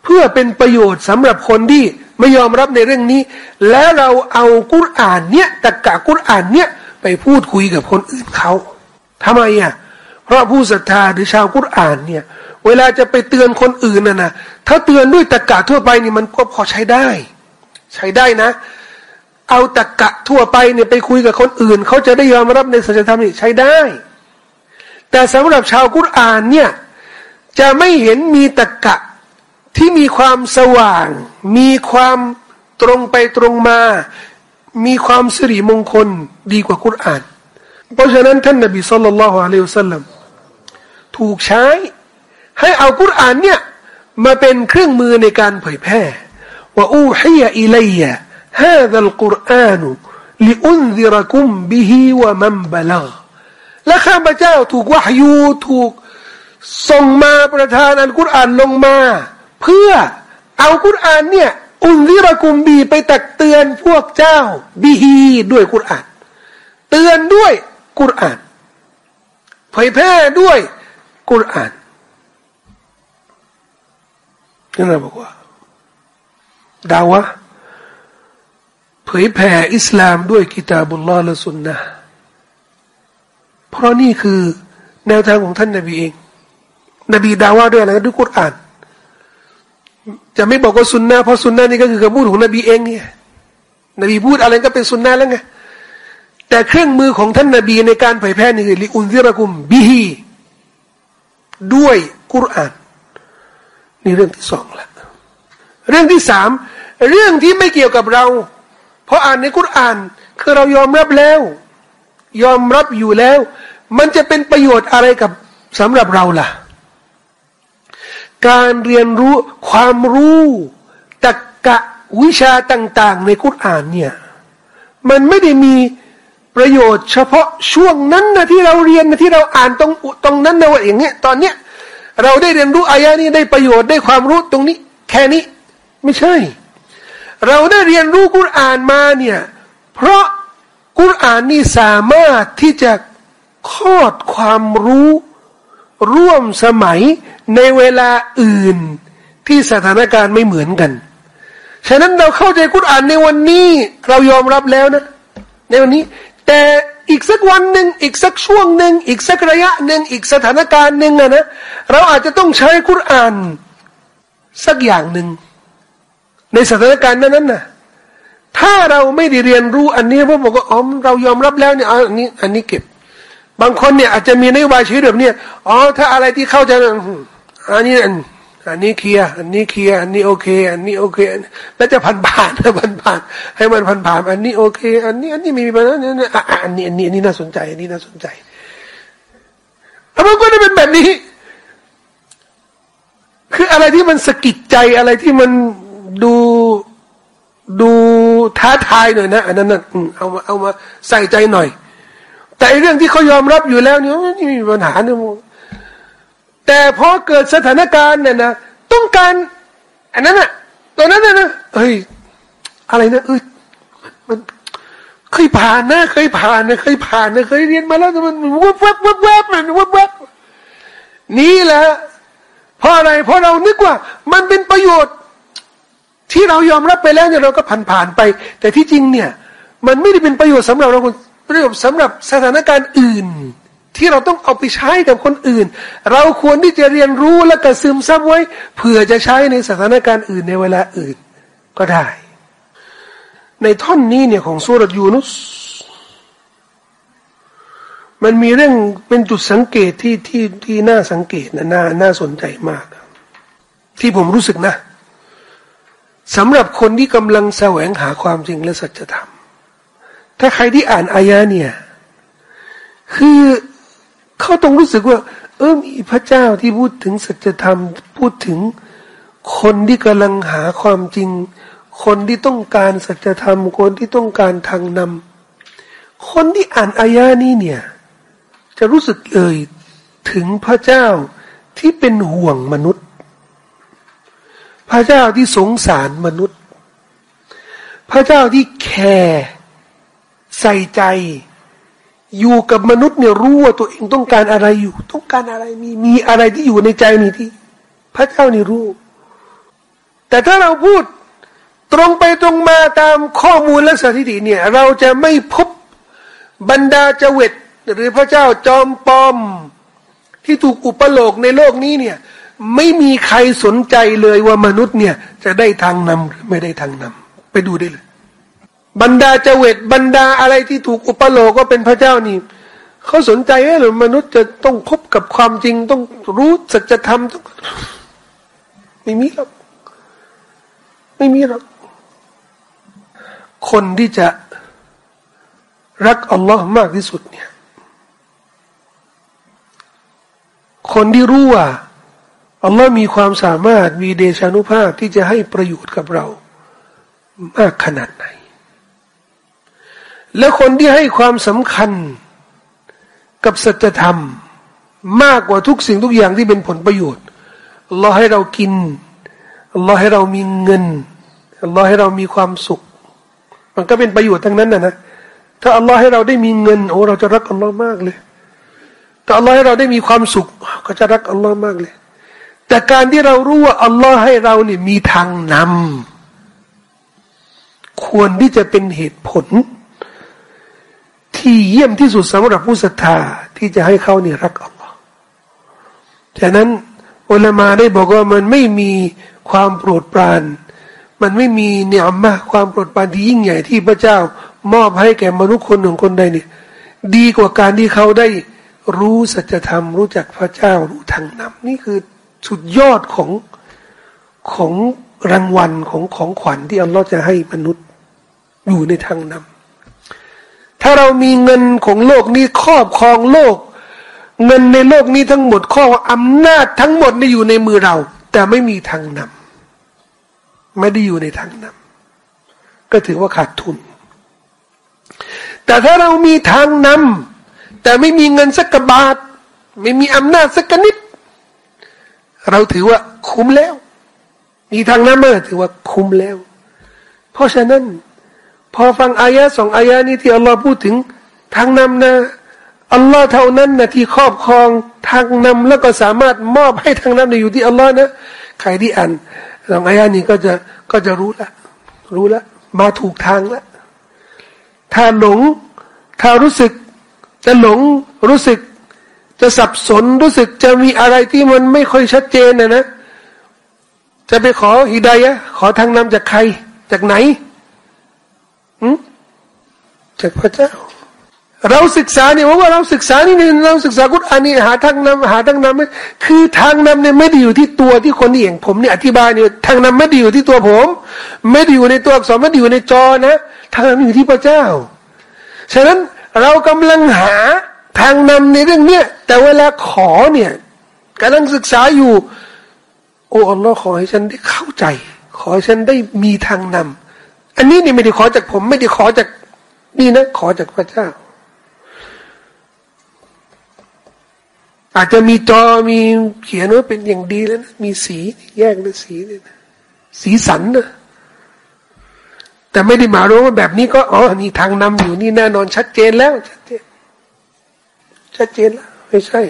เพื่อเป็นประโยชน์สำหรับคนที่ ไม่ยอมรับในเรื่องนี้ แล้วเราเอากุรอานเนี้ยตรกะกุรอานเนี้ยไปพูดคุยกับคนอื่นเขาทำไมอะเพราะผู้ศรัทธาหรือชาวกุรอานเนี่ย เวลาจะไปเตือนคนอื่นน่ะนะถ้าเตือนด้วยตะกะทั่วไปนี่มันก็พอใช้ได้ ใช้ได้นะ เอาตะกะทั่วไปเนี่ยไปคุยกับคนอื่น เขาจะได้ยอมรับในสัจธรรมนี่ใช้ได้ แต่สำหรับชาวกุรอานเนี่ยจะไม่เห็นมีตะกะ ที่มีความสว่าง มีความตรงไปตรงมา มีความสิริมงคลดีกว่ากุรอาน เพราะฉะนั้นท่านนบีสุลต่านละฮ์อะลัยฮิสซลลัมถูกใช้ให้เอากุรอานเนี่ยมาเป็นเครื่องมือในการเผยแพร่ว่าอูฮียอิลัยฮาดัลกุรอานุลิอุนซิรกุมบิฮิวะมัมบลาและข้าพเจ้าถูกวะฮยูถูกส่งมาประทานอัลกุรอานลงมา เพื่อเอากุรอานเนี่ย อุนซิรกุมบีไปตักเตือนพวกเจ้าบิฮีด้วยกุรอาน เตือนด้วยกุรอานเผยแพร่ด้วยกุรอานนั่นเราบอกว่าดาวะเผยแผ่อิสลามด้วยกิตาบุลลอฮ์และสุนนะเพราะนี่คือแนวทางของท่านนาบีเอง นบีดาวะด้วยอะไรด้วยกุรอาน จะไม่บอกว่าสุนนะเพราะสุนนะนี่ก็คือคำพูดของนบีเองเนี่ยนบีพูดอะไรก็เป็นสุนนะแล้วไงแต่เครื่องมือของท่านนาบีในการเผยแพร่นี่คือลิอุนซิรกุมบิฮีด้วยกุรอานนี่เรื่องที่สองละเรื่องที่สามเรื่องที่ไม่เกี่ยวกับเรา เพราะอ่านในกุรอาน คือเรายอมรับแล้ว ยอมรับอยู่แล้ว มันจะเป็นประโยชน์อะไรกับสำหรับเราล่ะ การเรียนรู้ความรู้ตะกะวิชาต่าง ๆ ในกุรอานเนี่ยมันไม่ได้มีประโยชน์เฉพาะช่วงนั้นนะที่เราเรียนนะที่เราอ่านตรงตรงนั้นนะว่าอย่างเงี้ยตอนเนี้ยเราได้เรียนรู้อายะนี้ได้ประโยชน์ได้ความรู้ตรงนี้ แค่นี้ไม่ใช่ เราได้เรียนรู้กุรอานมาเนี่ยเพราะกุรอานนี่สามารถที่จะคลอดความรู้ ร่วมสมัยในเวลาอื่นที่สถานการณ์ไม่เหมือนกัน ฉะนั้นเราเข้าใจกุรอานในวันนี้เรายอมรับแล้วนะ ในวันนี้ แต่อีกสักวันหนึ่งอีกสักช่วงหนึ่งอีกสักระยะหนึ่งอีกสถานการณ์หนึ่งนะนะเราอาจจะต้องใช้กุรอานสักอย่างหนึ่งในสถานการณ์นั้นนั้นนะถ้าเราไม่ได้เรียนรู้อันนี้พระบอกว่าอ๋อเรายอมรับแล้วเนี่ยอันนี้ อันนี้เก็บ บางคนเนี่ยอาจจะมีนโยบายชีวิตแบบนี้อ๋อถ้าอะไรที่เข้าใจอันนี้อันนี้เคลียอันนี้เคลียอันนี้โอเค อันนี้โอเค แล้วจะพันผ่านพันผ่าน ให้มันพันผ่าน อันนี้โอเค อันนี้ อันนี้มีปัญหาอันนี้อันนี้อันนี้น่าสนใจ อันนี้น่าสนใจแล้วมันก็ได้เป็นแบบนี้ คืออะไรที่มันสะกิดใจอะไรที่มันดูดูท้าทายหน่อยนะอันนั้นน่ะเอามาเอามาใส่ใจหน่อย แต่เรื่องที่เขายอมรับอยู่แล้วเนี่ยไม่มีปัญหาเนี่ยแต่พอเกิดสถานการณ์เนี่ยนะต้องการอันนั้นน่ะตัวนั้นน่ะนะเฮ้ยอะไรนะเอ้ยมันเคยผ่านนะเคยผ่านนะเคยผ่านนะเคยเรียนมาแล้วแต่มันวับวับวับวับมันวับวับนี่แหละเพราะอะไรเพราะเรานึกว่า มันเป็นประโยชน์ ที่เรายอมรับไปแล้วเนี่ยเราก็ผ่านผ่านไป แต่ที่จริงเนี่ย มันไม่ได้เป็นประโยชน์สำหรับเรา ประโยชน์สำหรับสถานการณ์อื่น ที่เราต้องเอาไปใช้กับคนอื่น เราควรที่จะเรียนรู้และกระซึมซับไว้เผื่อจะใช้ในสถานการณ์อื่นในเวลาอื่นก็ได้ ในท่อนนี้เนี่ยของสุรยูนุสมันมีเรื่องเป็นจุดสังเกตที่ที่ที่น่าสังเกตนะน่าน่าสนใจมาก ที่ผมรู้สึกนะสำหรับคนที่กำลังแสวงหาความจริงและสัจธรรม ถ้าใครที่อ่านอายะเนี่ย คือเขาต้องรู้สึกว่า เออมีพระเจ้าที่พูดถึงสัจธรรม พูดถึงคนที่กำลังหาความจริง คนที่ต้องการสัจธรรม คนที่ต้องการทางนำคนที่อ่านอายะนี้เนี่ย จะรู้สึกเลยถึงพระเจ้าที่เป็นห่วงมนุษย์ พระเจ้าที่สงสารมนุษย์ พระเจ้าที่แคร์ ใส่ใจ อยู่กับมนุษย์เนี่ยรู้ว่าตัวเองต้องการอะไรอยู่ ต้องการอะไรมีมีอะไรที่อยู่ในใจนี่ที่ พระเจ้านี่รู้ แต่ถ้าเราพูดตรงไปตรงมาตามข้อมูลและสถิติเนี่ย เราจะไม่พบบรรดาเจวิตหรือพระเจ้าจอมปอม ที่ถูกอุปโลกในโลกนี้เนี่ย ไม่มีใครสนใจเลยว่ามนุษย์เนี่ย จะได้ทางนำหรือไม่ได้ทางนำไปดูได้เลย บรรดาเจเวตบรรดาอะไรที่ถูกอุปโลกก็เป็นพระเจ้านี่เขาสนใจไหรือมนุษย์จะต้องพบกับความจริงต้องรู้สัจธรรมต้องไม่มีหรอกไม่มีหรอกคนที่จะรักอัลลอฮ์มากที่สุดเนี่ย คนที่รู้ว่าอัลลอฮ์มีความสามารถมีเดชานุภาพที่จะให้ประโยชน์กับเรา มากขนาดไหน และคนที่ให้ความสำคัญกับสัจธรรม มากกว่าทุกสิ่งทุกอย่างที่เป็นผลประโยชน์อัลลอฮ์ให้เรากินอัลลอฮ์ให้เรามีเงินอัลลอฮ์ให้เรามีความสุข มันก็เป็นประโยชน์ทั้งนั้นนะนะถ้าอัลลอฮ์ให้เราได้มีเงินโอ้เราจะรักอัลลอฮ์มากเลยถ้าอัลลอฮ์ให้เราได้มีความสุข ก็จะรักอัลลอฮ์มากเลย แต่การที่เรารู้ว่าอัลลอฮ์ให้เราเนี่ยมีทางนำควรที่จะเป็นเหตุผล ที่เยี่ยมที่สุดสำหรับผู้ศรัทธาที่จะให้เขาเนี่ยรักอัลลอฮ์ฉะนั้นอุลามาได้บอกว่ามันไม่มีความโปรดปราน มันไม่มีเนี่ยมาความโปรดปรานที่ยิ่งใหญ่ที่พระเจ้ามอบให้แก่มนุษย์คนหนึ่งคนใดเนี่ยดีกว่าการที่เขาได้รู้สัจธรรมรู้จักพระเจ้ารู้ทางนำนี่คือสุดยอดของของรางวัลของของขวัญที่อัลลอฮ์จะให้มนุษย์อยู่ในทางนำ ถ้าเรามีเงินของโลกนี้ครอบครองโลก เงินในโลกนี้ทั้งหมดข้ออำนาจทั้งหมดนี่อยู่ในมือเรา แต่ไม่มีทางนำไม่ได้อยู่ในทางนำก็ถือว่าขาดทุน แต่ถ้าเรามีทางนำแต่ไม่มีเงินสักกบาท ไม่มีอำนาจสักนิด เราถือว่าคุ้มแล้ว มีทางนำมาถือว่าคุ้มแล้ว เพราะฉะนั้น พอฟังอายะสองอายะนี้ที่อัลลอฮ์พูดถึงทางนำนะอัลลอฮ์เท่านั้นนะที่ครอบครองทางนำแล้วก็สามารถมอบให้ทางนำอยู่ที่อัลลอฮ์นะใครที่อ่านสองอายะนี้ก็จะก็จะรู้ละรู้ละมาถูกทางละถ้าหลงถ้ารู้สึกจะหลงรู้สึกจะสับสนรู้สึกจะมีอะไรที่มันไม่ค่อยชัดเจนนะนะ จะไปขอฮิดายะขอทางนำจากใครจากไหน จากพระเจ้า เราศึกษาเนี่ยว่าเราศึกษานี่เราศึกษากุศอานี่หาทางนำหาทางนำคือทางนำเนี่ยไม่ได้อยู่ที่ตัวที่คนที่อย่างผมเนี่ยอธิบายเนี่ยทางนำไม่ได้อยู่ที่ตัวผม ไม่ได้อยู่ในตัวอักษรไม่ได้อยู่ในจอนะทางนำอยู่ที่พระเจ้า ฉะนั้นเรากำลังหาทางนำในเรื่องเนี้ยแต่เวลาขอเนี่ยกำลังศึกษาอยู่ โอ้อัลลอฮ์ขอให้ฉันได้เข้าใจ ขอให้ฉันได้มีทางนำ อันนี้นี่ไม่ได้ขอจากผม ไม่ได้ขอจาก นี่นะขอจากพระเจ้า อาจจะมีจอมีเขียนว่าเป็นอย่างดีแล้วนะมีสีแยกเป็นสีเนี่ยสีสันนะแต่ไม่ได้หมารู้ว่าแบบนี้ก็อ๋อนี่ทางนำอยู่นี่แน่นอนชัดเจนแล้ว ชัดเจนชัดเจนแล้วไม่ใช่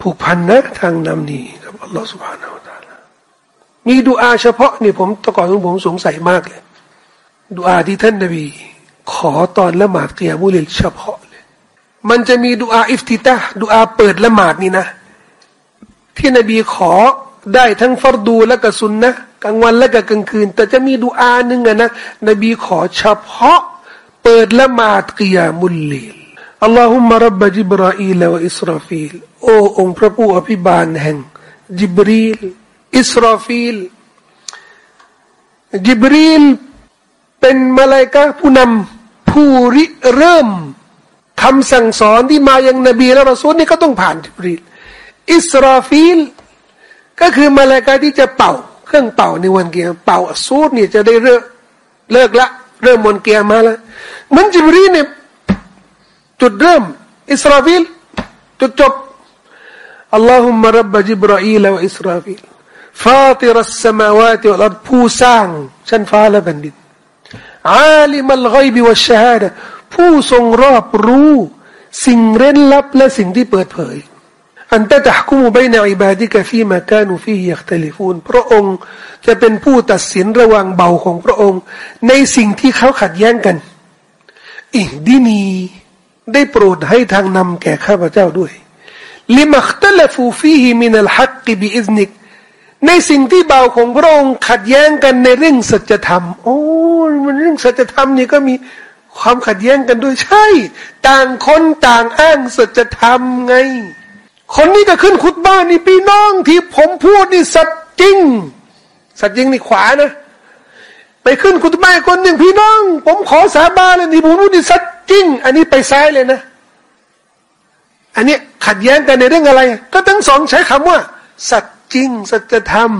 ผูกพันนะทางนำนี่กับอัลลอฮฺสุบฮานาอัลลอฮฺ มีดูอาเฉพาะนี่ผมตะก่อนผมสงสัยมากเลยดูอาที่ท่านนบี ขอตอนละหมาดเกียมุลิลเฉพาะเลย มันจะมีดูอาอิฟติตาดูอาเปิดละหมาดนี่นะ ที่นบีขอได้ทั้งฟรดูและก็ซุนนะกลางวันและก็กลางคืน แต่จะมีดูอาหนึ่งอะนะนบีขอเฉพาะ เปิดละหมาดقيام الليل اللهم رب جبرائيل وإسرافيلโอ้องค์พระผู้อภิบาลแห่งจิบรีล อิสราฟีลจิบรีลเป็นมาลายกาผู้นำผู้ริเริ่มคำสั่งสอนที่มายังนบีและรอซูลนี่ก็ต้องผ่านจิบรีลอิสราฟีลก็คือมาลายกาที่จะเป่า เครื่องเป่าในวันกิยามะฮ์เป่าซูรนี่จะได้เลิกเลิกละ เริ่มวันกิยามะฮ์แล้วมันจิบรีลเนี่ยจุดเริ่ม อิสราฟีลจุดจบاللهم رب جبرائيل وإسرافيل فاطر السماوات والأرضผู้สร้างชั้นฟ้าและแผ่นดินعالم الغيب والشهادةผู้ทรงรอบรู้ สิ่งเร้นลับและสิ่งที่เปิดเผยأنت تحكم بين عبادك فيما كانوا فيه يختلفونพระองค์จะเป็นผู้ตัดสินระหว่างบ่าวของพระองค์ ในสิ่งที่เขาขัดแย้งกันاهدنيได้โปรดให้ทางนำแก่ข้าพเจ้าด้วยلما اختلف فيه من الحق بإذنك ในสิ่งที่บ่าวของพระองค์ขัดแย้งกันในเรื่องสัจธรรม โอ้มันเรื่องสัจธรรมนี่ก็มีความขัดแย้งกันด้วยใช่ ต่างคนต่างอ้างสัจธรรมไง คนนี้ก็ขึ้นขุดบ้านนี่พี่น้องที่ผมพูดนี่สัจจริง สัจจริงนี่ขวานะ ไปขึ้นขุดบ้านคนหนึ่งพี่น้อง ผมขอสาบานเลยที่ผมพูดนี่สัจจริง อันนี้ไปซ้ายเลยนะ อันนี้ขัดแย้งกันในเรื่องอะไร ก็ทั้งสองใช้คำว่า สัจ จริง สัจธรรม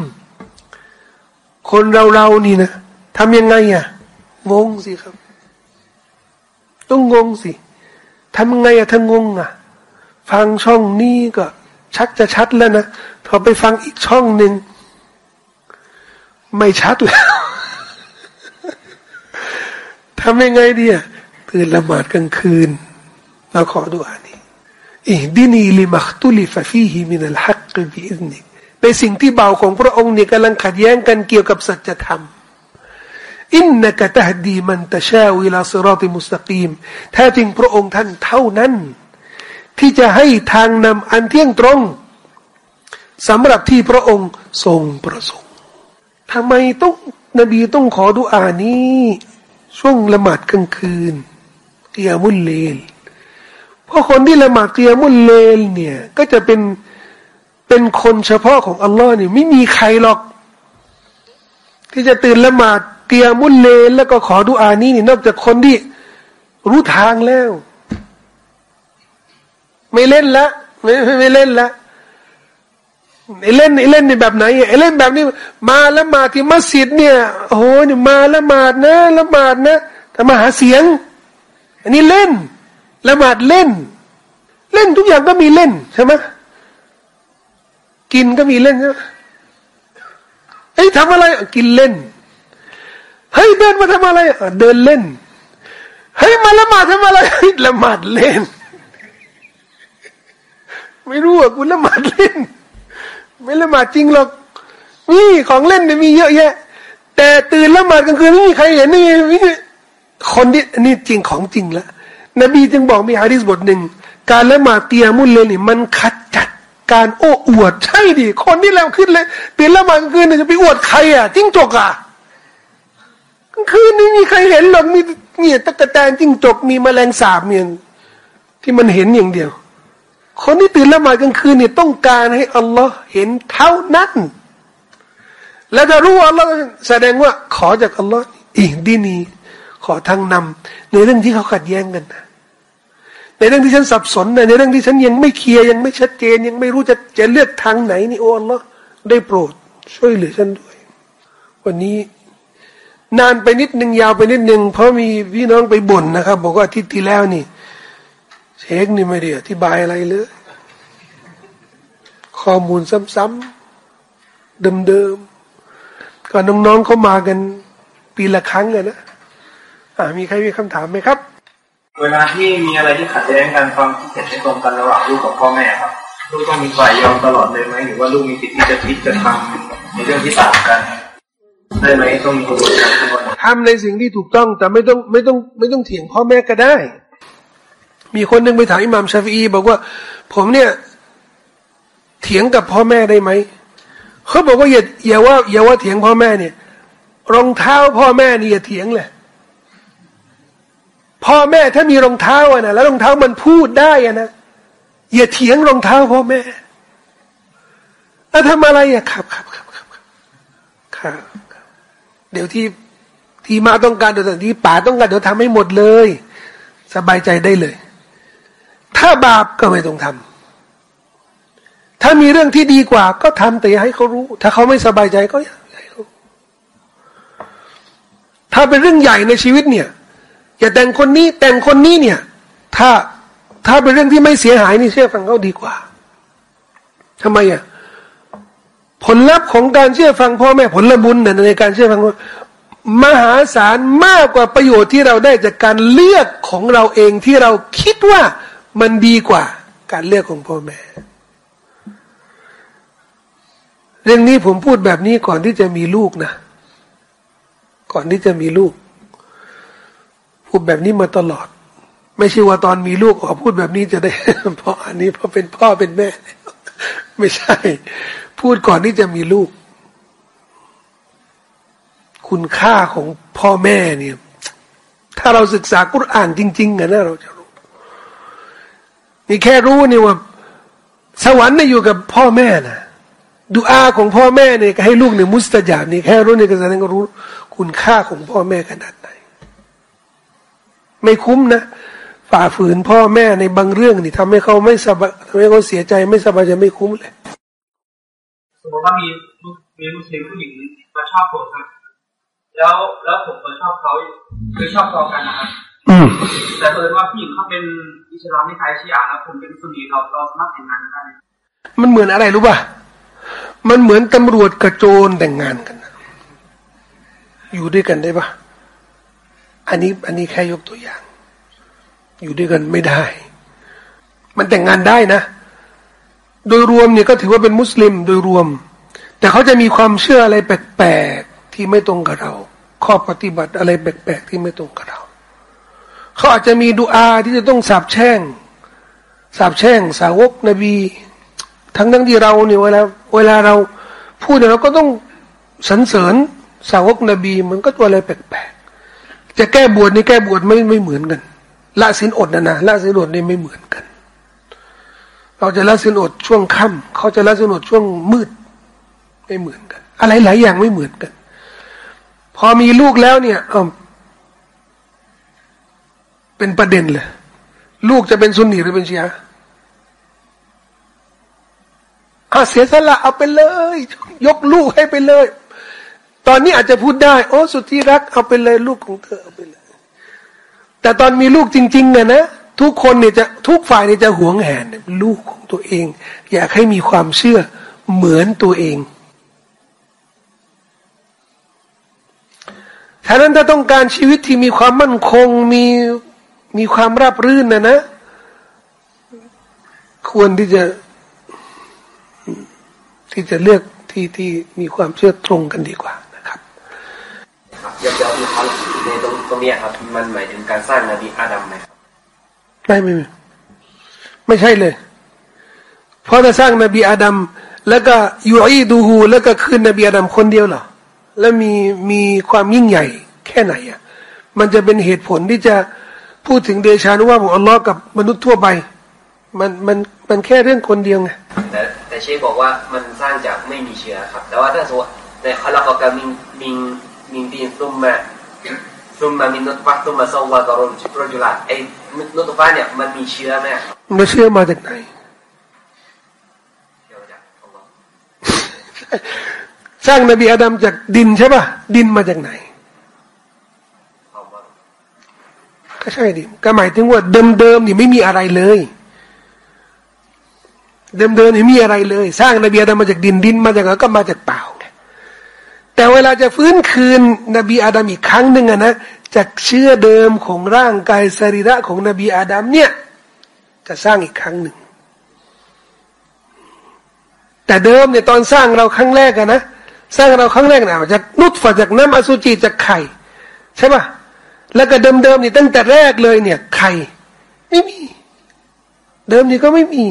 คนเราเรานี่นะทำยังไงอะงงสิครับ ต้องงงสิทำไงอะถ้างงอะฟังช่องนี้ก็ชัดจะชัดแล้วนะพอไปฟังอีกช่องหนึ่งไม่ชัดแล้วทำยังไงดีอะตื่นละหมาดกลางคืนเราขอดูอานี้اهدني لما اختلف فيه من الحق بإذنكป็นสิ่งที่เบาของพระองค์เนี่ยกำลังขัดแย้งกันเกี่ยวกับสัจธรรมอินนักตะดีมันตะชาวิลาสรอติมุสตะกีมแท้จริงพระองค์ท่านเท่านั้น ที่จะให้ทางนำอันเที่ยงตรงสำหรับที่พระองค์ทรงประสงค์ทำไมต้องนบีต้องขอดุอานี้ ช่วงละหมาดกลางคืนเกียมุลเลลเพราะคนที่ละหมาดเกียมุลเลลเนี่ย ก็จะเป็น เป็นคนเฉพาะของอัลลอฮ์เนี่ยไม่มีใครหรอก ที่จะตื่นละหมาดเตียมุลเลนแล้วก็ขอดุอานี้นี่นอกจากคนที่รู้ทางแล้ว ไม่เล่นละไม่ไม่เล่นละไอเล่นไอเล่นในแบบไหนไอเล่นแบบนี้ มาละหมาดที่มัสยิดเนี่ยโอ้โหนี่มาละหมาดนะละหมาดนะแต่มาหาเสียง อันนี้เล่นละหมาดเล่น เล่นทุกอย่างก็มีเล่นใช่ไหม กินก็มีเล่นใช่ไหมเฮ้ยทำอะไรกินเล่น เฮ้ยเดินมาทำอะไรเดินเล่น เฮ้ยมาละหมาดทำอะไรละหมาดเล่น ไม่รู้อะกูละหมาดเล่น ไม่ละหมาดจริงหรอกนี่ของเล่นเนี่ยมีเยอะแยะ แต่ตื่นละหมาดกลางคืนไม่มีใครเห็นนี่คนที่นี่จริงของจริงละนบีจึงบอกมีฮะดิษบทหนึ่งการละหมาดเตียมุลเลยนี่มันขัดจัด การโอ้อวด ใช่ดิคนที่แล้วขึ้นเลยตื่นละมาดกลางคืนจะไปอวดใครอะจิ้งจกอะกลางคืนไม่มีใครเห็นหรอกมีเนี่ยตะกะแตนจิ้งจกมีแมลงสาบเนี่ยที่มันเห็นอย่างเดียว คนที่ตื่นละหมาดกลางคืนเนี่ยต้องการให้อัลลอฮ์เห็นเท่านั้น แล้วถ้ารู้อัลลอฮ์แสดงว่าขอจากอัลลอฮ์อีกดีนี้ขอทางนำในเรื่องที่เขาขัดแย้งกันนะ ในเรื่องที่ฉันสับสนในเรื่องที่ฉันยังไม่เคลียร์ยังไม่ชัดเจน ยังไม่รู้จะจะเลือกทางไหนนี่โอ้ลอได้โปรด ช่วยเหลือฉันด้วย วันนี้ นานไปนิดหนึ่งยาวไปนิดหนึ่งเพราะมีพี่น้องไปบ่นนะครับ บอกว่าอาทิตย์ที่แล้วนี่เช็คนี่ไม่ได้อธิบายอะไรเลย ข้อมูลซ้ำๆเดิมๆก็น้องๆเขามากันปีละครั้งอะนะมีใครมีคำถามไหมครับ เวลาที่มีอะไรที่ขัดแย้งกันความคิดเห็นไม่ตรงกันระหว่างลูกกับพ่อแม่ครับลูกต้องมีฝ่ายยอมตลอดเลยไหมหรือว่าลูกมีสิทธิ์ที่จะคิดจะทำในเรื่องที่ต่างกันได้ไหมต้องมีกระบวนการทุกวันทำในสิ่งที่ถูกต้องแต่ไม่ต้องไม่ต้องไม่ต้องเถียงพ่อแม่ก็ได้ มีคนหนึ่งไปถามอิหม่ามชาฟีบอกว่า ผมเนี่ย เถียงกับพ่อแม่ได้ไหมเขาบอกว่าอย่าอย่าว่าอย่าว่าเถียงพ่อแม่เนี่ย รองเท้าพ่อแม่นี่อย่าเถียงเลย พ่อแม่ถ้ามีรองเท้าอะนะแล้วรองเท้ามันพูดได้อะนะอย่าเถียงรองเท้าพ่อแม่แล้วทำอะไรอะครับครับครับครับครับเดี๋ยวที่ที่มาต้องการเดี๋ยวที่ป่าต้องการเดี๋ยวทำให้หมดเลย สบายใจได้เลย ถ้าบาปก็ไม่ต้องทำถ้ามีเรื่องที่ดีกว่า ก็ทำแต่อย่าให้เขารู้ ถ้าเขาไม่สบายใจก็อย่าให้เขาถ้าเป็นเรื่องใหญ่ในชีวิตเนี่ย อย่าแต่งคนนี้แต่งคนนี้เนี่ย ถ้าถ้าเป็นเรื่องที่ไม่เสียหายนี่เชื่อฟังเขาดีกว่าทำไมอะผลลัพธ์ของการเชื่อฟังพ่อแม่ผลบุญในการเชื่อฟังมหาศาลมากกว่าประโยชน์ที่เราได้จากการเลือกของเราเองที่เราคิดว่ามันดีกว่า การเลือกของพ่อแม่ เรื่องนี้ผมพูดแบบนี้ก่อนที่จะมีลูกนะ ก่อนที่จะมีลูก พูดแบบนี้มาตลอด ไม่ใช่ว่าตอนมีลูกออกพูดแบบนี้จะได้เพราะอันนี้เพราะเป็นพ่อเป็นแม่ ไม่ใช่ พูดก่อนที่จะมีลูก คุณค่าของพ่อแม่เนี่ย ถ้าเราศึกษากุรอ่านจริงๆกันนะเราจะรู้นี่แค่รู้นี่ว่า สวรรค์เนี่ยอยู่กับพ่อแม่นะดูอาของพ่อแม่เนี่ยให้ลูกเนี่ยมุสตาจาบนี่แค่รู้นี่ก็แสดงก็รู้ คุณค่าของพ่อแม่ขนาด ไหนไม่คุ้มนะฝ่าฝืนพ่อแม่ในบางเรื่องนี่ทำให้เขาไม่สบายทำให้เขาเสียใจไม่สบายใจไม่คุ้มเลยสมมติว่ามีมีมุสลิมผู้หญิงมาชอบผมครับแล้วแล้วผมก็ชอบเขาคือชอบต่อกันนะครับแต่เผอิญว่าผู้หญิงเขาเป็นอิสลามที่ไทยชีอะแล้วผมเป็นสุนีเราเราสามารถแต่งงานกันได้มันเหมือนอะไรรู้ป่ะมันเหมือนตำรวจกระโจนแต่งงานกัน อยู่ด้วยกันได้ป่ะ อันนี้อันนี้แค่ยกตัวอย่าง อยู่ด้วยกันไม่ได้ มันแต่งงานได้นะ โดยรวมเนี่ยก็ถือว่าเป็นมุสลิมโดยรวม แต่เขาจะมีความเชื่ออะไรแปลกๆที่ไม่ตรงกับเรา ข้อปฏิบัติอะไรแปลกๆที่ไม่ตรงกับเรา เขาอาจจะมีดูอาที่จะต้องสาบแช่งสาบแช่ง สาวกนบี ทั้งทั้งที่เราเนี่ยเวลาเวลาเราพูดเนี่ยเราก็ต้องสรรเสริญสาวกนบี มันก็ตัวอะไรแปลกๆ จะแก้บวชนี่แก้บวชไม่ไม่เหมือนกัน ละสินอดนะนะละสินอดนี่ไม่เหมือนกัน เราจะละสินอดช่วงค่ำเขาจะละสินอดช่วงมืด ไม่เหมือนกัน อะไรหลายอย่างไม่เหมือนกัน พอมีลูกแล้วเนี่ยเออเป็นประเด็นเลยลูกจะเป็นซุนนีหรือเป็นชียะอาเสียสละเอาไปเลย ยกลูกให้ไปเลย ตอนนี้อาจจะพูดได้ โอ้สุดที่รักเอาไปเลยลูกของเธอเอาไปเลย แต่ตอนมีลูกจริงๆเนี่ยนะทุกคนเนี่ยจะทุกฝ่ายเนี่ยจะหวงแหนลูกของตัวเอง อยากให้มีความเชื่อเหมือนตัวเองฉะนั้นถ้าต้องการชีวิตที่มีความมั่นคงมีมีความราบรื่นนะนะ ควรที่จะ ที่จะเลือกที่ที่มีความเชื่อตรงกันดีกว่า ครับครับเดี๋ยวเดี๋ยวเขาในตรงตรงนี้ครับ มันหมายถึงการสร้างนบีอาดัมไหมครับไม่ไม่ไม่ใช่เลย เพราะจะสร้างนบีอาดัมแล้วก็ยูอีดูฮูแล้วก็คืนนบีอาดัมคนเดียวเหรอแล้วมีมีความยิ่งใหญ่แค่ไหนอะมันจะเป็นเหตุผลที่จะพูดถึงเดชานุว่าของอัลลอฮ์กับมนุษย์ทั่วไปมันมันมันแค่เรื่องคนเดียวไงแต่แต่เชคบอกว่ามันสร้างจากไม่มีเชื้อครับ แต่ว่าถ้าสมมติในคาราบกามิงมิง มิงตีนซุมมาซุมมามินนุตฟะซุมมาซาวะตอรุนโรจุลาไอ้นุตฟะเนี่ยมันมีเชื้อไหมมันเชื้อมาจากไหนสร้างนบีอาดัมจากดินใช่ป่ะดินมาจากไหนก็ใช่ดิก็หมายถึงว่าเดิมๆนี่ไม่มีอะไรเลย เดิมๆนี่มีอะไรเลย สร้างนบีอาดัมมาจากดินดินมาจากอะไรก็มาจากเปล่าไง แต่เวลาจะฟื้นคืนนบีอาดัมอีกครั้งหนึ่งอะนะจากเชื่อเดิมของร่างกายสรีระของนบีอาดัมเนี่ย จะสร้างอีกครั้งหนึ่ง แต่เดิมเนี่ยตอนสร้างเราครั้งแรกอะนะสร้างเราครั้งแรกนะจากนุตฝาจากน้ำอสุจิจากไข่ ใช่ป่ะแล้วก็เดิมๆนี่ตั้งแต่แรกเลยเนี่ย ไข่ ไม่มี เดิมนี่ก็ไม่มี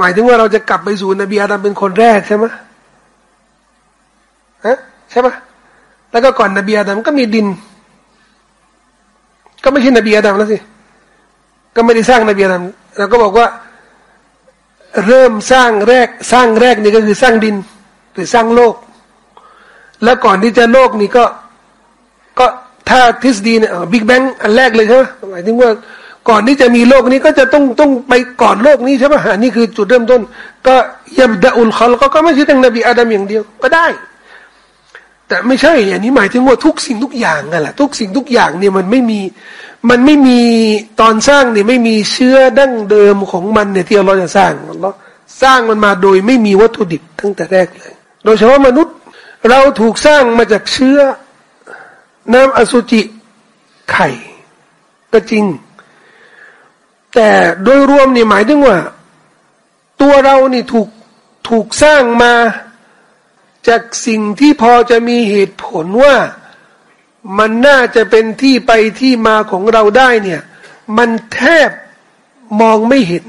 หมายถึงว่าเราจะกลับไปสู่นบีอาดัมเป็นคนแรกใช่ไหมฮะใช่ปะแล้วก็ก่อนนบีอาดัมก็มีดิน ก็ไม่ใช่นบีอาดัมแล้วสิ ก็ไม่ได้สร้างนบีอาดัมเราก็บอกว่า เริ่มสร้างแรกสร้างแรกนี่ก็คือสร้างดิน หรือสร้างโลก แล้วก่อนที่จะโลกนี่ก็ ก็ถ้าทฤษฎีเนี่ยบิ๊กแบงอันแรกเลยใช่ไหมหมายถึงว่า ก่อนที่จะมีโลกนี้ก็จะต้องต้องไปก่อนโลกนี้ใช่ไหมอันนี้คือจุดเริ่มต้น ก็ยับดะอุลคอลก็ไม่ใช่แต่นบีอาดัมอย่างเดียวก็ได้ แต่ไม่ใช่อย่างนี้หมายถึงว่าทุกสิ่งทุกอย่างนั่นแหละทุกสิ่งทุกอย่างเนี่ยมันไม่มีมันไม่มีตอนสร้างเนี่ยไม่มีเชื้อดั้งเดิมของมันเนี่ยที่เราจะสร้างเราสร้างมันมาโดยไม่มีวัตถุดิบตั้งแต่แรกเลย โดยเฉพาะมนุษย์เราถูกสร้างมาจากเชื้อ น้ำอสุจิไข่ ก็จริง แต่โดยรวมนี่หมายถึงว่า ตัวเรานี่ถูกถูกสร้างมาจากสิ่งที่พอจะมีเหตุผลว่ามันน่าจะเป็นที่ไปที่มาของเราได้เนี่ย มันแทบมองไม่เห็น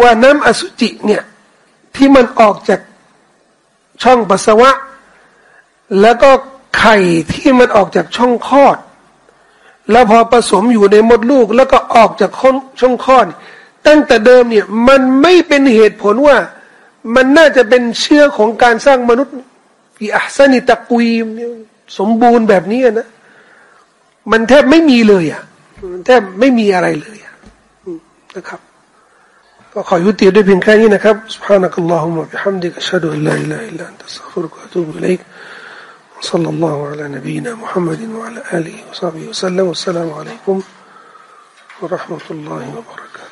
ว่าน้ำอสุจิเนี่ย ที่มันออกจากช่องปัสสาวะ แล้วก็ไข่ที่มันออกจากช่องคลอด แล้วพอผสมอยู่ในมดลูก แล้วก็ออกจากช่องคลอด ตั้งแต่เดิมเนี่ย มันไม่เป็นเหตุผลว่า มันน่าจะเป็นเชื่อของการสร้างมนุษย์ฟีอัสนิตะกุยเนี่ยสมบูรณ์แบบนี้นะ มันแทบไม่มีเลยอ่ะมันแทบไม่มีอะไรเลยอ่ะนะครับก็ขอยุติด้วยเพียงแค่นี้นะครับ سبحانك اللهم وبحمدك أشهد أن لا إله إلا أنت أستغفرك وأتوب إليك وصلى الله على نبينا محمد وعلى آله وصحبه وسلم. والسلام عليكم ورحمة الله وبركاته.